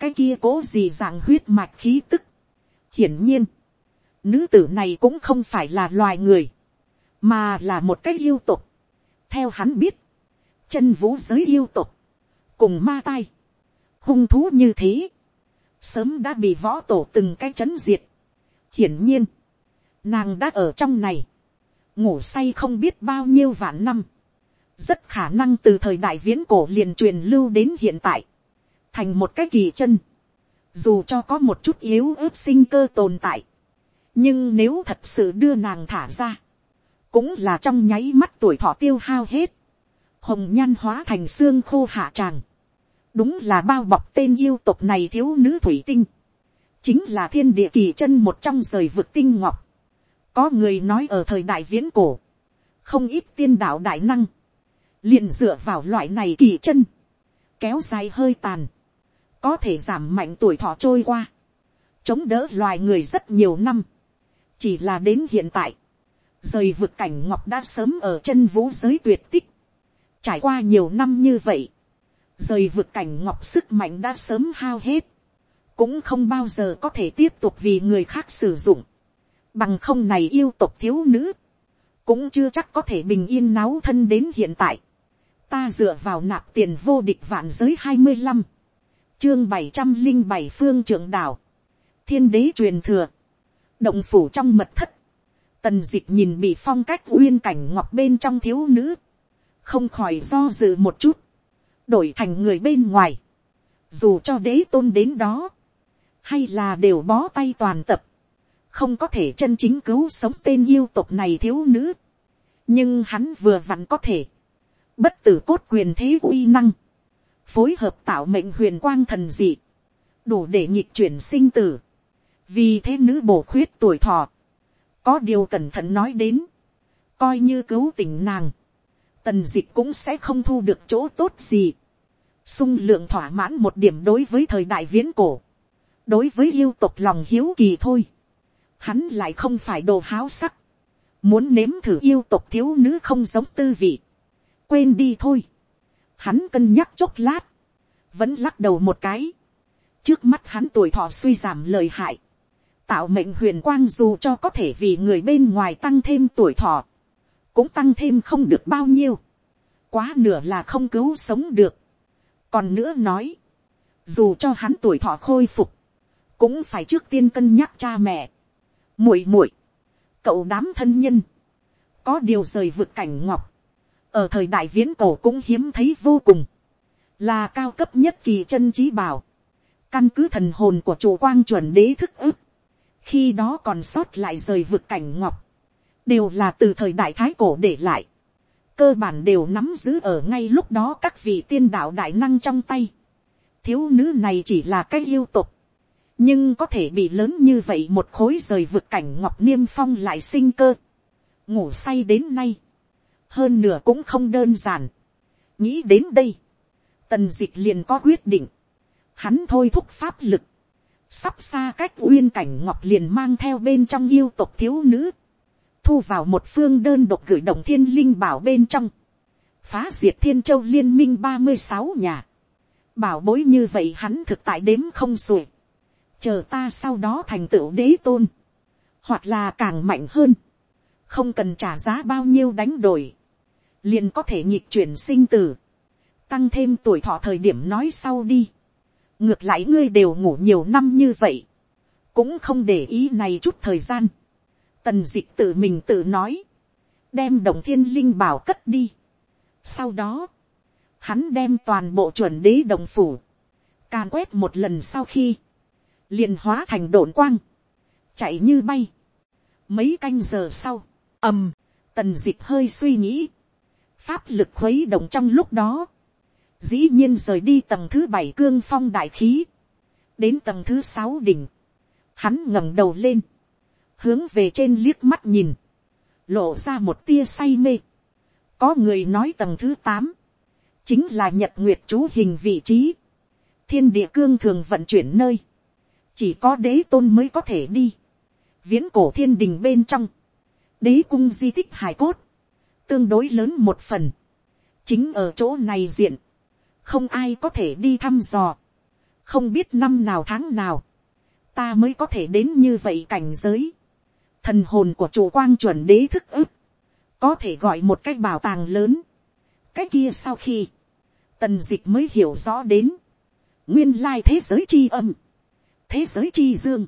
cái kia cố gì dạng huyết mạch khí tức. hiển nhiên, nữ tử này cũng không phải là loài người, mà là một cái yêu tục. theo hắn biết, chân vũ giới yêu tục, cùng ma tai, hung thú như thế, sớm đã bị võ tổ từng cái chấn diệt. hiển nhiên, nàng đã ở trong này, ngủ say không biết bao nhiêu vạn năm, rất khả năng từ thời đại viễn cổ liền truyền lưu đến hiện tại, thành một cái kỳ chân, dù cho có một chút yếu ớt sinh cơ tồn tại, nhưng nếu thật sự đưa nàng thả ra, cũng là trong nháy mắt tuổi thọ tiêu hao hết, hồng nhan hóa thành xương khô hạ tràng, đúng là bao bọc tên yêu tục này thiếu nữ thủy tinh, chính là thiên địa kỳ chân một trong rời vực tinh ngọc, có người nói ở thời đại viễn cổ, không ít tiên đạo đại năng, liền dựa vào loại này kỳ chân, kéo dài hơi tàn, có thể giảm mạnh tuổi thọ trôi qua, chống đỡ loài người rất nhiều năm, chỉ là đến hiện tại, rời vực cảnh ngọc đã sớm ở chân vũ giới tuyệt tích, trải qua nhiều năm như vậy, rời vực cảnh ngọc sức mạnh đã sớm hao hết, cũng không bao giờ có thể tiếp tục vì người khác sử dụng, bằng không này yêu tục thiếu nữ, cũng chưa chắc có thể bình yên náo thân đến hiện tại. Ta dựa vào nạp tiền vô địch vạn giới hai mươi năm, chương bảy trăm linh bảy phương trưởng đảo, thiên đế truyền thừa, động phủ trong mật thất, tần dịch nhìn bị phong cách uyên cảnh ngọc bên trong thiếu nữ, không khỏi do dự một chút, đổi thành người bên ngoài, dù cho đế tôn đến đó, hay là đều bó tay toàn tập, không có thể chân chính cứu sống tên yêu tục này thiếu nữ, nhưng hắn vừa vặn có thể, bất tử cốt quyền thế uy năng, phối hợp tạo mệnh huyền quang thần dị, đủ để nhịp chuyển sinh tử, vì thế nữ bổ khuyết tuổi thọ, có điều cẩn thận nói đến, coi như cứu tình nàng, tần dịch cũng sẽ không thu được chỗ tốt gì, sung lượng thỏa mãn một điểm đối với thời đại viễn cổ, đối với yêu tục lòng hiếu kỳ thôi, hắn lại không phải đồ háo sắc, muốn nếm thử yêu tục thiếu nữ không giống tư vị, quên đi thôi, hắn cân nhắc chốc lát, vẫn lắc đầu một cái, trước mắt hắn tuổi thọ suy giảm lời hại, tạo mệnh huyền quang dù cho có thể vì người bên ngoài tăng thêm tuổi thọ, cũng tăng thêm không được bao nhiêu, quá nửa là không cứu sống được. còn nữa nói, dù cho hắn tuổi thọ khôi phục, cũng phải trước tiên cân nhắc cha mẹ, muội muội, cậu đám thân nhân, có điều rời vực cảnh ngọc, ở thời đại viễn cổ cũng hiếm thấy vô cùng, là cao cấp nhất kỳ chân trí bảo, căn cứ thần hồn của chủ quang chuẩn đế thức ức, khi đó còn sót lại rời vực cảnh ngọc, đều là từ thời đại thái cổ để lại, cơ bản đều nắm giữ ở ngay lúc đó các vị tiên đạo đại năng trong tay. thiếu nữ này chỉ là cái yêu tục, nhưng có thể bị lớn như vậy một khối rời vực cảnh ngọc niêm phong lại sinh cơ, ngủ say đến nay, hơn nửa cũng không đơn giản. nghĩ đến đây, tần d ị c h liền có quyết định, hắn thôi thúc pháp lực, sắp xa cách uyên cảnh ngọc liền mang theo bên trong yêu tộc thiếu nữ, thu vào một phương đơn độc gửi đồng thiên linh bảo bên trong, phá diệt thiên châu liên minh ba mươi sáu nhà, bảo bối như vậy hắn thực tại đếm không xuể, chờ ta sau đó thành tựu đế tôn, hoặc là càng mạnh hơn, không cần trả giá bao nhiêu đánh đổi, liền có thể nhịp chuyển sinh tử, tăng thêm tuổi thọ thời điểm nói sau đi ngược lại ngươi đều ngủ nhiều năm như vậy, cũng không để ý này chút thời gian. tần d ị c h tự mình tự nói, đem đồng thiên linh bảo cất đi. sau đó, hắn đem toàn bộ chuẩn đế đồng phủ, càn quét một lần sau khi, liền hóa thành đồn quang, chạy như bay. mấy canh giờ sau, ầm, tần d ị c h hơi suy nghĩ, pháp lực khuấy động trong lúc đó, dĩ nhiên rời đi tầng thứ bảy cương phong đại khí, đến tầng thứ sáu đỉnh, hắn ngẩng đầu lên, hướng về trên liếc mắt nhìn, lộ ra một tia say mê. có người nói tầng thứ tám, chính là nhật nguyệt chú hình vị trí, thiên địa cương thường vận chuyển nơi, chỉ có đế tôn mới có thể đi, viễn cổ thiên đình bên trong, đế cung di tích hài cốt, tương đối lớn một phần, chính ở chỗ này diện, không ai có thể đi thăm dò, không biết năm nào tháng nào, ta mới có thể đến như vậy cảnh giới, thần hồn của chủ quang chuẩn đế thức ức, có thể gọi một cái bảo tàng lớn, cái kia sau khi, tần d ị c h mới hiểu rõ đến, nguyên lai thế giới chi âm, thế giới chi dương,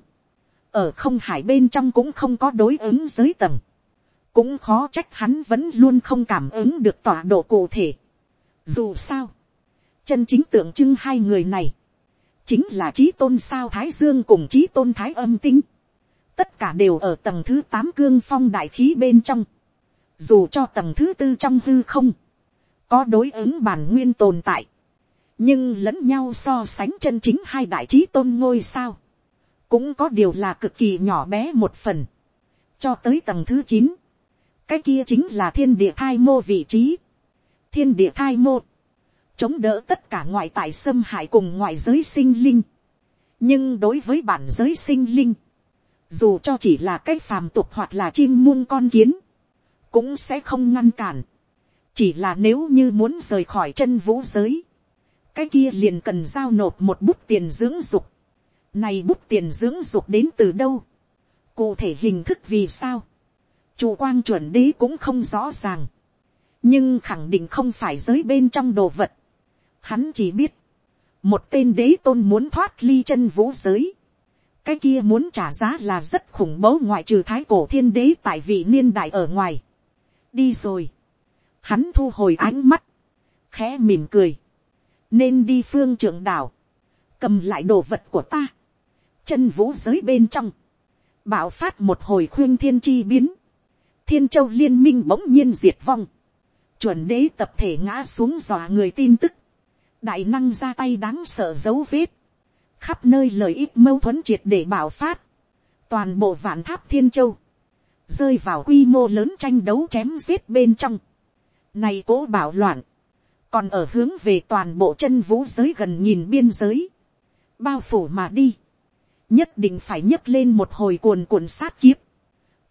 ở không hải bên trong cũng không có đối ứng giới tầng, cũng khó trách hắn vẫn luôn không cảm ứng được tọa độ cụ thể. Dù sao, chân chính tượng trưng hai người này, chính là trí tôn sao thái dương cùng trí tôn thái âm tinh, tất cả đều ở tầng thứ tám cương phong đại khí bên trong, dù cho tầng thứ tư trong hư không, có đối ứng bản nguyên tồn tại, nhưng lẫn nhau so sánh chân chính hai đại trí tôn ngôi sao, cũng có điều là cực kỳ nhỏ bé một phần, cho tới tầng thứ chín, cái kia chính là thiên địa thai mô vị trí, thiên địa thai mô, chống đỡ tất cả ngoại tại xâm hại cùng ngoại giới sinh linh. nhưng đối với bản giới sinh linh, dù cho chỉ là cái phàm tục hoặc là chim muôn con kiến, cũng sẽ không ngăn cản. chỉ là nếu như muốn rời khỏi chân vũ giới, cái kia liền cần giao nộp một bút tiền dưỡng dục. này bút tiền dưỡng dục đến từ đâu, cụ thể hình thức vì sao, chủ quang chuẩn đế cũng không rõ ràng, nhưng khẳng định không phải giới bên trong đồ vật, Hắn chỉ biết, một tên đế tôn muốn thoát ly chân vũ giới. Cái kia muốn trả giá là rất khủng bố ngoại trừ thái cổ thiên đế tại vị niên đại ở ngoài. Đi rồi. Hắn thu hồi ánh mắt. Khẽ mỉm cười. Nên đi phương trưởng đảo. Cầm lại đồ vật của ta. Chân vũ giới bên trong. Bảo phát một hồi khuyên thiên chi biến. Thiên châu liên minh bỗng nhiên diệt vong chuẩn đế tập thể ngã xuống dọa người tin tức, đại năng ra tay đáng sợ dấu vết, khắp nơi lợi ích mâu thuẫn triệt để bảo phát, toàn bộ vạn tháp thiên châu, rơi vào quy mô lớn tranh đấu chém giết bên trong, này cố bảo loạn, còn ở hướng về toàn bộ chân vũ giới gần nhìn biên giới, bao phủ mà đi, nhất định phải nhấc lên một hồi cuồn cuộn sát kiếp.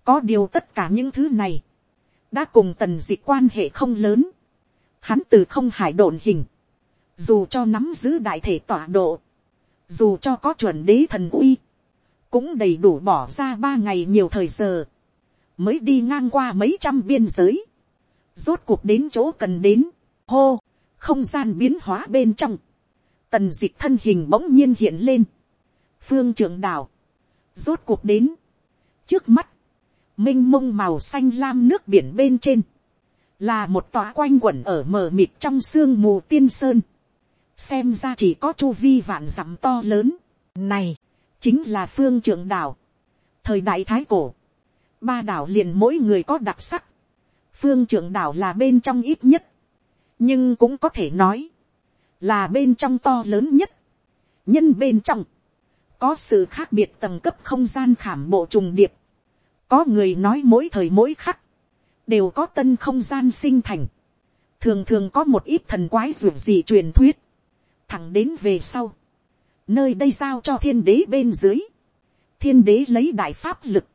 có điều tất cả những thứ này, đã cùng tần d ị quan hệ không lớn, hắn từ không hải đồn hình, dù cho nắm giữ đại thể tọa độ, dù cho có chuẩn đế thần uy, cũng đầy đủ bỏ ra ba ngày nhiều thời giờ, mới đi ngang qua mấy trăm biên giới, rốt cuộc đến chỗ cần đến, hô, không gian biến hóa bên trong, tần d ị thân hình bỗng nhiên hiện lên, phương trưởng đảo, rốt cuộc đến, trước mắt, m i n h mông màu xanh lam nước biển bên trên, là một tòa quanh quẩn ở mờ mịt trong sương mù tiên sơn, xem ra chỉ có chu vi vạn dặm to lớn, này, chính là phương trưởng đảo, thời đại thái cổ, ba đảo liền mỗi người có đặc sắc, phương trưởng đảo là bên trong ít nhất, nhưng cũng có thể nói, là bên trong to lớn nhất, nhân bên trong, có sự khác biệt tầng cấp không gian khảm bộ trùng điệp, có người nói mỗi thời mỗi khắc, đều có tân không gian sinh thành, thường thường có một ít thần quái ruột gì truyền thuyết, thẳng đến về sau, nơi đây giao cho thiên đế bên dưới, thiên đế lấy đại pháp lực,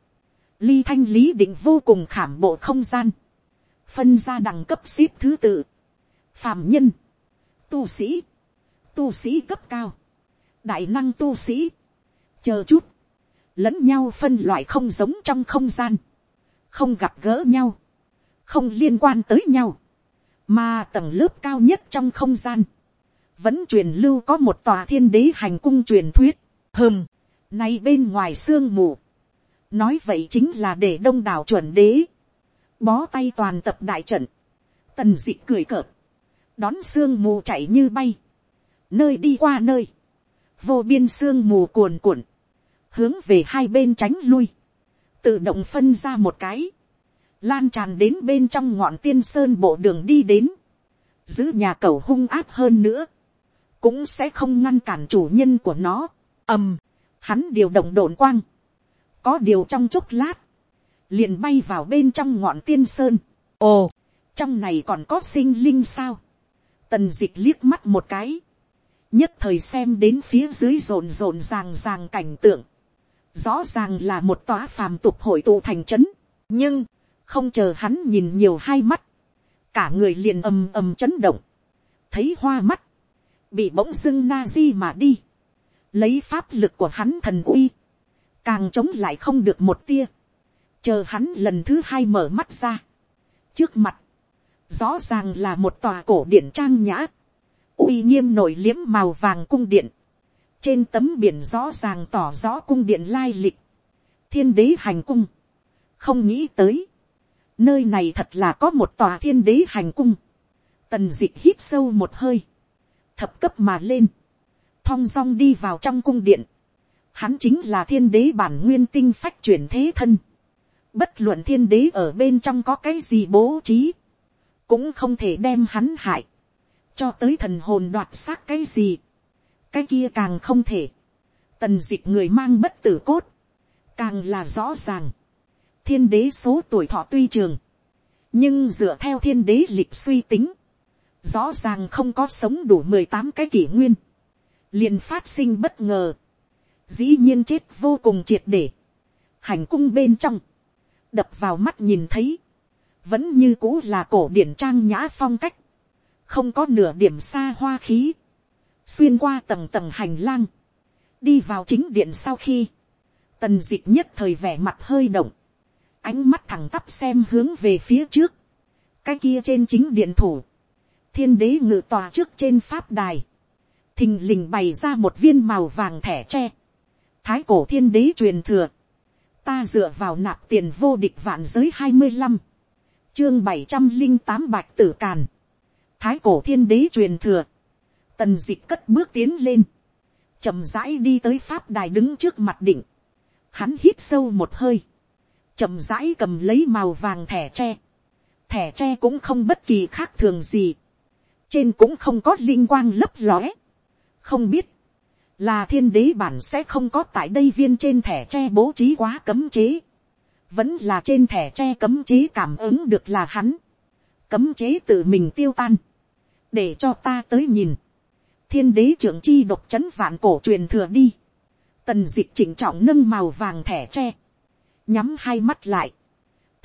ly thanh lý định vô cùng khảm bộ không gian, phân ra đẳng cấp ship thứ tự, phàm nhân, tu sĩ, tu sĩ cấp cao, đại năng tu sĩ, chờ chút, lẫn nhau phân loại không giống trong không gian, không gặp gỡ nhau, không liên quan tới nhau, mà tầng lớp cao nhất trong không gian, vẫn truyền lưu có một tòa thiên đế hành cung truyền thuyết, hơm, nay bên ngoài sương mù, nói vậy chính là để đông đảo chuẩn đế, bó tay toàn tập đại trận, tần dị cười cợt, đón sương mù chạy như bay, nơi đi qua nơi, vô biên sương mù cuồn cuộn, hướng về hai bên tránh lui, tự động phân ra một cái, lan tràn đến bên trong ngọn tiên sơn bộ đường đi đến, giữ nhà cầu hung áp hơn nữa, cũng sẽ không ngăn cản chủ nhân của nó, ầm, hắn điều động đồn quang, có điều trong chốc lát, liền bay vào bên trong ngọn tiên sơn, ồ, trong này còn có sinh linh sao, tần dịch liếc mắt một cái, nhất thời xem đến phía dưới rộn rộn ràng ràng cảnh tượng, rõ ràng là một tòa phàm tục hội tụ thành trấn, nhưng, không chờ hắn nhìn nhiều hai mắt, cả người liền ầm ầm chấn động, thấy hoa mắt, bị bỗng dưng na di mà đi, lấy pháp lực của hắn thần uy, càng chống lại không được một tia, chờ hắn lần thứ hai mở mắt ra, trước mặt, rõ ràng là một tòa cổ điện trang nhã, uy nghiêm nổi liếm màu vàng cung điện, trên tấm biển rõ ràng tỏ rõ cung điện lai lịch, thiên đế hành cung, không nghĩ tới, nơi này thật là có một tòa thiên đế hành cung, tần d ị hít sâu một hơi, thập cấp mà lên, thong dong đi vào trong cung điện, hắn chính là thiên đế bản nguyên tinh phách chuyển thế thân, bất luận thiên đế ở bên trong có cái gì bố trí, cũng không thể đem hắn hại, cho tới thần hồn đoạt xác cái gì, cái kia càng không thể, tần d ị c h người mang bất tử cốt, càng là rõ ràng, thiên đế số tuổi thọ tuy trường, nhưng dựa theo thiên đế lịch suy tính, rõ ràng không có sống đủ mười tám cái kỷ nguyên, liền phát sinh bất ngờ, dĩ nhiên chết vô cùng triệt để, hành cung bên trong, đập vào mắt nhìn thấy, vẫn như cũ là cổ điển trang nhã phong cách, không có nửa điểm xa hoa khí, xuyên qua tầng tầng hành lang, đi vào chính điện sau khi, tần d ị c h nhất thời vẻ mặt hơi động, ánh mắt thẳng tắp xem hướng về phía trước, cái kia trên chính điện thủ, thiên đế ngự tòa trước trên pháp đài, thình lình bày ra một viên màu vàng thẻ tre, thái cổ thiên đế truyền thừa, ta dựa vào nạp tiền vô địch vạn giới hai mươi năm, chương bảy trăm linh tám bạch tử càn, thái cổ thiên đế truyền thừa, tần dịch cất bước tiến lên, chậm rãi đi tới pháp đài đứng trước mặt định, hắn hít sâu một hơi, chậm rãi cầm lấy màu vàng thẻ tre, thẻ tre cũng không bất kỳ khác thường gì, trên cũng không có linh quang lấp lóe, không biết, là thiên đế bản sẽ không có tại đây viên trên thẻ tre bố trí quá cấm chế, vẫn là trên thẻ tre cấm chế cảm ứng được là hắn, cấm chế tự mình tiêu tan, để cho ta tới nhìn, thiên đế trưởng chi độc c h ấ n vạn cổ truyền thừa đi, tần d ị c h chỉnh trọng nâng màu vàng thẻ tre, nhắm hai mắt lại,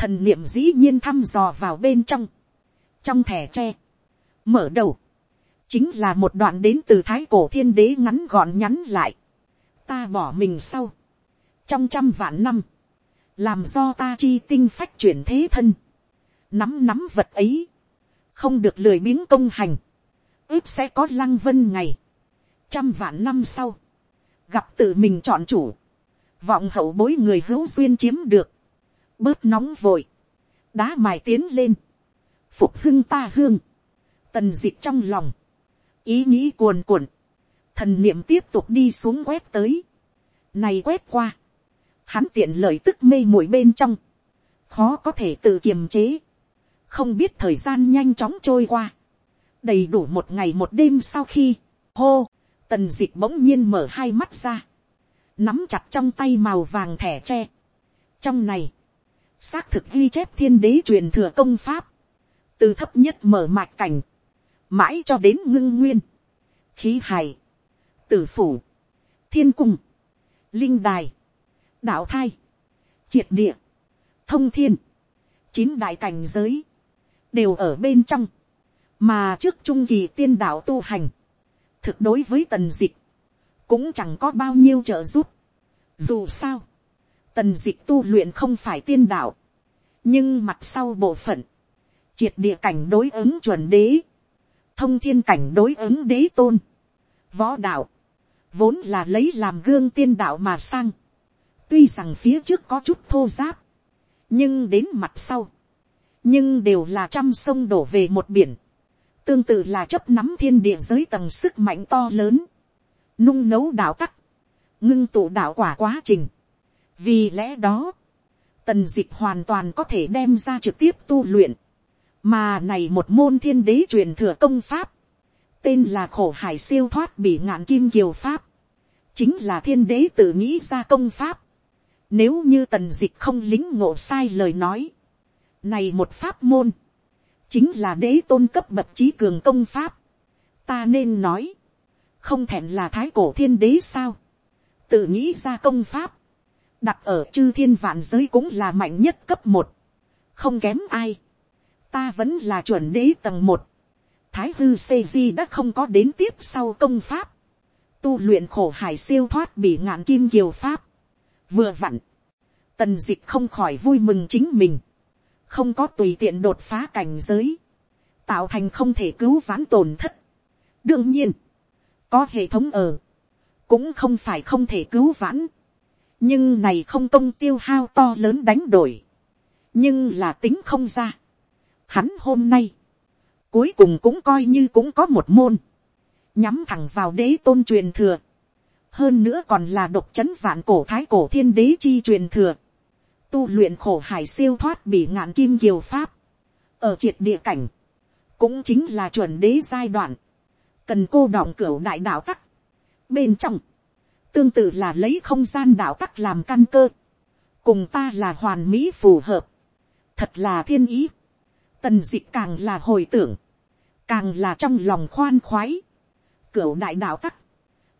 thần niệm dĩ nhiên thăm dò vào bên trong, trong thẻ tre, mở đầu, chính là một đoạn đến từ thái cổ thiên đế ngắn gọn nhắn lại, ta bỏ mình sau, trong trăm vạn năm, làm do ta chi tinh phách chuyển thế thân, nắm nắm vật ấy, không được lười biếng công hành, ước sẽ có lăng vân ngày, trăm vạn năm sau, gặp tự mình chọn chủ, vọng hậu bối người hữu duyên chiếm được, bớt nóng vội, đá mài tiến lên, phục hưng ta hương, tần dịch trong lòng, ý nghĩ cuồn cuộn, thần niệm tiếp tục đi xuống quét tới, này quét qua, hắn tiện lợi tức mê muội bên trong, khó có thể tự kiềm chế, không biết thời gian nhanh chóng trôi qua, đầy đủ một ngày một đêm sau khi, hô, tần dịch bỗng nhiên mở hai mắt ra, nắm chặt trong tay màu vàng thẻ tre. trong này, xác thực ghi chép thiên đế truyền thừa công pháp, từ thấp nhất mở mạch cảnh, mãi cho đến ngưng nguyên, khí hài, tử phủ, thiên cung, linh đài, đạo thai, triệt địa, thông thiên, chín đại cảnh giới, đều ở bên trong, mà trước trung kỳ tiên đạo tu hành, thực đối với tần dịch, cũng chẳng có bao nhiêu trợ giúp. Dù sao, tần dịch tu luyện không phải tiên đạo, nhưng mặt sau bộ phận, triệt địa cảnh đối ứng chuẩn đế, thông thiên cảnh đối ứng đế tôn, võ đạo, vốn là lấy làm gương tiên đạo mà sang, tuy rằng phía trước có chút thô giáp, nhưng đến mặt sau, nhưng đều là trăm sông đổ về một biển, tương tự là chấp nắm thiên địa giới tầng sức mạnh to lớn, nung nấu đạo tắc, ngưng tụ đạo quả quá trình. vì lẽ đó, tần d ị c h hoàn toàn có thể đem ra trực tiếp tu luyện, mà này một môn thiên đế truyền thừa công pháp, tên là khổ hải siêu thoát bị ngạn kim kiều pháp, chính là thiên đế tự nghĩ ra công pháp. Nếu như tần dịch không lính ngộ sai lời nói, này một pháp môn, chính là đế tôn cấp bậc trí cường công pháp. ta nên nói, không thẹn là thái cổ thiên đế sao, tự nghĩ ra công pháp, đặt ở chư thiên vạn giới cũng là mạnh nhất cấp một, không kém ai, ta vẫn là chuẩn đế tầng một, thái hư xê di đã không có đến tiếp sau công pháp, tu luyện khổ hải siêu thoát bị ngạn kim kiều pháp, vừa vặn, tần dịch không khỏi vui mừng chính mình, không có tùy tiện đột phá cảnh giới, tạo thành không thể cứu vãn tổn thất. đương nhiên, có hệ thống ở, cũng không phải không thể cứu vãn, nhưng này không công tiêu hao to lớn đánh đổi, nhưng là tính không ra. Hắn hôm nay, cuối cùng cũng coi như cũng có một môn, nhắm thẳng vào đế tôn truyền thừa, hơn nữa còn là độc c h ấ n vạn cổ thái cổ thiên đế chi truyền thừa, tu luyện khổ hải siêu thoát bị ngạn kim kiều pháp, ở triệt địa cảnh, cũng chính là chuẩn đế giai đoạn, cần cô đọng cửa đại đạo tắc. Bên trong, tương tự là lấy không gian đạo tắc làm căn cơ, cùng ta là hoàn mỹ phù hợp, thật là thiên ý, tần d ị càng là hồi tưởng, càng là trong lòng khoan khoái, cửa đại đạo tắc,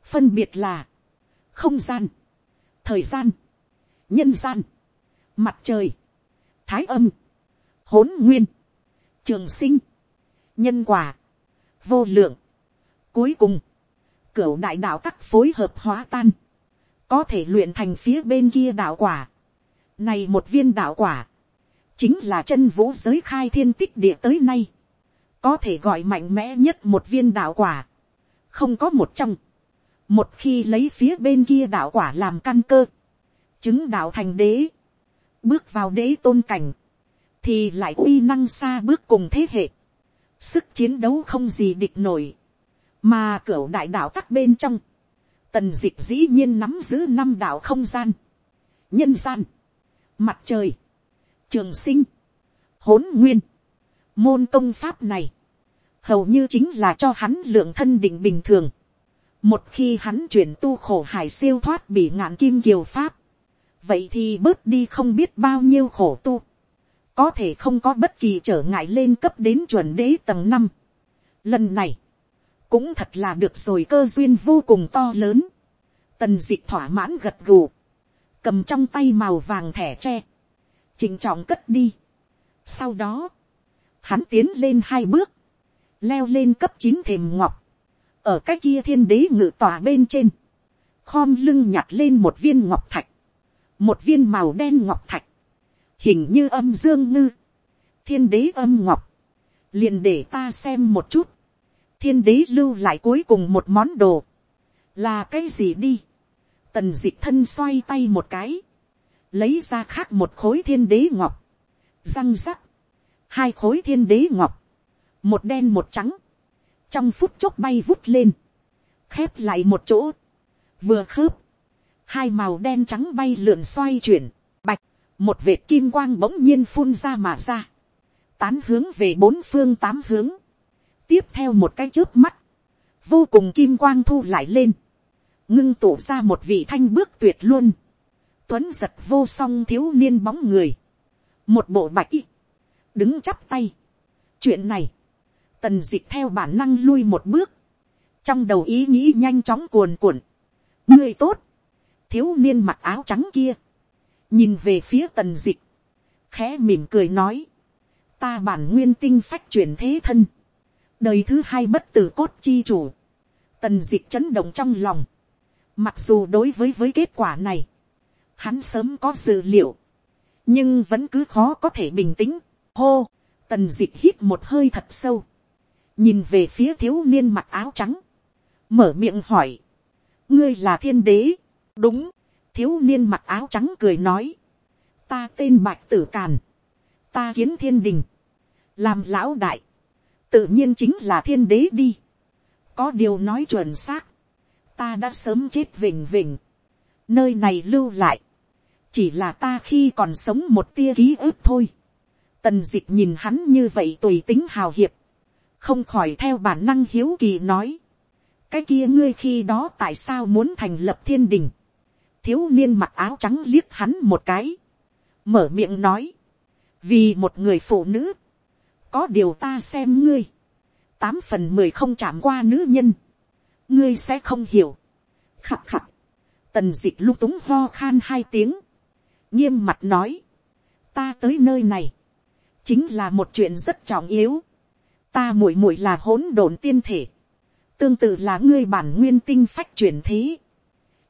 phân biệt là, không gian, thời gian, nhân gian, mặt trời, thái âm, hỗn nguyên, trường sinh, nhân quả, vô lượng. Cuối cùng, cửu đại đạo tắc phối hợp hóa tan, có thể luyện thành phía bên kia đạo quả. Này một viên đạo quả, chính là chân vũ giới khai thiên tích địa tới nay, có thể gọi mạnh mẽ nhất một viên đạo quả, không có một trong. Một khi lấy phía bên kia đạo quả làm căn cơ, chứng đạo thành đế, bước vào đế tôn cảnh, thì lại uy năng xa bước cùng thế hệ, sức chiến đấu không gì địch nổi, mà cửa đại đạo các bên trong, tần d ị c h dĩ nhiên nắm giữ năm đạo không gian, nhân gian, mặt trời, trường sinh, hỗn nguyên, môn công pháp này, hầu như chính là cho hắn lượng thân định bình thường. một khi hắn chuyển tu khổ hải siêu thoát bị ngạn kim kiều pháp, vậy thì bớt đi không biết bao nhiêu khổ tu, có thể không có bất kỳ trở ngại lên cấp đến chuẩn đế tầng năm. lần này, cũng thật là được rồi cơ duyên vô cùng to lớn. tần d ị thỏa mãn gật gù, cầm trong tay màu vàng thẻ tre, chỉnh trọng cất đi. sau đó, hắn tiến lên hai bước, leo lên cấp chín thềm ngọc, ở cái kia thiên đế ngự tòa bên trên, khom lưng nhặt lên một viên ngọc thạch, một viên màu đen ngọc thạch, hình như âm dương ngư, thiên đế âm ngọc, liền để ta xem một chút, thiên đế lưu lại cuối cùng một món đồ, là cái gì đi, tần d ị c h thân xoay tay một cái, lấy ra khác một khối thiên đế ngọc, răng rắc, hai khối thiên đế ngọc, một đen một trắng, trong phút chốc bay vút lên, khép lại một chỗ, vừa khớp, hai màu đen trắng bay lượn xoay chuyển, bạch, một vệt kim quang bỗng nhiên phun ra mà ra, tán hướng về bốn phương tám hướng, tiếp theo một cái trước mắt, vô cùng kim quang thu lại lên, ngưng tụ ra một vị thanh bước tuyệt luôn, tuấn giật vô song thiếu niên bóng người, một bộ bạch y, đứng chắp tay. chuyện này, tần d ị c h theo bản năng lui một bước, trong đầu ý nghĩ nhanh chóng cuồn cuộn, người tốt, thiếu niên mặc áo trắng kia, nhìn về phía tần d ị c h khẽ mỉm cười nói, ta bản nguyên tinh phách chuyển thế thân, đời thứ hai bất tử cốt chi chủ, tần d ị c h chấn động trong lòng, mặc dù đối với với kết quả này, hắn sớm có dự liệu, nhưng vẫn cứ khó có thể bình tĩnh, hô, tần d ị c h hít một hơi thật sâu, nhìn về phía thiếu niên mặc áo trắng, mở miệng hỏi, ngươi là thiên đế, đúng, thiếu niên mặc áo trắng cười nói, ta tên bạch tử càn, ta kiến thiên đình, làm lão đại, tự nhiên chính là thiên đế đi. có điều nói chuẩn xác, ta đã sớm chết vỉnh vỉnh, nơi này lưu lại, chỉ là ta khi còn sống một tia ký ức thôi. tần Dịch nhìn hắn như vậy tùy tính hào hiệp, không khỏi theo bản năng hiếu kỳ nói, cái kia ngươi khi đó tại sao muốn thành lập thiên đình, thiếu niên mặc áo trắng liếc hắn một cái, mở miệng nói, vì một người phụ nữ, có điều ta xem ngươi, tám phần mười không chạm qua nữ nhân, ngươi sẽ không hiểu. khặt khặt, tần Dịch ị lung túng ho khan hai tiếng, nghiêm mặt nói, ta tới nơi này, chính là một chuyện rất trọng yếu, ta muội muội là hỗn độn tiên thể, tương tự là ngươi bản nguyên tinh phách chuyển thế,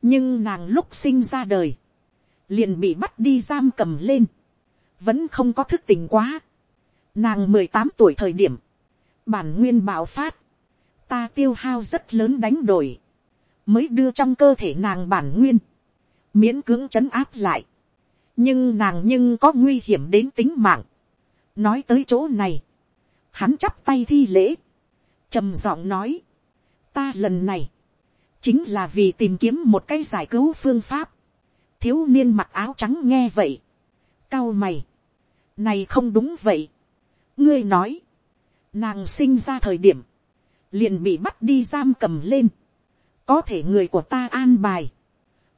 nhưng nàng lúc sinh ra đời, liền bị bắt đi giam cầm lên, vẫn không có thức tình quá, Nàng mười tám tuổi thời điểm, bản nguyên bạo phát, ta tiêu hao rất lớn đánh đổi, mới đưa trong cơ thể nàng bản nguyên, miễn cưỡng chấn áp lại nhưng nàng nhưng có nguy hiểm đến tính mạng. nói tới chỗ này, hắn chắp tay thi lễ, trầm giọng nói, ta lần này, chính là vì tìm kiếm một cái giải cứu phương pháp. thiếu niên mặc áo trắng nghe vậy, cao mày, này không đúng vậy, ngươi nói, nàng sinh ra thời điểm, liền bị bắt đi giam cầm lên, có thể người của ta an bài,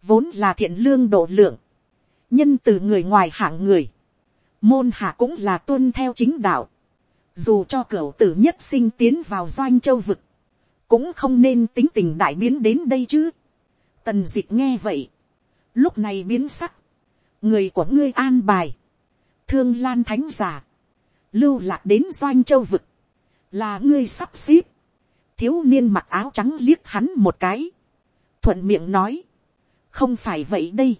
vốn là thiện lương độ lượng, nhân từ người ngoài hạng người, môn hạ cũng là tuân theo chính đạo, dù cho cửa tử nhất sinh tiến vào doanh châu vực, cũng không nên tính tình đại biến đến đây chứ. Tần d ị nghe vậy, lúc này biến sắc, người của ngươi an bài, thương lan thánh giả, lưu lạc đến doanh châu vực, là ngươi sắp xếp, thiếu niên mặc áo trắng liếc hắn một cái, thuận miệng nói, không phải vậy đây,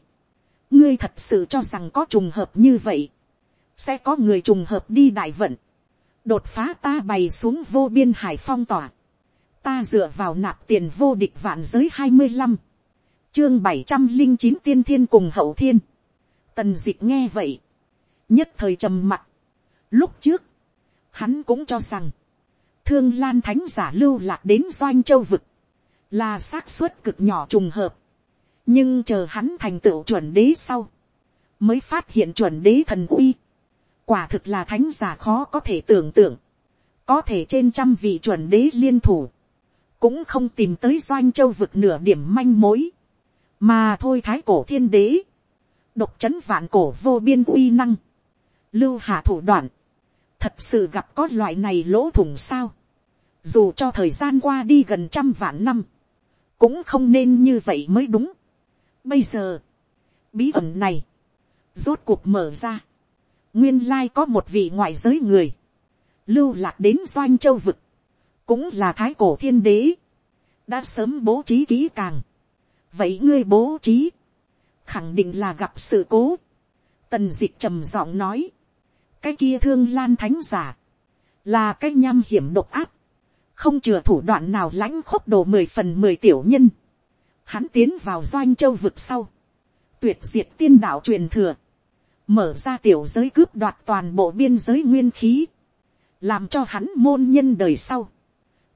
ngươi thật sự cho rằng có trùng hợp như vậy, sẽ có người trùng hợp đi đại vận, đột phá ta bày xuống vô biên hải phong tỏa, ta dựa vào nạp tiền vô địch vạn giới hai mươi năm, chương bảy trăm linh chín tiên thiên cùng hậu thiên, tần d ị c h nghe vậy, nhất thời trầm mặt, Lúc trước, hắn cũng cho rằng, thương lan thánh giả lưu lạc đến doanh châu vực, là xác suất cực nhỏ trùng hợp nhưng chờ hắn thành tựu chuẩn đế sau, mới phát hiện chuẩn đế thần uy. quả thực là thánh giả khó có thể tưởng tượng. có thể trên trăm vị chuẩn đế liên thủ, cũng không tìm tới doanh châu vực nửa điểm manh mối, mà thôi thái cổ thiên đế, độc c h ấ n vạn cổ vô biên uy năng, lưu hạ thủ đoạn, thật sự gặp có loại này lỗ thủng sao, dù cho thời gian qua đi gần trăm vạn năm, cũng không nên như vậy mới đúng. Bây giờ, bí ẩn này, rốt cuộc mở ra, nguyên lai có một vị ngoại giới người, lưu lạc đến doanh châu vực, cũng là thái cổ thiên đế, đã sớm bố trí kỹ càng, vậy ngươi bố trí, khẳng định là gặp sự cố. Tần dịch trầm giọng nói, cái kia thương lan thánh giả, là cái nham hiểm độc áp, không chừa thủ đoạn nào lãnh khúc đồ mười phần mười tiểu nhân. Hắn tiến vào doanh châu vực sau, tuyệt diệt tiên đạo truyền thừa, mở ra tiểu giới cướp đoạt toàn bộ biên giới nguyên khí, làm cho hắn môn nhân đời sau,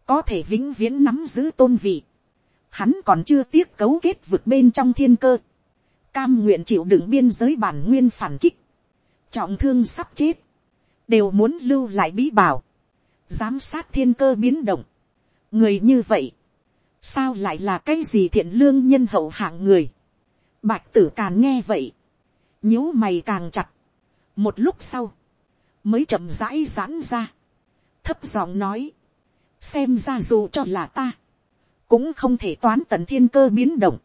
có thể vĩnh viễn nắm giữ tôn vị. Hắn còn chưa tiếc cấu kết vực bên trong thiên cơ, cam nguyện chịu đựng biên giới bản nguyên phản kích, trọng thương sắp chết, đều muốn lưu lại bí bảo, giám sát thiên cơ biến động. người như vậy, sao lại là cái gì thiện lương nhân hậu hạng người. bạch tử càn nghe vậy, nhíu mày càng chặt, một lúc sau, mới chậm rãi giãn ra, thấp giọng nói, xem ra dù cho là ta, cũng không thể toán tận thiên cơ biến động,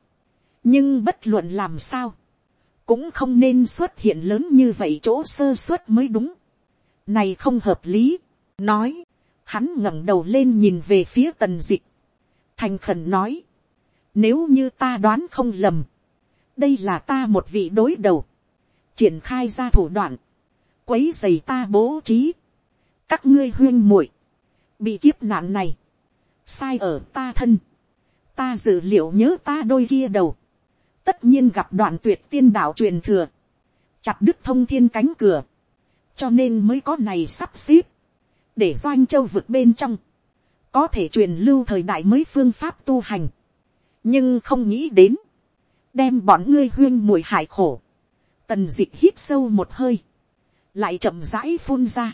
nhưng bất luận làm sao, cũng không nên xuất hiện lớn như vậy chỗ sơ suất mới đúng. này không hợp lý, nói, hắn ngẩng đầu lên nhìn về phía tần dịch, thành khẩn nói, nếu như ta đoán không lầm, đây là ta một vị đối đầu, triển khai ra thủ đoạn, quấy dày ta bố trí, các ngươi huyên muội, bị kiếp nạn này, sai ở ta thân, ta dự liệu nhớ ta đôi kia đầu, tất nhiên gặp đoạn tuyệt tiên đạo truyền thừa, chặt đứt thông thiên cánh cửa, cho nên mới có này sắp xếp, để doanh châu vực bên trong, có thể truyền lưu thời đại mới phương pháp tu hành, nhưng không nghĩ đến, đem bọn ngươi huyên mùi hại khổ, tần d ị c h hít sâu một hơi, lại chậm rãi phun ra,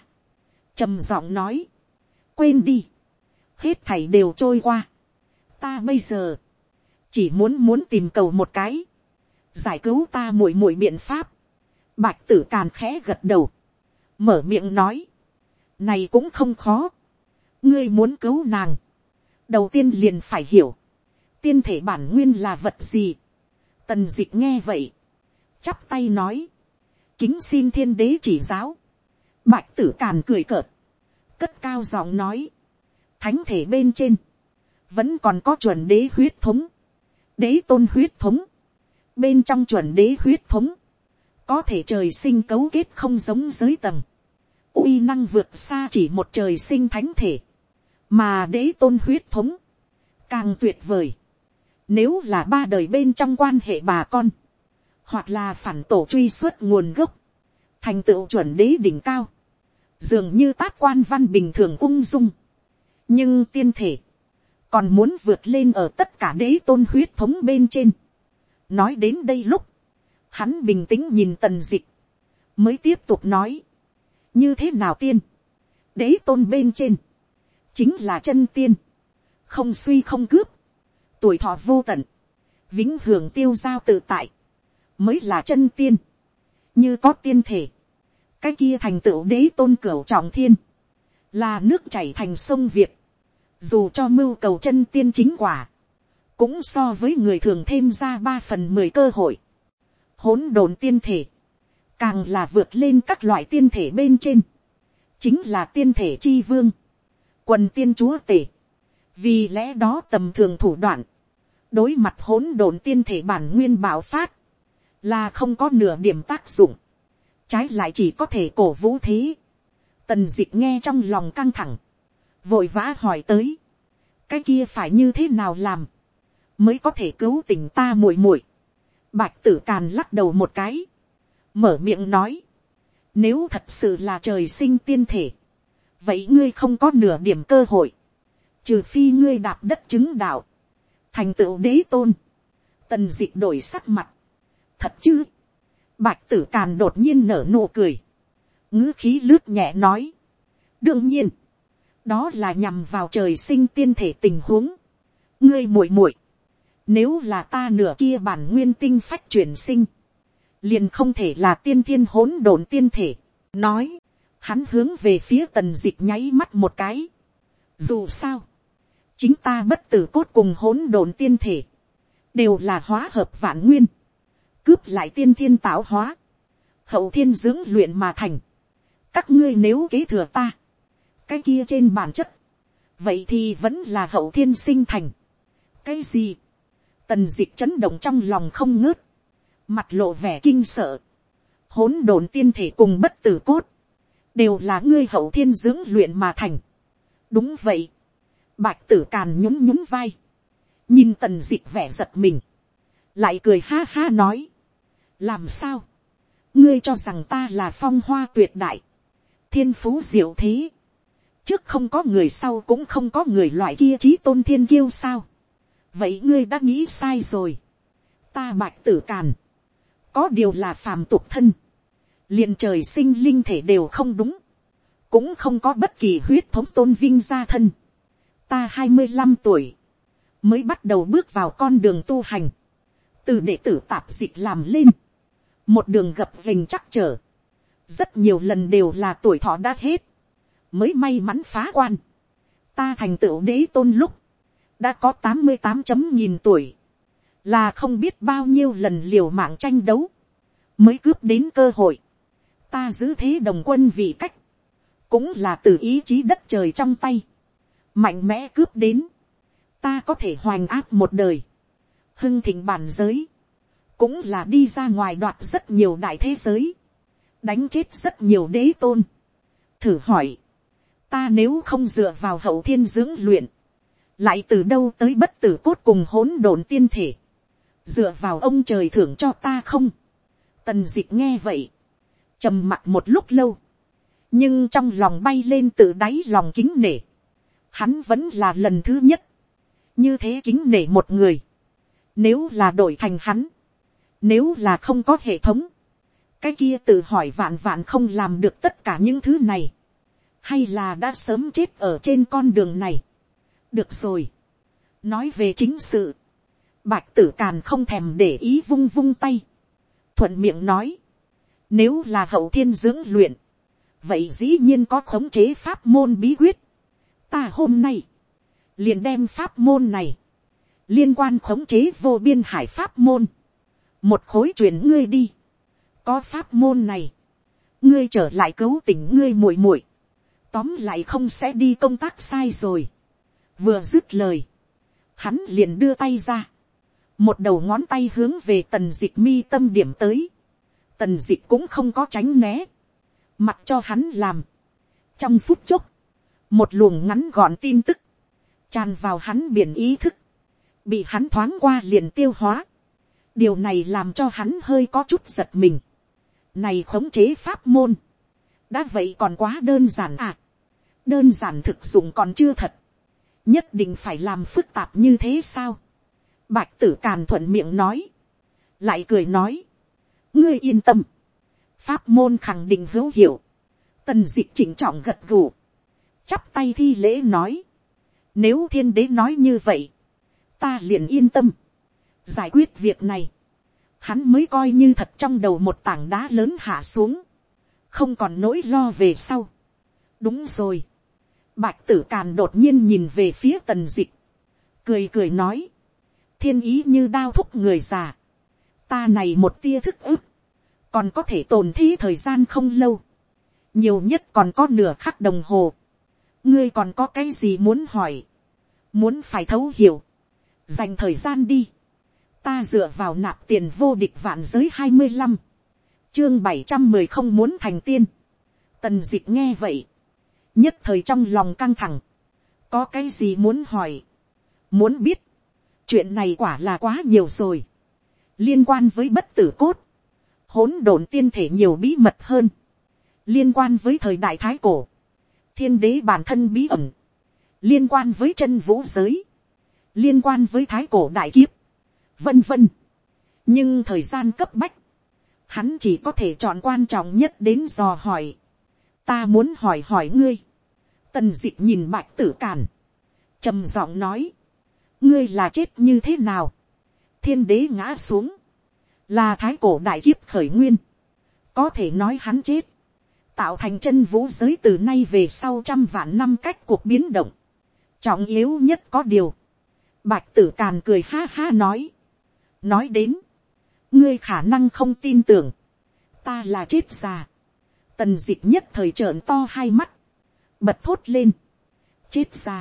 trầm giọng nói, quên đi, hết thảy đều trôi qua, ta bây giờ, chỉ muốn muốn tìm cầu một cái, giải cứu ta muội muội biện pháp, bạch tử càn khẽ gật đầu, mở miệng nói, này cũng không khó, ngươi muốn cứu nàng, đầu tiên liền phải hiểu, tiên thể bản nguyên là vật gì, tần d ị c h nghe vậy, chắp tay nói, kính xin thiên đế chỉ giáo, bạch tử càn cười cợt, cất cao giọng nói, thánh thể bên trên, vẫn còn có chuẩn đế huyết thống, đế tôn huyết thống, bên trong chuẩn đế huyết thống, có thể trời sinh cấu kết không giống giới tầng, uy năng vượt xa chỉ một trời sinh thánh thể, mà đế tôn huyết thống, càng tuyệt vời, nếu là ba đời bên trong quan hệ bà con, hoặc là phản tổ truy xuất nguồn gốc, thành tựu chuẩn đế đỉnh cao, dường như tát quan văn bình thường ung dung, nhưng tiên thể, còn muốn vượt lên ở tất cả đế tôn huyết thống bên trên. nói đến đây lúc, hắn bình tĩnh nhìn tần dịch, mới tiếp tục nói, như thế nào tiên, đế tôn bên trên, chính là chân tiên, không suy không cướp, tuổi thọ vô tận, vĩnh hưởng tiêu giao tự tại, mới là chân tiên, như có tiên thể, cái kia thành tựu đế tôn cửu trọng thiên, là nước chảy thành sông việt, dù cho mưu cầu chân tiên chính quả, cũng so với người thường thêm ra ba phần mười cơ hội. hỗn độn tiên thể, càng là vượt lên các loại tiên thể bên trên, chính là tiên thể chi vương, quần tiên chúa tể. vì lẽ đó tầm thường thủ đoạn, đối mặt hỗn độn tiên thể bản nguyên bảo phát, là không có nửa điểm tác dụng, trái lại chỉ có thể cổ vũ thế. Tần dịch nghe trong lòng căng thẳng, vội vã hỏi tới, cái kia phải như thế nào làm, mới có thể cứu tình ta muội muội. Bạch tử càn lắc đầu một cái, mở miệng nói, nếu thật sự là trời sinh tiên thể, vậy ngươi không có nửa điểm cơ hội, trừ phi ngươi đạp đất chứng đạo, thành tựu đế tôn, tần d ị đổi sắc mặt, thật chứ, bạch tử càn đột nhiên nở nụ cười, ngữ khí lướt nhẹ nói, đương nhiên, đó là nhằm vào trời sinh tiên thể tình huống. ngươi muội muội, nếu là ta nửa kia bản nguyên tinh phách chuyển sinh, liền không thể là tiên thiên hỗn độn tiên thể. nói, hắn hướng về phía tần dịch nháy mắt một cái. dù sao, chính ta bất tử cốt cùng hỗn độn tiên thể, đều là hóa hợp vạn nguyên, cướp lại tiên thiên tạo hóa, hậu thiên dưỡng luyện mà thành. các ngươi nếu kế thừa ta, cái kia trên bản chất, vậy thì vẫn là hậu thiên sinh thành. cái gì, tần dịch chấn động trong lòng không ngớt, mặt lộ vẻ kinh sợ, hỗn độn tiên thể cùng bất tử cốt, đều là ngươi hậu thiên dưỡng luyện mà thành. đúng vậy, bạch tử càn nhún nhún vai, nhìn tần d ị c h vẻ giật mình, lại cười ha ha nói, làm sao, ngươi cho rằng ta là phong hoa tuyệt đại, thiên phú diệu thế, trước không có người sau cũng không có người loại kia trí tôn thiên kiêu sao. vậy ngươi đã nghĩ sai rồi. ta bạch tử càn, có điều là phàm tục thân, liền trời sinh linh thể đều không đúng, cũng không có bất kỳ huyết thống tôn vinh gia thân. ta hai mươi năm tuổi, mới bắt đầu bước vào con đường tu hành, từ đệ tử tạp dịch làm lên, một đường gập vềnh chắc trở, rất nhiều lần đều là tuổi thọ đã hết, mới may mắn phá quan. Ta thành tựu đế tôn lúc, đã có tám mươi tám chấm nghìn tuổi, là không biết bao nhiêu lần liều mạng tranh đấu, mới cướp đến cơ hội. Ta giữ thế đồng quân vì cách, cũng là từ ý chí đất trời trong tay, mạnh mẽ cướp đến. Ta có thể hoành áp một đời, hưng thịnh bản giới, cũng là đi ra ngoài đoạt rất nhiều đại thế giới, đánh chết rất nhiều đế tôn. Thử hỏi, ta nếu không dựa vào hậu thiên dưỡng luyện, lại từ đâu tới bất tử cốt cùng hỗn độn tiên thể, dựa vào ông trời thưởng cho ta không. Tần d ị c h nghe vậy, trầm mặt một lúc lâu, nhưng trong lòng bay lên từ đáy lòng kính nể, hắn vẫn là lần thứ nhất, như thế kính nể một người, nếu là đổi thành hắn, nếu là không có hệ thống, cái kia tự hỏi vạn vạn không làm được tất cả những thứ này, hay là đã sớm chết ở trên con đường này. được rồi. nói về chính sự, bạch tử càn không thèm để ý vung vung tay. thuận miệng nói, nếu là hậu thiên dưỡng luyện, vậy dĩ nhiên có khống chế pháp môn bí quyết. ta hôm nay, liền đem pháp môn này, liên quan khống chế vô biên hải pháp môn, một khối truyền ngươi đi, có pháp môn này, ngươi trở lại cứu tỉnh ngươi muội muội, tóm lại không sẽ đi công tác sai rồi. vừa dứt lời, hắn liền đưa tay ra, một đầu ngón tay hướng về tần dịch mi tâm điểm tới, tần d ị cũng không có tránh né, mặc cho hắn làm. trong phút chốc, một luồng ngắn gọn tin tức, tràn vào hắn biển ý thức, bị hắn thoáng qua liền tiêu hóa. điều này làm cho hắn hơi có chút giật mình. này khống chế pháp môn, đã vậy còn quá đơn giản à đơn giản thực dụng còn chưa thật, nhất định phải làm phức tạp như thế sao. Bạch tử càn thuận miệng nói, lại cười nói, ngươi yên tâm, pháp môn khẳng định hữu hiệu, tần d ị chỉnh trọng gật gù, chắp tay thi lễ nói, nếu thiên đế nói như vậy, ta liền yên tâm, giải quyết việc này, hắn mới coi như thật trong đầu một tảng đá lớn hạ xuống, không còn nỗi lo về sau. đúng rồi, Bạch tử càn đột nhiên nhìn về phía tần dịch. Cười cười nói. Thiên ý như đao thúc người già. Ta này một tia thức ức. Còn có thể tồn thế thời gian không lâu. Nhiều nhất còn có nửa khắc đồng hồ. Ngươi còn có cái gì muốn hỏi. Muốn phải thấu hiểu. Dành thời gian đi. Ta dựa vào nạp tiền vô địch vạn giới hai mươi năm, Chương bảy trăm mười không muốn thành tiên. Tần dịch nghe vậy nhất thời trong lòng căng thẳng, có cái gì muốn hỏi, muốn biết, chuyện này quả là quá nhiều rồi, liên quan với bất tử cốt, hỗn độn tiên thể nhiều bí mật hơn, liên quan với thời đại thái cổ, thiên đế bản thân bí ẩn, liên quan với chân vũ giới, liên quan với thái cổ đại kiếp, vân vân. nhưng thời gian cấp bách, hắn chỉ có thể chọn quan trọng nhất đến dò hỏi. Ta muốn hỏi hỏi ngươi, tần d ị nhìn bạch tử càn, trầm giọng nói, ngươi là chết như thế nào, thiên đế ngã xuống, là thái cổ đại kiếp khởi nguyên, có thể nói hắn chết, tạo thành chân vũ giới từ nay về sau trăm vạn năm cách cuộc biến động, trọng yếu nhất có điều, bạch tử càn cười ha ha nói, nói đến, ngươi khả năng không tin tưởng, ta là chết già, tần d ị c h nhất thời trợn to hai mắt, bật thốt lên, chết già,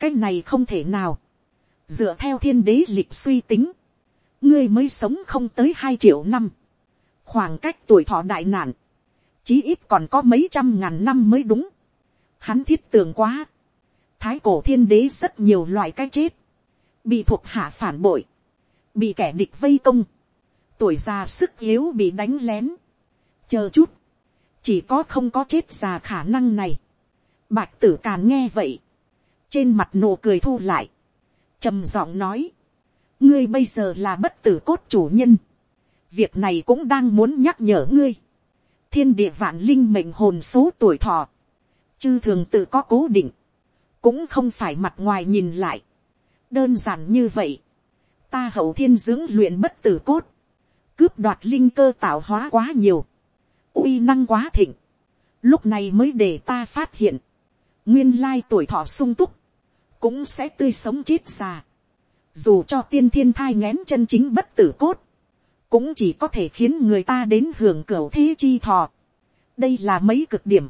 cái này không thể nào, dựa theo thiên đế lịch suy tính, ngươi mới sống không tới hai triệu năm, khoảng cách tuổi thọ đại nạn, chí ít còn có mấy trăm ngàn năm mới đúng, hắn thiết tưởng quá, thái cổ thiên đế rất nhiều loại cái chết, bị thuộc hạ phản bội, bị kẻ địch vây công, tuổi già sức yếu bị đánh lén, chờ chút, chỉ có không có chết già khả năng này. Bạch tử càn nghe vậy, trên mặt nụ cười thu lại, trầm giọng nói, ngươi bây giờ là bất tử cốt chủ nhân, việc này cũng đang muốn nhắc nhở ngươi, thiên địa vạn linh mệnh hồn số tuổi thọ, chư thường tự có cố định, cũng không phải mặt ngoài nhìn lại, đơn giản như vậy, ta hậu thiên dưỡng luyện bất tử cốt, cướp đoạt linh cơ tạo hóa quá nhiều, uy năng quá thịnh, lúc này mới để ta phát hiện, nguyên lai tuổi thọ sung túc, cũng sẽ tươi sống chết già. Dù cho tiên thiên thai ngén chân chính bất tử cốt, cũng chỉ có thể khiến người ta đến hưởng cửa thế chi thọ. đây là mấy cực điểm,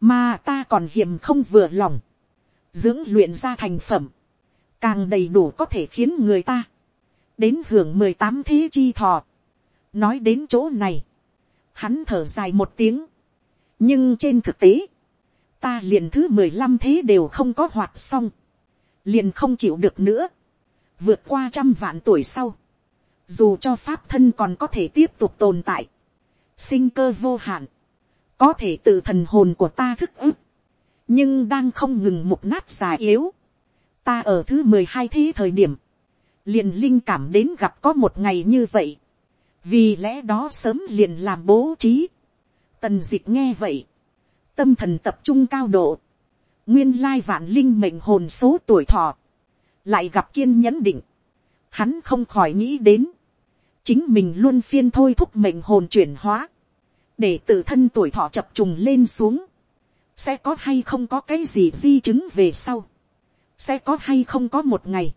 mà ta còn hiểm không vừa lòng. dưỡng luyện ra thành phẩm, càng đầy đủ có thể khiến người ta đến hưởng mười tám thế chi thọ. nói đến chỗ này, hắn thở dài một tiếng, nhưng trên thực tế, ta liền thứ mười lăm thế đều không có hoạt xong, liền không chịu được nữa, vượt qua trăm vạn tuổi sau, dù cho pháp thân còn có thể tiếp tục tồn tại, sinh cơ vô hạn, có thể từ thần hồn của ta thức ức, nhưng đang không ngừng mục nát già yếu, ta ở thứ mười hai thế thời điểm, liền linh cảm đến gặp có một ngày như vậy, vì lẽ đó sớm liền làm bố trí, tần d ị c h nghe vậy, tâm thần tập trung cao độ, nguyên lai vạn linh mệnh hồn số tuổi thọ, lại gặp kiên nhẫn định, hắn không khỏi nghĩ đến, chính mình luôn phiên thôi thúc mệnh hồn chuyển hóa, để tự thân tuổi thọ chập trùng lên xuống, sẽ có hay không có cái gì di chứng về sau, sẽ có hay không có một ngày,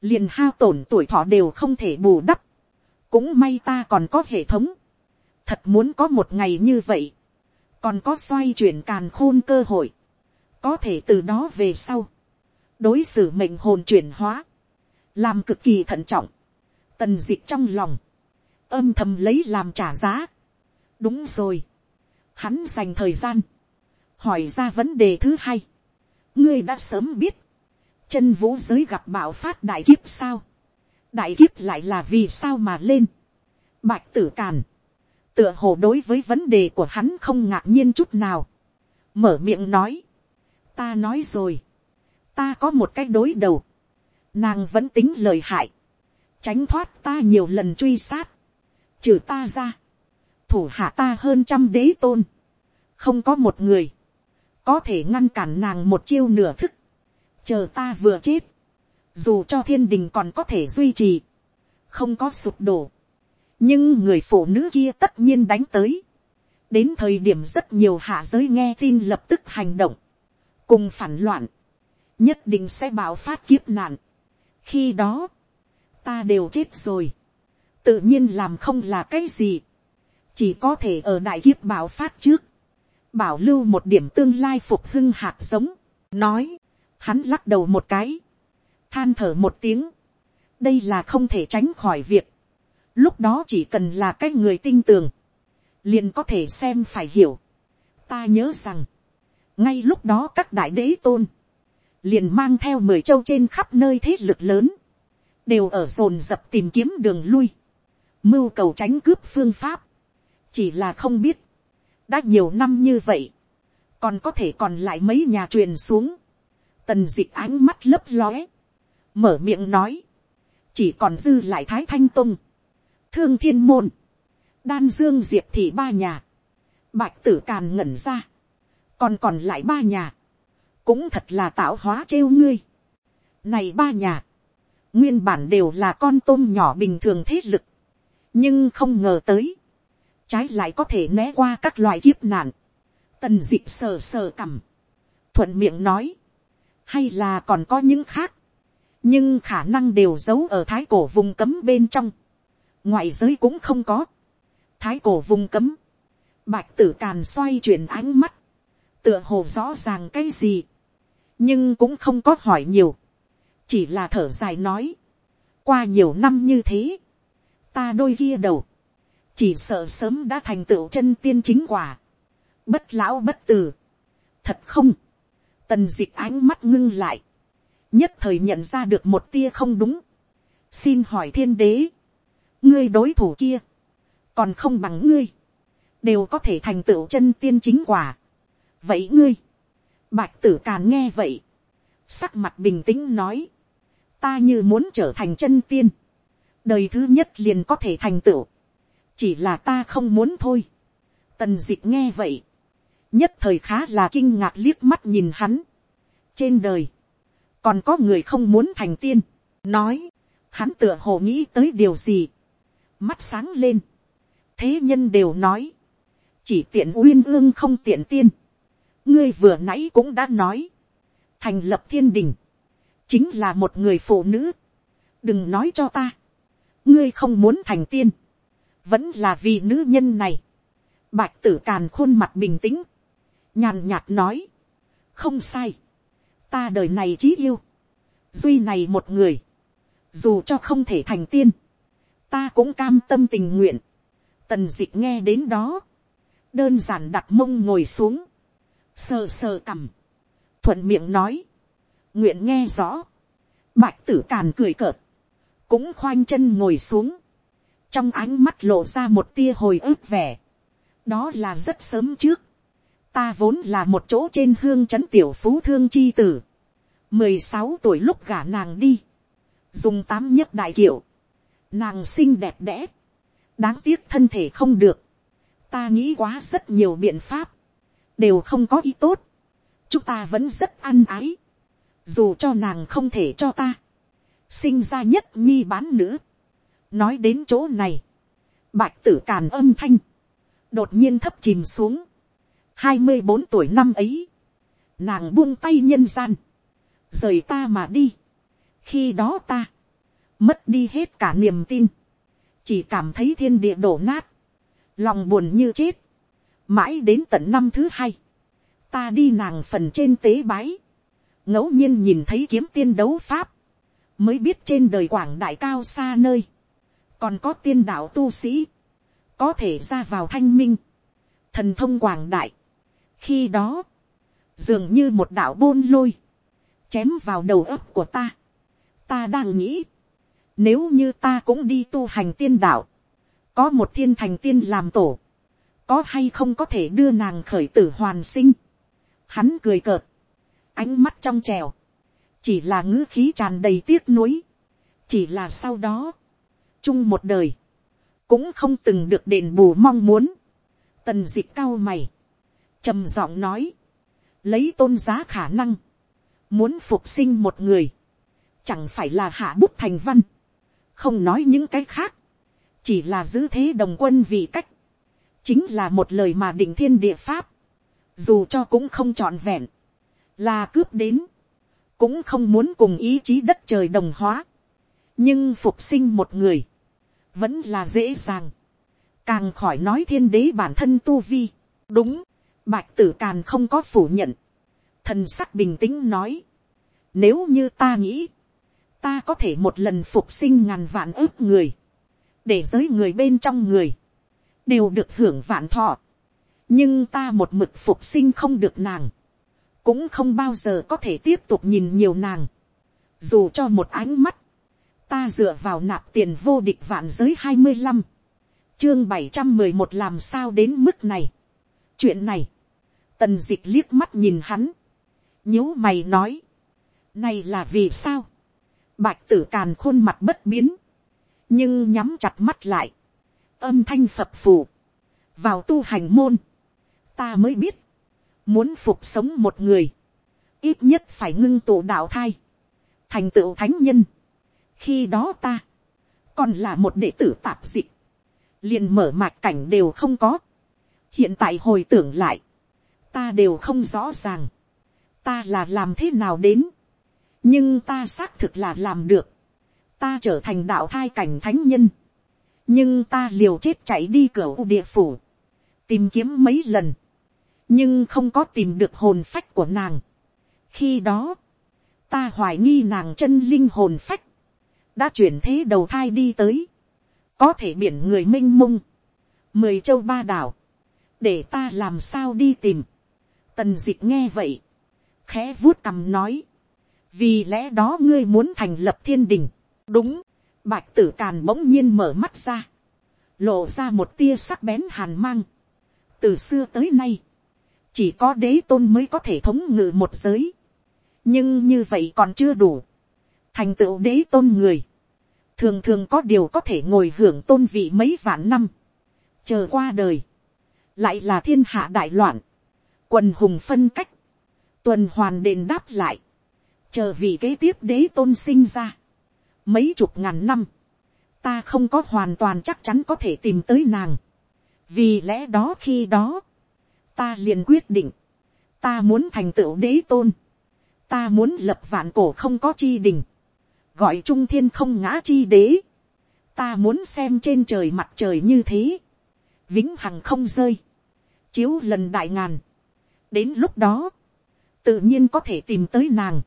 liền hao tổn tuổi thọ đều không thể bù đắp, cũng may ta còn có hệ thống, thật muốn có một ngày như vậy, còn có xoay chuyển càn khôn cơ hội, có thể từ đó về sau, đối xử mệnh hồn chuyển hóa, làm cực kỳ thận trọng, tần d ị c h trong lòng, âm thầm lấy làm trả giá. đúng rồi, hắn dành thời gian, hỏi ra vấn đề thứ hai, ngươi đã sớm biết, chân vũ giới gặp bạo phát đại kiếp sao, đại kiếp lại là vì sao mà lên. bạch tử càn, tựa hồ đối với vấn đề của hắn không ngạc nhiên chút nào. mở miệng nói, ta nói rồi, ta có một cái đối đầu, nàng vẫn tính lời hại, tránh thoát ta nhiều lần truy sát, trừ ta ra, thủ hạ ta hơn trăm đế tôn, không có một người, có thể ngăn cản nàng một chiêu nửa thức, chờ ta vừa chết, dù cho thiên đình còn có thể duy trì, không có sụp đổ, nhưng người phụ nữ kia tất nhiên đánh tới. đến thời điểm rất nhiều hạ giới nghe tin lập tức hành động, cùng phản loạn, nhất định sẽ bảo phát kiếp nạn. khi đó, ta đều chết rồi, tự nhiên làm không là cái gì, chỉ có thể ở đại kiếp bảo phát trước, bảo lưu một điểm tương lai phục hưng hạt giống, nói, hắn lắc đầu một cái, than thở một tiếng, đây là không thể tránh khỏi việc, lúc đó chỉ cần là cái người tinh tường, liền có thể xem phải hiểu. ta nhớ rằng, ngay lúc đó các đại đế tôn, liền mang theo mười châu trên khắp nơi thế lực lớn, đều ở dồn dập tìm kiếm đường lui, mưu cầu tránh cướp phương pháp, chỉ là không biết, đã nhiều năm như vậy, còn có thể còn lại mấy nhà truyền xuống, tần d ị ánh mắt lấp lóe, mở miệng nói, chỉ còn dư lại thái thanh tông, thương thiên môn, đan dương diệp thị ba nhà, bạch tử càn ngẩn ra, còn còn lại ba nhà, cũng thật là tạo hóa trêu ngươi. Này ba nhà, nguyên bản đều là con tôm nhỏ bình thường thế lực, nhưng không ngờ tới, trái lại có thể né qua các loại kiếp nạn. Tần d ị sờ sờ cằm, thuận miệng nói, hay là còn có những khác, nhưng khả năng đều giấu ở thái cổ vùng cấm bên trong, ngoại giới cũng không có, thái cổ vùng cấm, bạch tử càn xoay chuyển ánh mắt, tựa hồ rõ ràng cái gì, nhưng cũng không có hỏi nhiều, chỉ là thở dài nói, qua nhiều năm như thế, ta đôi kia đầu, chỉ sợ sớm đã thành tựu chân tiên chính quả, bất lão bất từ, thật không, tần d ị c h ánh mắt ngưng lại, nhất thời nhận ra được một tia không đúng, xin hỏi thiên đế, ngươi đối thủ kia, còn không bằng ngươi, đều có thể thành tựu chân tiên chính quả vậy ngươi, bạch tử càn nghe vậy, sắc mặt bình tĩnh nói, ta như muốn trở thành chân tiên, đời thứ nhất liền có thể thành tựu, chỉ là ta không muốn thôi. tần d ị c h nghe vậy, nhất thời khá là kinh ngạc liếc mắt nhìn hắn. trên đời, còn có người không muốn thành tiên, nói, hắn tựa hồ nghĩ tới điều gì, mắt sáng lên, thế nhân đều nói, chỉ tiện uyên ương không tiện tiên, ngươi vừa nãy cũng đã nói, thành lập thiên đình, chính là một người phụ nữ, đừng nói cho ta, ngươi không muốn thành tiên, vẫn là vì nữ nhân này, bạch tử càn khuôn mặt bình tĩnh, nhàn nhạt nói, không sai, ta đời này chí yêu, duy này một người, dù cho không thể thành tiên, ta cũng cam tâm tình nguyện, tần d ị c h nghe đến đó, đơn giản đặt mông ngồi xuống, sờ sờ cằm, thuận miệng nói, nguyện nghe rõ, bạch tử càn cười cợt, cũng khoanh chân ngồi xuống, trong ánh mắt lộ ra một tia hồi ức vẻ, đó là rất sớm trước, ta vốn là một chỗ trên hương trấn tiểu phú thương chi tử. mười sáu tuổi lúc gả nàng đi. dùng tám nhất đại kiệu. nàng xinh đẹp đẽ. đáng tiếc thân thể không được. ta nghĩ quá rất nhiều biện pháp đều không có ý tốt. chúng ta vẫn rất ăn ái. dù cho nàng không thể cho ta. sinh ra nhất nhi bán nữ. nói đến chỗ này. bạch tử càn âm thanh. đột nhiên thấp chìm xuống hai mươi bốn tuổi năm ấy, nàng buông tay nhân gian, rời ta mà đi. khi đó ta, mất đi hết cả niềm tin, chỉ cảm thấy thiên địa đổ nát, lòng buồn như chết, mãi đến tận năm thứ hai, ta đi nàng phần trên tế bái, ngẫu nhiên nhìn thấy kiếm tiên đấu pháp, mới biết trên đời quảng đại cao xa nơi, còn có tiên đạo tu sĩ, có thể ra vào thanh minh, thần thông quảng đại, khi đó, dường như một đạo bôn lôi, chém vào đầu ấp của ta. ta đang nghĩ, nếu như ta cũng đi tu hành tiên đạo, có một thiên thành tiên làm tổ, có hay không có thể đưa nàng khởi tử hoàn sinh. Hắn cười cợt, ánh mắt trong trèo, chỉ là ngữ khí tràn đầy tiếc nuối, chỉ là sau đó, chung một đời, cũng không từng được đền bù mong muốn, tần dịch cao mày, trầm giọng nói, lấy tôn giá khả năng, muốn phục sinh một người, chẳng phải là hạ bút thành văn, không nói những cái khác, chỉ là giữ thế đồng quân vì cách, chính là một lời mà định thiên địa pháp, dù cho cũng không trọn vẹn, là cướp đến, cũng không muốn cùng ý chí đất trời đồng hóa, nhưng phục sinh một người, vẫn là dễ dàng, càng khỏi nói thiên đế bản thân tu vi, đúng, Bạch tử càn không có phủ nhận. Thần sắc bình tĩnh nói. Nếu như ta nghĩ. Ta có thể một lần phục sinh ngàn vạn ước người. Để giới người bên trong người. Đều được hưởng vạn thọ. Nhưng ta một mực phục sinh không được nàng. Cũng không bao giờ có thể tiếp tục nhìn nhiều nàng. Dù cho một ánh mắt. Ta dựa vào nạp tiền vô địch vạn giới hai mươi năm, Chương bảy trăm mười một làm sao đến mức này. Chuyện này Tần dịch liếc mắt nhìn hắn. nhíu mày nói. Này là vì sao? Bạch tử càn khuôn mặt bất biến. Nhưng nhắm chặt mắt lại. Âm thanh phập phù. Vào tu hành môn. Ta mới biết. Muốn phục sống một người. ít nhất phải ngưng tụ đạo thai, thành tựu thánh nhân. khi đó ta, còn là một đệ tử tạp dị liền mở mạch cảnh đều không có. hiện tại hồi tưởng lại, ta đều không rõ ràng, ta là làm thế nào đến, nhưng ta xác thực là làm được, ta trở thành đạo thai cảnh thánh nhân, nhưng ta liều chết chạy đi cửa u địa phủ, tìm kiếm mấy lần, nhưng không có tìm được hồn phách của nàng. khi đó, ta hoài nghi nàng chân linh hồn phách, đã chuyển thế đầu thai đi tới, có thể biển người m i n h mông, mười châu ba đảo, để ta làm sao đi tìm. tần d ị c h nghe vậy, khẽ vuốt cằm nói, vì lẽ đó ngươi muốn thành lập thiên đình, đúng, bạch tử càn bỗng nhiên mở mắt ra, lộ ra một tia sắc bén hàn mang, từ xưa tới nay, chỉ có đế tôn mới có thể thống ngự một giới, nhưng như vậy còn chưa đủ, thành tựu đế tôn người, thường thường có điều có thể ngồi hưởng tôn vị mấy vạn năm, chờ qua đời, lại là thiên hạ đại loạn, quần hùng phân cách, tuần hoàn đền đáp lại, chờ vì kế tiếp đế tôn sinh ra, mấy chục ngàn năm, ta không có hoàn toàn chắc chắn có thể tìm tới nàng, vì lẽ đó khi đó, ta liền quyết định, ta muốn thành tựu đế tôn, ta muốn lập vạn cổ không có chi đình, gọi trung thiên không ngã chi đế, ta muốn xem trên trời mặt trời như thế, vĩnh hằng không rơi, chiếu lần đại ngàn, đến lúc đó, tự nhiên có thể tìm tới nàng,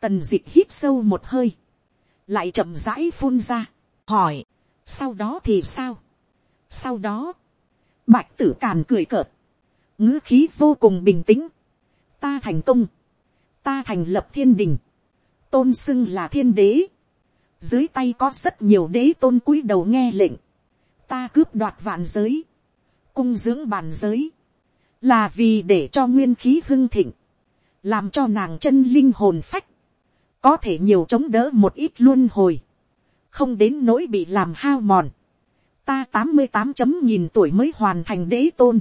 tần d ị c h hít sâu một hơi, lại chậm rãi phun ra, hỏi, sau đó thì sao, sau đó, bạch tử càn cười cợt, ngữ khí vô cùng bình tĩnh, ta thành công, ta thành lập thiên đình, tôn xưng là thiên đế. Dưới tay có rất nhiều đế tôn cúi đầu nghe lệnh. Ta cướp đoạt vạn giới. Cung dưỡng bàn giới. Là vì để cho nguyên khí hưng thịnh. Làm cho nàng chân linh hồn phách. Có thể nhiều chống đỡ một ít luôn hồi. Không đến nỗi bị làm hao mòn. Ta tám mươi tám chấm nghìn tuổi mới hoàn thành đế tôn.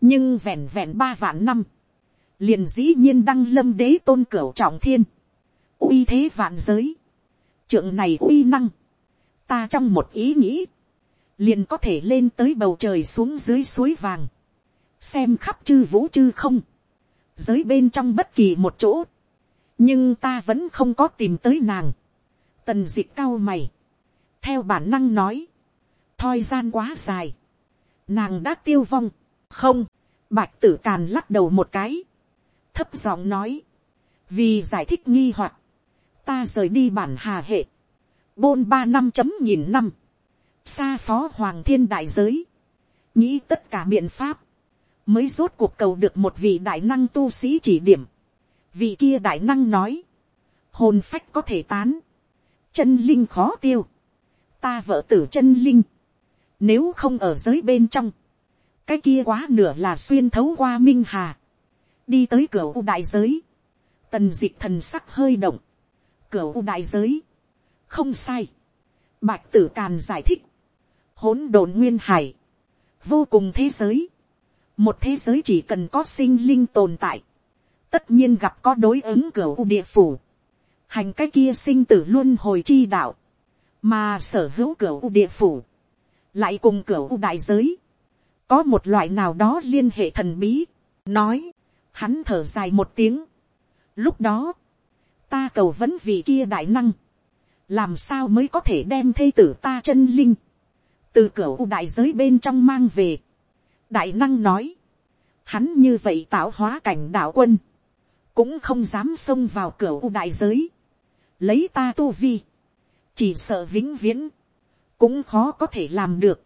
Nhưng vẹn vẹn ba vạn năm. Liền dĩ nhiên đăng lâm đế tôn cửu trọng thiên. Uy thế vạn giới, trượng này uy năng, ta trong một ý nghĩ, liền có thể lên tới bầu trời xuống dưới suối vàng, xem khắp chư vũ chư không, giới bên trong bất kỳ một chỗ, nhưng ta vẫn không có tìm tới nàng, tần d ị c h cao mày, theo bản năng nói, thoi gian quá dài, nàng đã tiêu vong, không, bạch tử càn lắc đầu một cái, thấp giọng nói, vì giải thích nghi hoặc, ta rời đi bản hà hệ, bôn ba năm chấm nghìn năm, xa phó hoàng thiên đại giới, nghĩ tất cả biện pháp, mới rốt cuộc cầu được một vị đại năng tu sĩ chỉ điểm, vị kia đại năng nói, hồn phách có thể tán, chân linh khó tiêu, ta vợ tử chân linh, nếu không ở giới bên trong, cái kia quá nửa là xuyên thấu qua minh hà, đi tới cửa u đại giới, tần d ị c h thần sắc hơi động, cửa u đại giới. không sai. bạch tử càn giải thích. hỗn độn nguyên hải. vô cùng thế giới. một thế giới chỉ cần có sinh linh tồn tại tất nhiên gặp có đối ứng cửa u địa phủ. hành cái kia sinh tử luôn hồi chi đạo. mà sở hữu cửa u địa phủ. lại cùng cửa u đại giới. có một loại nào đó liên hệ thần bí. nói. hắn thở dài một tiếng. lúc đó, ta cầu vẫn vì kia đại năng, làm sao mới có thể đem thê tử ta chân linh, từ cửa u đại giới bên trong mang về. đại năng nói, hắn như vậy tạo hóa cảnh đạo quân, cũng không dám xông vào cửa u đại giới, lấy ta tu vi, chỉ sợ vĩnh viễn, cũng khó có thể làm được,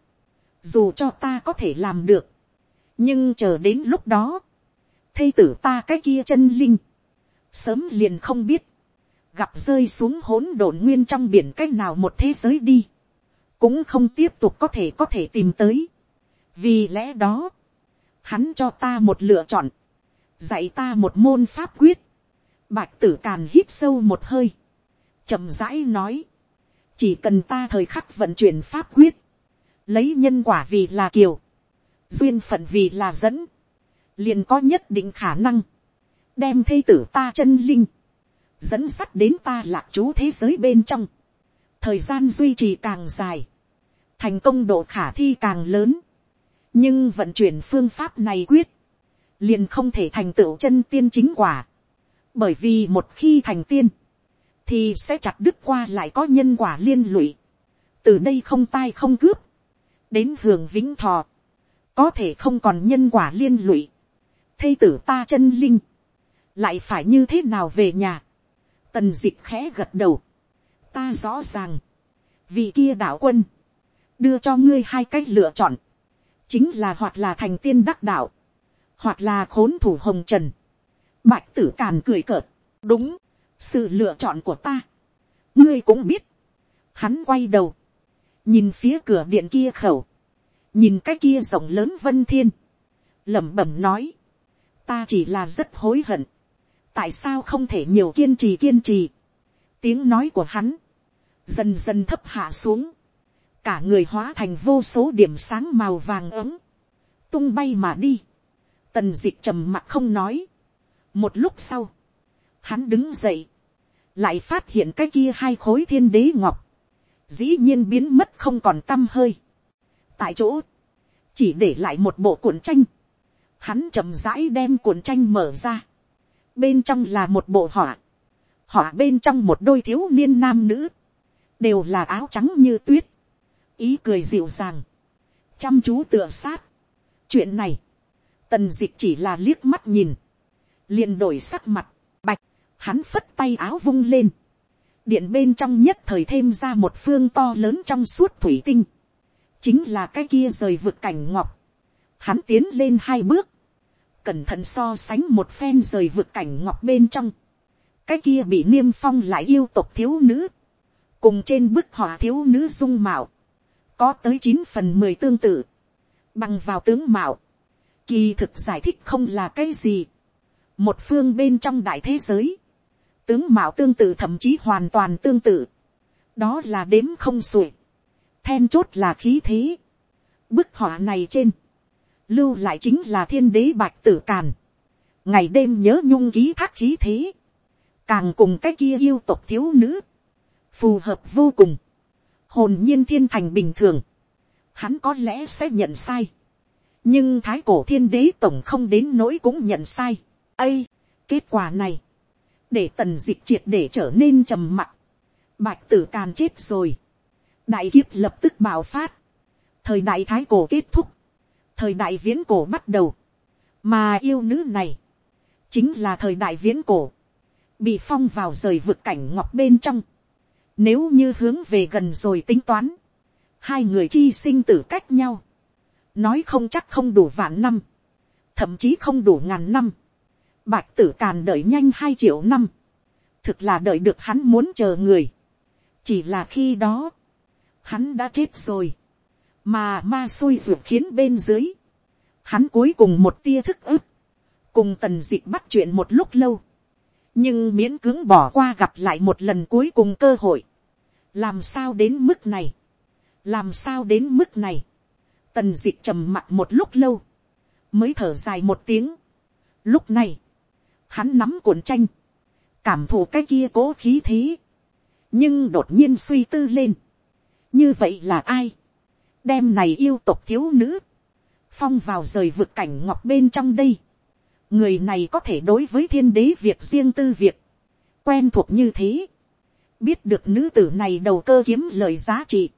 dù cho ta có thể làm được, nhưng chờ đến lúc đó, thây tử ta cái kia chân linh, sớm liền không biết, gặp rơi xuống hỗn độn nguyên trong biển cách nào một thế giới đi, cũng không tiếp tục có thể có thể tìm tới. vì lẽ đó, hắn cho ta một lựa chọn, dạy ta một môn pháp quyết, bạch tử càn hít sâu một hơi, chậm rãi nói, chỉ cần ta thời khắc vận chuyển pháp quyết, lấy nhân quả vì là kiều, duyên phận vì là dẫn, liền có nhất định khả năng, đem thê tử ta chân linh, dẫn sắt đến ta lạc chú thế giới bên trong, thời gian duy trì càng dài, thành công độ khả thi càng lớn, nhưng vận chuyển phương pháp này quyết, liền không thể thành tựu chân tiên chính quả, bởi vì một khi thành tiên, thì sẽ chặt đứt qua lại có nhân quả liên lụy, từ đây không tai không cướp, đến hưởng vĩnh thọ, có thể không còn nhân quả liên lụy, thây tử ta chân linh, lại phải như thế nào về nhà, tần dịch khẽ gật đầu, ta rõ ràng, vị kia đạo quân, đưa cho ngươi hai cách lựa chọn, chính là hoặc là thành tiên đắc đạo, hoặc là khốn thủ hồng trần, bạch tử càn cười cợt, đúng, sự lựa chọn của ta, ngươi cũng biết, hắn quay đầu, nhìn phía cửa điện kia khẩu, nhìn cái kia rộng lớn vân thiên, lẩm bẩm nói, ta chỉ là rất hối hận, tại sao không thể nhiều kiên trì kiên trì. tiếng nói của hắn, dần dần thấp hạ xuống, cả người hóa thành vô số điểm sáng màu vàng ấm, tung bay mà đi, tần dịch trầm mặt không nói. một lúc sau, hắn đứng dậy, lại phát hiện cái kia hai khối thiên đế ngọc, dĩ nhiên biến mất không còn t â m hơi. tại chỗ, chỉ để lại một bộ cuộn tranh, hắn chậm rãi đem cuộn tranh mở ra, bên trong là một bộ họa, họa bên trong một đôi thiếu niên nam nữ, đều là áo trắng như tuyết, ý cười dịu dàng, chăm chú tựa sát. chuyện này, tần dịch chỉ là liếc mắt nhìn, liền đổi sắc mặt, bạch, hắn phất tay áo vung lên, điện bên trong nhất thời thêm ra một phương to lớn trong suốt thủy tinh, chính là cái kia rời vực cảnh ngọc, hắn tiến lên hai bước, cẩn thận so sánh một phen rời vực cảnh ngọc bên trong, cái kia bị niêm phong lại yêu tục thiếu nữ, cùng trên bức họa thiếu nữ dung mạo, có tới chín phần mười tương tự, bằng vào tướng mạo, kỳ thực giải thích không là cái gì, một phương bên trong đại thế giới, tướng mạo tương tự thậm chí hoàn toàn tương tự, đó là đếm không xuể, then chốt là khí thế, bức họa này trên, lưu lại chính là thiên đế bạch tử càn, ngày đêm nhớ nhung ký thác khí thế, càng cùng cái kia yêu tộc thiếu nữ, phù hợp vô cùng, hồn nhiên thiên thành bình thường, hắn có lẽ sẽ nhận sai, nhưng thái cổ thiên đế tổng không đến nỗi cũng nhận sai, ây, kết quả này, để tần dịch triệt để trở nên trầm mặc, bạch tử càn chết rồi, đại kiếp lập tức bạo phát, thời đại thái cổ kết thúc, thời đại viễn cổ bắt đầu, mà yêu nữ này, chính là thời đại viễn cổ, bị phong vào rời vực cảnh ngọc bên trong, nếu như hướng về gần rồi tính toán, hai người chi sinh tử cách nhau, nói không chắc không đủ vạn năm, thậm chí không đủ ngàn năm, bạch tử càn đợi nhanh hai triệu năm, thực là đợi được hắn muốn chờ người, chỉ là khi đó, hắn đã chết rồi, mà ma xui ruột khiến bên dưới, hắn cuối cùng một tia thức ức, cùng tần d ị bắt chuyện một lúc lâu, nhưng miễn cưỡng bỏ qua gặp lại một lần cuối cùng cơ hội, làm sao đến mức này, làm sao đến mức này, tần dịch trầm mặt một lúc lâu, mới thở dài một tiếng. Lúc này, hắn nắm cuộn tranh, cảm thụ cái kia cố khí thế, nhưng đột nhiên suy tư lên, như vậy là ai, đem này yêu tục thiếu nữ, phong vào rời vực cảnh ngọc bên trong đây. người này có thể đối với thiên đế việc riêng tư việc, quen thuộc như thế, biết được nữ tử này đầu cơ kiếm lời giá trị,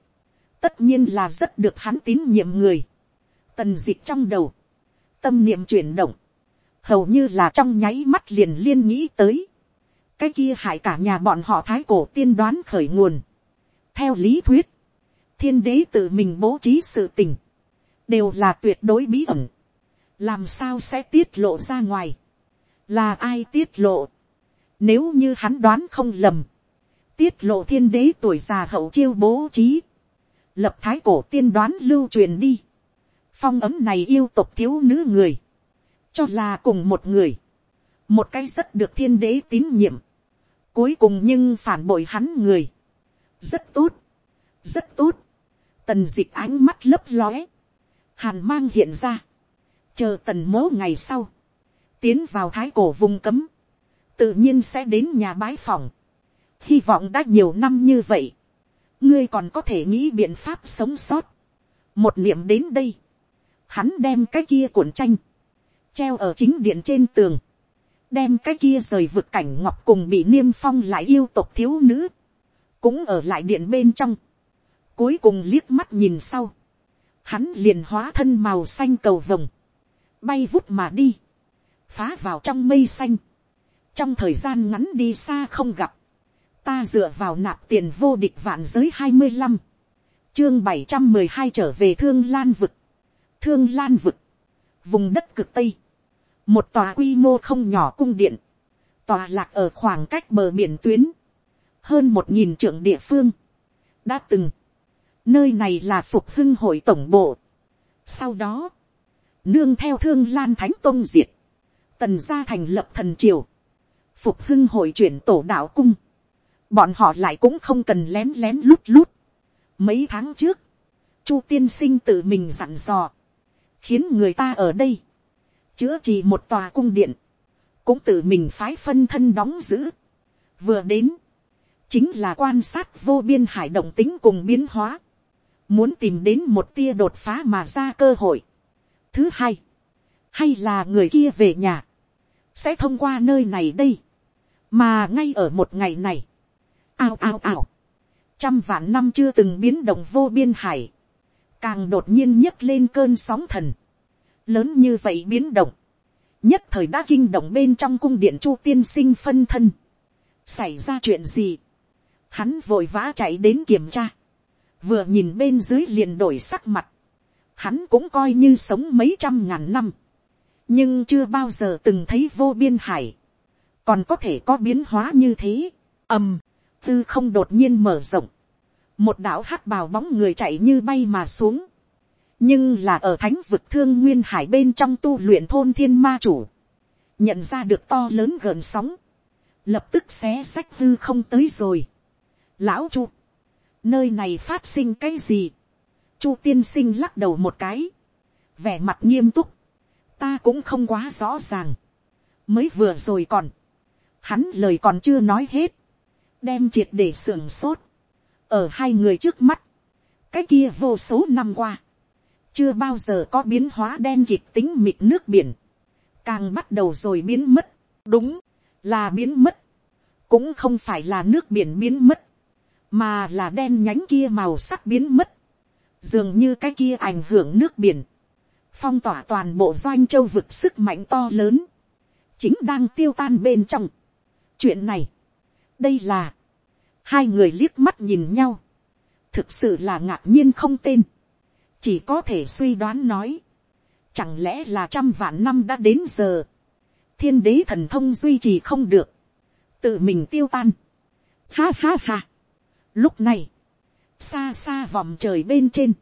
tất nhiên là rất được hắn tín nhiệm người. tần dịp trong đầu, tâm niệm chuyển động, hầu như là trong nháy mắt liền liên nghĩ tới, cái kia hại cả nhà bọn họ thái cổ tiên đoán khởi nguồn. theo lý thuyết, thiên đế tự mình bố trí sự tình, đều là tuyệt đối bí ẩn, làm sao sẽ tiết lộ ra ngoài, là ai tiết lộ, nếu như hắn đoán không lầm, tiết lộ thiên đế tuổi già hậu chiêu bố trí, lập thái cổ tiên đoán lưu truyền đi, phong ấm này yêu tộc thiếu nữ người, cho là cùng một người, một cái rất được thiên đế tín nhiệm, cuối cùng nhưng phản bội hắn người, rất tốt, rất tốt, tần d ị c h ánh mắt lấp lóe, hàn mang hiện ra, chờ tần mố ngày sau, tiến vào thái cổ vùng cấm, tự nhiên sẽ đến nhà bái phòng, hy vọng đã nhiều năm như vậy, ngươi còn có thể nghĩ biện pháp sống sót, một niệm đến đây, hắn đem cái kia cuộn tranh, treo ở chính điện trên tường, đem cái kia rời vực cảnh ngọc cùng bị niêm phong lại yêu tộc thiếu nữ, cũng ở lại điện bên trong, cuối cùng liếc mắt nhìn sau, hắn liền hóa thân màu xanh cầu vồng, bay vút mà đi, phá vào trong mây xanh, trong thời gian ngắn đi xa không gặp, ta dựa vào nạp tiền vô địch vạn giới hai mươi năm, chương bảy trăm mười hai trở về thương lan vực, thương lan vực, vùng đất cực tây, một tòa quy mô không nhỏ cung điện, tòa lạc ở khoảng cách bờ biển tuyến, hơn một nghìn trưởng địa phương, đã từng, nơi này là phục hưng hội tổng bộ. sau đó, nương theo thương lan thánh tôn diệt, tần gia thành lập thần triều, phục hưng hội chuyển tổ đạo cung, bọn họ lại cũng không cần lén lén lút lút. mấy tháng trước, chu tiên sinh tự mình dặn dò, khiến người ta ở đây, chữa trị một tòa cung điện, cũng tự mình phái phân thân đóng giữ. vừa đến, chính là quan sát vô biên hải động tính cùng biến hóa, muốn tìm đến một tia đột phá mà ra cơ hội. thứ hai, hay là người kia về nhà, sẽ thông qua nơi này đây, mà ngay ở một ngày này, ao ao ao, trăm vạn năm chưa từng biến động vô biên hải, càng đột nhiên nhấc lên cơn sóng thần, lớn như vậy biến động, nhất thời đã kinh động bên trong cung điện chu tiên sinh phân thân, xảy ra chuyện gì, hắn vội vã chạy đến kiểm tra, vừa nhìn bên dưới liền đổi sắc mặt, hắn cũng coi như sống mấy trăm ngàn năm, nhưng chưa bao giờ từng thấy vô biên hải, còn có thể có biến hóa như thế, ầm, tư không đột nhiên mở rộng, một đảo hắc bào bóng người chạy như bay mà xuống, nhưng là ở thánh vực thương nguyên hải bên trong tu luyện thôn thiên ma chủ, nhận ra được to lớn gần sóng, lập tức xé sách tư không tới rồi. Lão chu, nơi này phát sinh cái gì, chu tiên sinh lắc đầu một cái, vẻ mặt nghiêm túc, ta cũng không quá rõ ràng, mới vừa rồi còn, hắn lời còn chưa nói hết, đem triệt để sưởng sốt, ở hai người trước mắt, cái kia vô số năm qua, chưa bao giờ có biến hóa đen kịch tính mịt nước biển, càng bắt đầu rồi biến mất, đúng, là biến mất, cũng không phải là nước biển biến mất, mà là đen nhánh kia màu sắc biến mất, dường như cái kia ảnh hưởng nước biển, phong tỏa toàn bộ doanh châu vực sức mạnh to lớn, chính đang tiêu tan bên trong. chuyện này, đây là, hai người liếc mắt nhìn nhau, thực sự là ngạc nhiên không tên, chỉ có thể suy đoán nói, chẳng lẽ là trăm vạn năm đã đến giờ, thiên đế thần thông duy trì không được, tự mình tiêu tan, ha ha ha, Lúc này, xa xa vòng trời bên trên,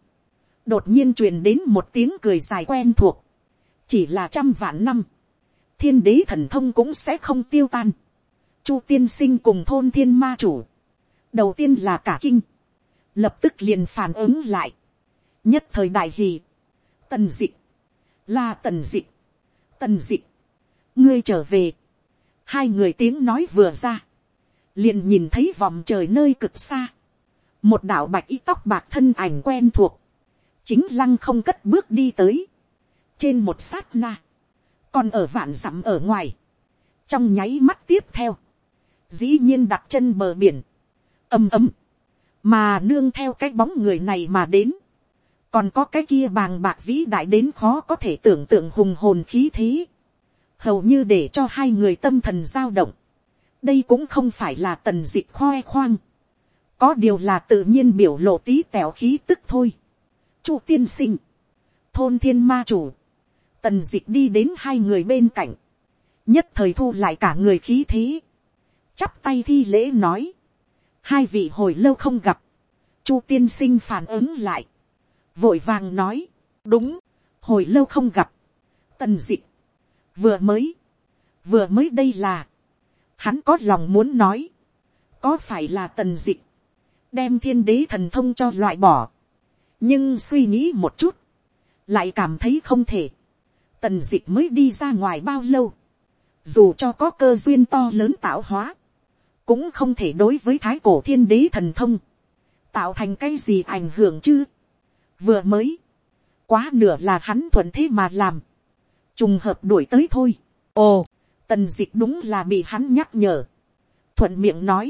đột nhiên truyền đến một tiếng cười dài quen thuộc. Chỉ là trăm vạn năm, thiên đế thần thông cũng sẽ không tiêu tan. Chu tiên sinh cùng thôn thiên ma chủ. Đầu tiên là cả kinh. Lập tức liền phản ứng lại. Nhất thời đại hì. Tần dịch. Là tần dịch. Tần dịch. Ngươi trở về. Hai người tiếng nói vừa ra liền nhìn thấy vòng trời nơi cực xa, một đạo bạch y tóc bạc thân ảnh quen thuộc, chính lăng không cất bước đi tới, trên một sát na, còn ở vạn dặm ở ngoài, trong nháy mắt tiếp theo, dĩ nhiên đặt chân bờ biển, ầm ầm, mà nương theo cái bóng người này mà đến, còn có cái kia bàng bạc vĩ đại đến khó có thể tưởng tượng hùng hồn khí thế, hầu như để cho hai người tâm thần giao động, đây cũng không phải là tần d ị khoe khoang, có điều là tự nhiên biểu lộ tí tẻo khí tức thôi. chu tiên sinh, thôn thiên ma chủ, tần d ị đi đến hai người bên cạnh, nhất thời thu lại cả người khí thế, chắp tay thi lễ nói, hai vị hồi lâu không gặp, chu tiên sinh phản ứng lại, vội vàng nói, đúng, hồi lâu không gặp, tần d ị vừa mới, vừa mới đây là, hắn có lòng muốn nói, có phải là tần dị đem thiên đế thần thông cho loại bỏ, nhưng suy nghĩ một chút, lại cảm thấy không thể, tần dịch mới đi ra ngoài bao lâu, dù cho có cơ duyên to lớn tạo hóa, cũng không thể đối với thái cổ thiên đế thần thông, tạo thành cái gì ảnh hưởng chứ. vừa mới, quá nửa là hắn thuận thế mà làm, trùng hợp đuổi tới thôi. ồ, tần d ị c h đúng là bị hắn nhắc nhở, thuận miệng nói,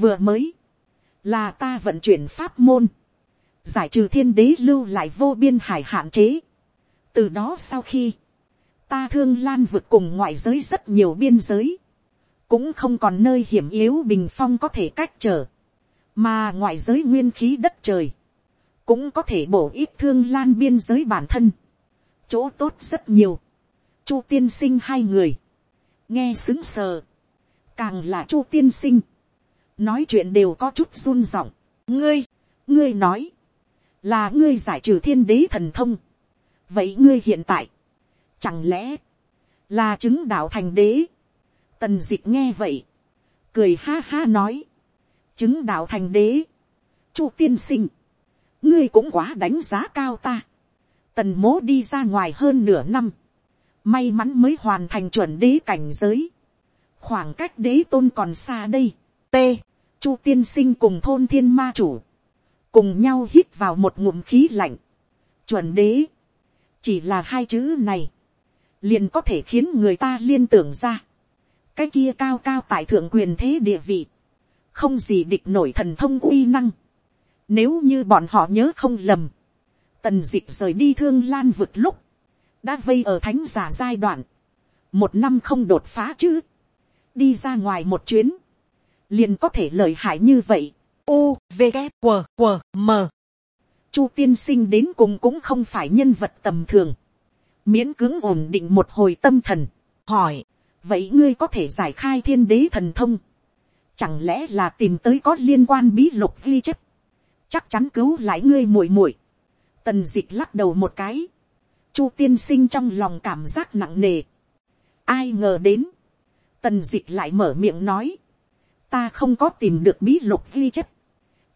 vừa mới, là ta vận chuyển pháp môn, giải trừ thiên đế lưu lại vô biên hải hạn chế. từ đó sau khi, ta thương lan vượt cùng ngoại giới rất nhiều biên giới, cũng không còn nơi hiểm yếu bình phong có thể cách trở, mà ngoại giới nguyên khí đất trời, cũng có thể bổ ít thương lan biên giới bản thân, chỗ tốt rất nhiều, chu tiên sinh hai người, nghe xứng sờ, càng là chu tiên sinh, nói chuyện đều có chút run giọng, ngươi, ngươi nói, là ngươi giải trừ thiên đế thần thông, vậy ngươi hiện tại, chẳng lẽ, là chứng đạo thành đế, tần dịch nghe vậy, cười ha ha nói, chứng đạo thành đế, chu tiên sinh, ngươi cũng quá đánh giá cao ta, tần mố đi ra ngoài hơn nửa năm, may mắn mới hoàn thành chuẩn đế cảnh giới, khoảng cách đế tôn còn xa đây, t, chu tiên sinh cùng thôn thiên ma chủ, cùng nhau hít vào một ngụm khí lạnh, chuẩn đế, chỉ là hai chữ này, liền có thể khiến người ta liên tưởng ra, cái kia cao cao tại thượng quyền thế địa vị, không gì địch nổi thần thông uy năng, nếu như bọn họ nhớ không lầm, tần dịch rời đi thương lan vực lúc, đã vây ở thánh giả giai đoạn, một năm không đột phá chứ, đi ra ngoài một chuyến, liền có thể lợi hại như vậy. U, V, K, W, W, M. Chu tiên sinh đến cùng cũng không phải nhân vật tầm thường. Miễn cứng ổn định một hồi tâm thần. Hỏi, vậy ngươi có thể giải khai thiên đế thần thông. Chẳng lẽ là tìm tới có liên quan bí lục ghi chép. Chắc chắn cứu lại ngươi muội muội. Tần dịch lắc đầu một cái. Chu tiên sinh trong lòng cảm giác nặng nề. Ai ngờ đến. Tần dịch lại mở miệng nói. Ta không có tìm được bí lục ghi chép.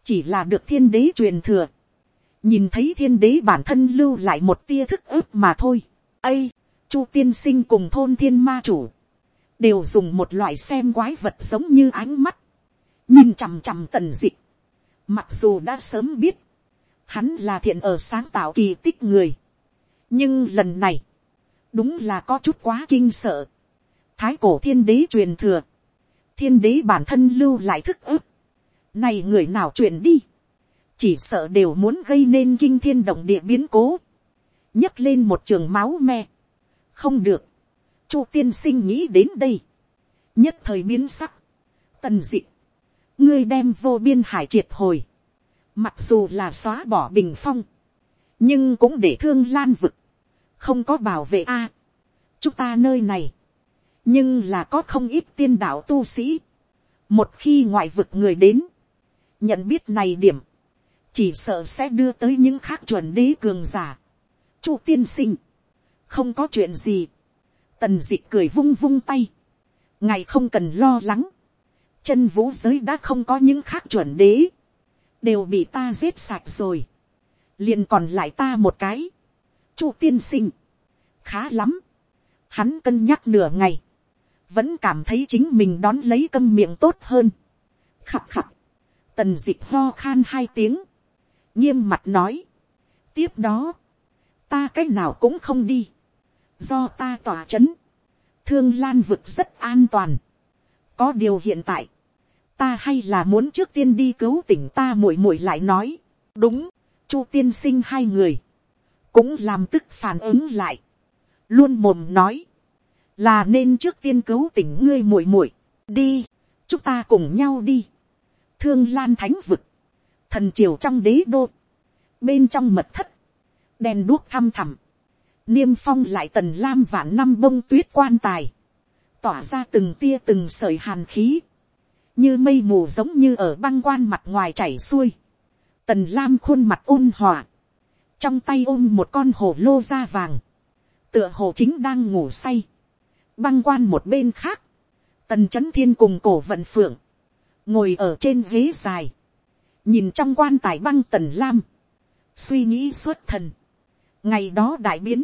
Chỉ là được thiên đế truyền thừa. Nhìn thấy thiên đế bản thân lưu lại một tia thức ức mà thôi. Ây, chu tiên sinh cùng thôn thiên ma chủ. Đều dùng một loại xem quái vật giống như ánh mắt. Nhìn chằm chằm tần dịch. Mặc dù đã sớm biết. Hắn là thiện ở sáng tạo kỳ tích người nhưng lần này, đúng là có chút quá kinh sợ. thái cổ thiên đế truyền thừa, thiên đế bản thân lưu lại thức ức, này người nào truyền đi, chỉ sợ đều muốn gây nên kinh thiên động địa biến cố, nhấc lên một trường máu me. không được, chu tiên sinh nghĩ đến đây, nhất thời biến sắc, tần d ị ngươi đem vô biên hải triệt hồi, mặc dù là xóa bỏ bình phong, nhưng cũng để thương lan vực, không có bảo vệ a. chúng ta nơi này, nhưng là có không ít tiên đạo tu sĩ. một khi ngoại vực người đến, nhận biết này điểm, chỉ sợ sẽ đưa tới những khác chuẩn đế cường giả. chu tiên sinh, không có chuyện gì, tần dịch cười vung vung tay, ngài không cần lo lắng, chân vũ giới đã không có những khác chuẩn đế, đều bị ta giết sạch rồi, liền còn lại ta một cái, chu tiên sinh, khá lắm, hắn cân nhắc nửa ngày, vẫn cảm thấy chính mình đón lấy câm miệng tốt hơn. Khắc khắc, tần dịch ho khan hai tiếng, nghiêm mặt nói, tiếp đó, ta c á c h nào cũng không đi, do ta tỏa c h ấ n thương lan vực rất an toàn, có điều hiện tại, ta hay là muốn trước tiên đi cứu tỉnh ta muội muội lại nói, đúng, chu tiên sinh hai người, cũng làm tức phản ứng lại, luôn mồm nói, là nên trước tiên cứu tỉnh ngươi muội muội, đi, chúng ta cùng nhau đi, thương lan thánh vực, thần triều trong đế đô, bên trong mật thất, đèn đuốc thăm thẳm, niêm phong lại tần lam vạn năm bông tuyết quan tài, tỏa ra từng tia từng sợi hàn khí, như mây mù giống như ở băng quan mặt ngoài chảy xuôi, tần lam khuôn mặt ôn hòa, trong tay ôm một con hồ lô da vàng, tựa hồ chính đang ngủ say, băng quan một bên khác, tần c h ấ n thiên cùng cổ vận phượng, ngồi ở trên ghế dài, nhìn trong quan tài băng tần lam, suy nghĩ suốt thần, ngày đó đại biến,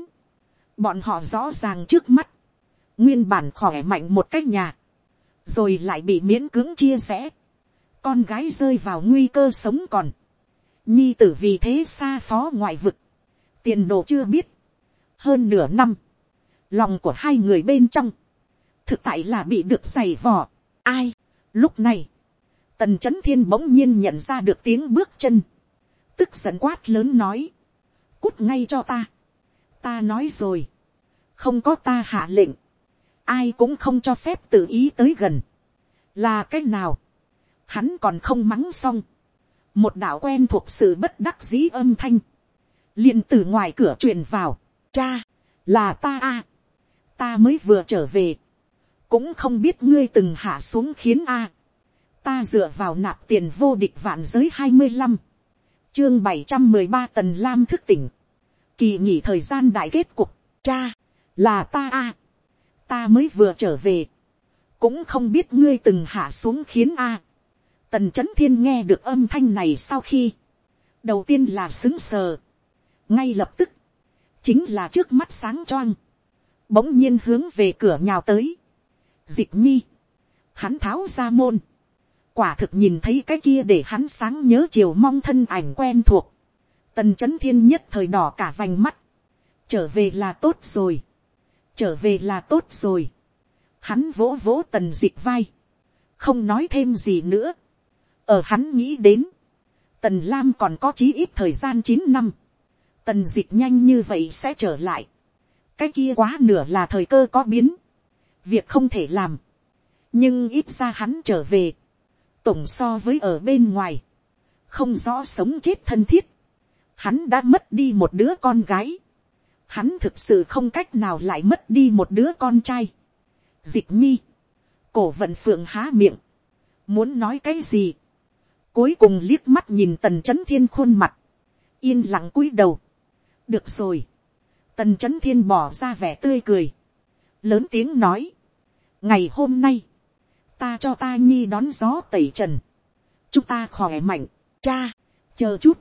bọn họ rõ ràng trước mắt, nguyên bản khỏe mạnh một cách nhà, rồi lại bị miễn cưỡng chia rẽ, con gái rơi vào nguy cơ sống còn, nhi tử vì thế xa phó ngoại vực, tiền đồ chưa biết, hơn nửa năm, lòng của hai người bên trong, thực tại là bị được giày vò, ai, lúc này, tần c h ấ n thiên bỗng nhiên nhận ra được tiếng bước chân, tức giận quát lớn nói, cút ngay cho ta, ta nói rồi, không có ta hạ lệnh, ai cũng không cho phép tự ý tới gần, là cái nào, hắn còn không mắng xong, một đạo quen thuộc sự bất đắc dĩ âm thanh, liền từ ngoài cửa truyền vào, cha, là ta a, ta mới vừa trở về, cũng không biết ngươi từng hạ xuống khiến a, ta dựa vào nạp tiền vô địch vạn giới hai mươi năm, chương bảy trăm mười ba tần lam thức tỉnh, kỳ nghỉ thời gian đại kết cục, cha, là ta a, ta mới vừa trở về, cũng không biết ngươi từng hạ xuống khiến a, tần c h ấ n thiên nghe được âm thanh này sau khi, đầu tiên là xứng sờ, ngay lập tức, chính là trước mắt sáng choang, bỗng nhiên hướng về cửa nhào tới, dịch nhi, hắn tháo ra môn, quả thực nhìn thấy cái kia để hắn sáng nhớ chiều mong thân ảnh quen thuộc. Tần c h ấ n thiên nhất thời đỏ cả vành mắt. trở về là tốt rồi. trở về là tốt rồi. hắn vỗ vỗ tần d ị vai. không nói thêm gì nữa. ở hắn nghĩ đến, tần lam còn có chí ít thời gian chín năm. tần d ị nhanh như vậy sẽ trở lại. cái kia quá nửa là thời cơ có biến. việc không thể làm. nhưng ít ra hắn trở về tổng so với ở bên ngoài, không rõ sống chết thân thiết, hắn đã mất đi một đứa con gái, hắn thực sự không cách nào lại mất đi một đứa con trai. Dịch nhi, cổ vận phượng há miệng, muốn nói cái gì, cuối cùng liếc mắt nhìn tần c h ấ n thiên khuôn mặt, yên lặng cúi đầu. được rồi, tần c h ấ n thiên bỏ ra vẻ tươi cười, lớn tiếng nói, ngày hôm nay, ta cho ta nhi đón gió tẩy trần, chúng ta khỏe mạnh, cha, chờ chút,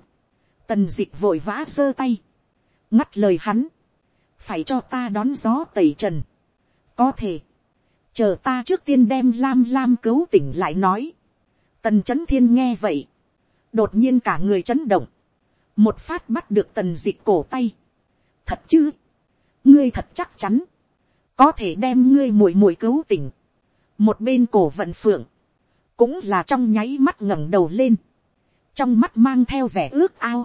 tần Dịch vội vã giơ tay, ngắt lời hắn, phải cho ta đón gió tẩy trần, có thể, chờ ta trước tiên đem lam lam cứu tỉnh lại nói, tần c h ấ n thiên nghe vậy, đột nhiên cả người chấn động, một phát bắt được tần Dịch cổ tay, thật chứ, ngươi thật chắc chắn, có thể đem ngươi muội muội cứu tỉnh, một bên cổ vận phượng, cũng là trong nháy mắt ngẩng đầu lên, trong mắt mang theo vẻ ước ao.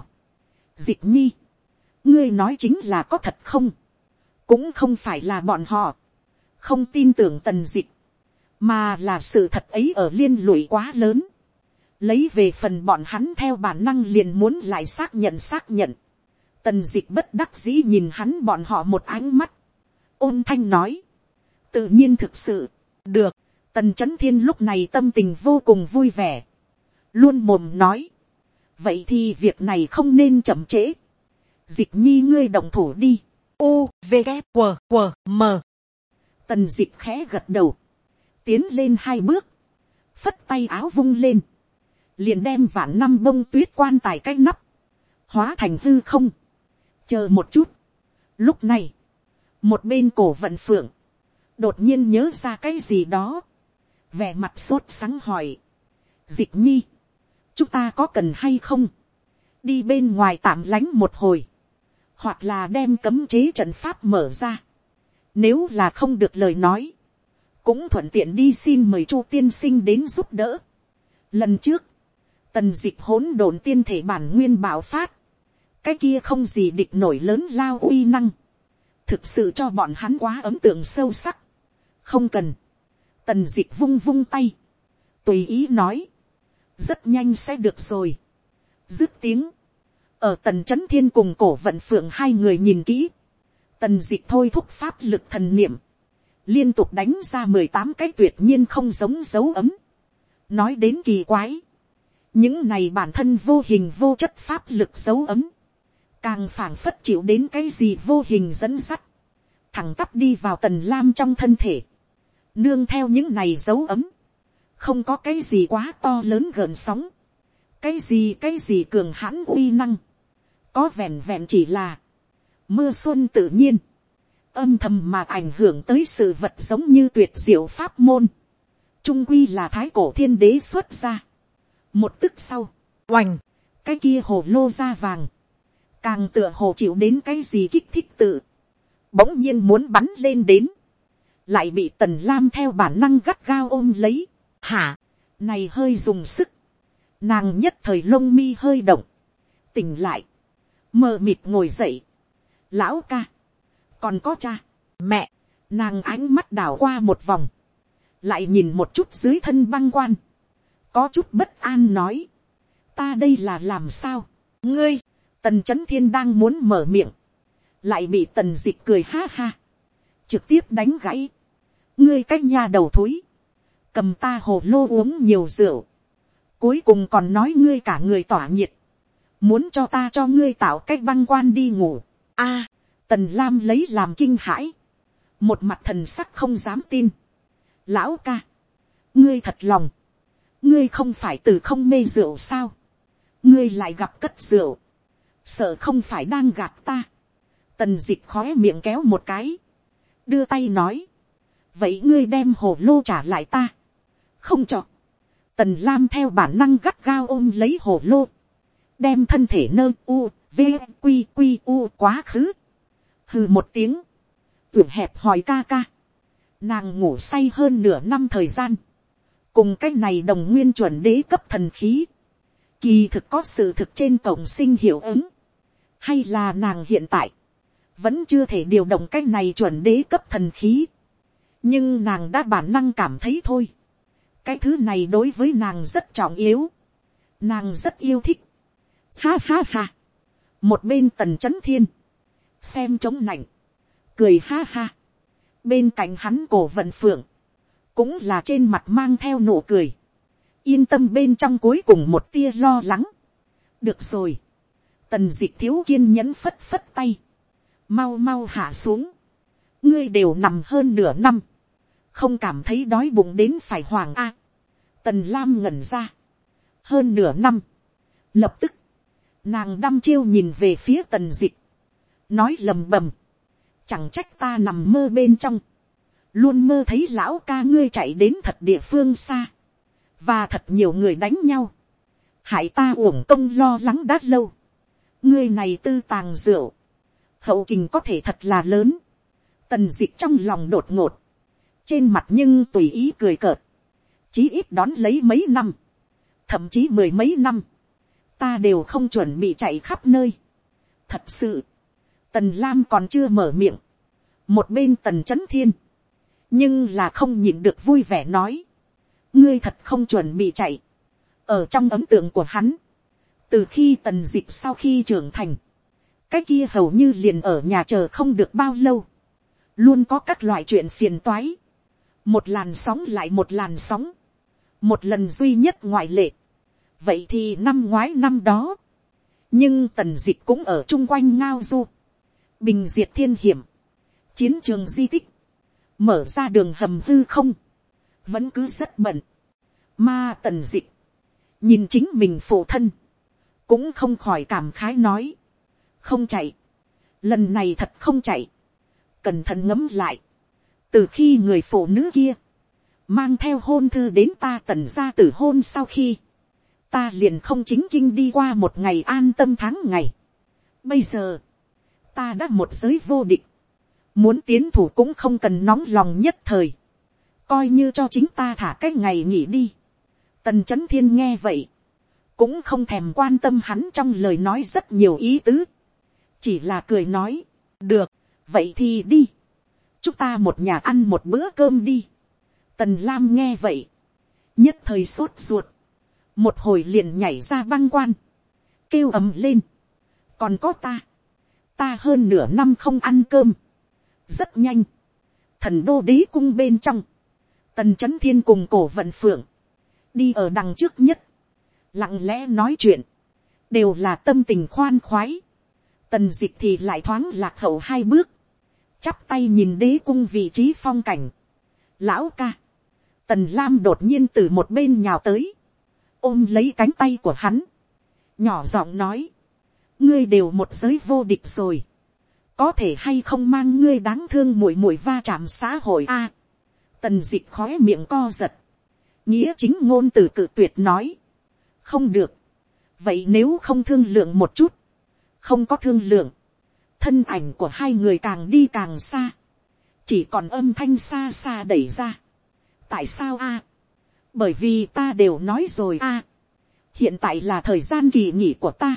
Dịch nhi, ngươi nói chính là có thật không, cũng không phải là bọn họ, không tin tưởng tần dịch, mà là sự thật ấy ở liên lụy quá lớn, lấy về phần bọn hắn theo bản năng liền muốn lại xác nhận xác nhận, tần dịch bất đắc dĩ nhìn hắn bọn họ một ánh mắt, ôn thanh nói, tự nhiên thực sự, được, tần c h ấ n thiên lúc này tâm tình vô cùng vui vẻ, luôn mồm nói, vậy thì việc này không nên chậm trễ, dịch nhi ngươi động thủ đi, u v g q q m. Tần dịch khẽ gật đầu, tiến lên hai bước, phất tay áo vung lên, liền đem vạn năm bông tuyết quan tài cái nắp, hóa thành hư không, chờ một chút. Lúc này, một bên cổ vận phượng, đột nhiên nhớ ra cái gì đó, vẻ mặt sốt sáng hỏi, dịch nhi, chúng ta có cần hay không, đi bên ngoài tạm lánh một hồi, hoặc là đem cấm chế trận pháp mở ra, nếu là không được lời nói, cũng thuận tiện đi xin mời chu tiên sinh đến giúp đỡ. Lần trước, tần dịch hỗn độn tiên thể bản nguyên bảo phát, cái kia không gì địch nổi lớn lao uy năng, thực sự cho bọn hắn quá ấn tượng sâu sắc, không cần, Tần dịch vung vung tay. Tùy ý nói. Rất nhanh sẽ được rồi. Dứt tiếng. Ở tần chấn thiên cùng cổ vận phượng hai người nhìn kỹ. Tần dịch thôi thúc pháp lực thần niệm. Liên tục đánh ra mười tám cái tuyệt nhiên không giống dấu ấm. Nói đến kỳ quái. Những này bản thân vô hình vô chất pháp lực dấu ấm. Càng phảng phất chịu đến cái gì vô hình dẫn sắt. Thẳng tắp đi vào tần lam trong thân thể Nương theo những này dấu ấm. Không có cái gì quá to lớn gợn sóng. Cái gì cái gì cường hãn uy năng. Có vẹn vẹn chỉ là. Mưa xuân tự nhiên. âm thầm mà ảnh hưởng tới sự vật giống như tuyệt diệu pháp môn, trung quy là thái cổ thiên đế xuất ra. một tức sau, oành, cái kia hồ lô ra vàng, càng tựa hồ chịu đến cái gì kích thích tự, bỗng nhiên muốn bắn lên đến, lại bị tần lam theo bản năng gắt gao ôm lấy, hả, này hơi dùng sức, nàng nhất thời lông mi hơi động, tỉnh lại, mờ mịt ngồi dậy, lão ca, còn có cha, mẹ, nàng ánh mắt đảo qua một vòng, lại nhìn một chút dưới thân băng quan, có chút bất an nói, ta đây là làm sao, ngươi, tần c h ấ n thiên đang muốn mở miệng, lại bị tần d ị c h cười ha ha, trực tiếp đánh gãy, ngươi cách nhà đầu thúi cầm ta hồ lô uống nhiều rượu, cuối cùng còn nói ngươi cả người tỏa nhiệt, muốn cho ta cho ngươi tạo cách băng quan đi ngủ, a, tần lam lấy làm kinh hãi, một mặt thần sắc không dám tin, lão ca, ngươi thật lòng, ngươi không phải từ không mê rượu sao, ngươi lại gặp cất rượu, sợ không phải đang gạt ta, tần d ị c h khói miệng kéo một cái, đưa tay nói, vậy ngươi đem hồ lô trả lại ta, không cho, tần lam theo bản năng gắt gao ôm lấy hồ lô, đem thân thể nơ u, v, q q u quá khứ, hừ một tiếng, tuyển hẹp hỏi ca ca, nàng ngủ say hơn nửa năm thời gian, cùng cách này đồng nguyên chuẩn đế cấp thần khí, kỳ thực có sự thực trên cổng sinh hiệu ứng, hay là nàng hiện tại, vẫn chưa thể điều động cách này chuẩn đế cấp thần khí, nhưng nàng đã bản năng cảm thấy thôi, cái thứ này đối với nàng rất trọng yếu, nàng rất yêu thích, ha ha ha, một bên tần c h ấ n thiên, xem trống nảnh, cười ha ha, bên cạnh hắn cổ vận phượng, cũng là trên mặt mang theo nụ cười, yên tâm bên trong cuối cùng một tia lo lắng, được rồi, tần dịch thiếu kiên nhẫn phất phất tay, mau mau hạ xuống, ngươi đều nằm hơn nửa năm, không cảm thấy đói bụng đến phải hoàng a. tần lam ngẩn ra, hơn nửa năm, lập tức, nàng đăm chiêu nhìn về phía tần dịch, nói lầm bầm, chẳng trách ta nằm mơ bên trong, luôn mơ thấy lão ca ngươi chạy đến thật địa phương xa, và thật nhiều người đánh nhau, hại ta uổng công lo lắng đã lâu, ngươi này tư tàng rượu, hậu kình có thể thật là lớn, tần dịch trong lòng đột ngột, trên mặt nhưng tùy ý cười cợt, chí ít đón lấy mấy năm, thậm chí mười mấy năm, ta đều không chuẩn bị chạy khắp nơi. thật sự, tần lam còn chưa mở miệng, một bên tần c h ấ n thiên, nhưng là không nhịn được vui vẻ nói, ngươi thật không chuẩn bị chạy, ở trong ấm tượng của hắn, từ khi tần dịp sau khi trưởng thành, cái kia hầu như liền ở nhà chờ không được bao lâu, luôn có các loại chuyện phiền toái, một làn sóng lại một làn sóng, một lần duy nhất ngoại lệ, vậy thì năm ngoái năm đó, nhưng tần dịch cũng ở chung quanh ngao du, bình diệt thiên hiểm, chiến trường di tích, mở ra đường hầm hư không, vẫn cứ rất bận, ma tần dịch, nhìn chính mình phụ thân, cũng không khỏi cảm khái nói, không chạy, lần này thật không chạy, cẩn thận ngấm lại, từ khi người phụ nữ kia, mang theo hôn thư đến ta tần ra từ hôn sau khi, ta liền không chính kinh đi qua một ngày an tâm tháng ngày. Bây giờ, ta đã một giới vô địch, muốn tiến thủ cũng không cần nóng lòng nhất thời, coi như cho chính ta thả cái ngày nghỉ đi. Tần c h ấ n thiên nghe vậy, cũng không thèm quan tâm hắn trong lời nói rất nhiều ý tứ, chỉ là cười nói, được, vậy thì đi, chúng ta một nhà ăn một bữa cơm đi. Tần lam nghe vậy, nhất thời sốt ruột, một hồi liền nhảy ra băng quan, kêu ầm lên, còn có ta, ta hơn nửa năm không ăn cơm, rất nhanh, thần đô đế cung bên trong, tần c h ấ n thiên cùng cổ vận phượng, đi ở đằng trước nhất, lặng lẽ nói chuyện, đều là tâm tình khoan khoái, tần d ị c h thì lại thoáng lạc hậu hai bước, chắp tay nhìn đế cung vị trí phong cảnh, lão ca, tần lam đột nhiên từ một bên nhào tới, ôm lấy cánh tay của hắn, nhỏ giọng nói, ngươi đều một giới vô địch rồi, có thể hay không mang ngươi đáng thương mùi mùi va chạm xã hội a. tần d khói miệng co giật, nghĩa chính ngôn từ cự tuyệt nói, không được, vậy nếu không thương lượng một chút, không có thương lượng, thân ảnh của hai người càng đi càng xa, chỉ còn âm thanh xa xa đẩy ra. tại sao a, bởi vì ta đều nói rồi a, hiện tại là thời gian kỳ nghỉ của ta,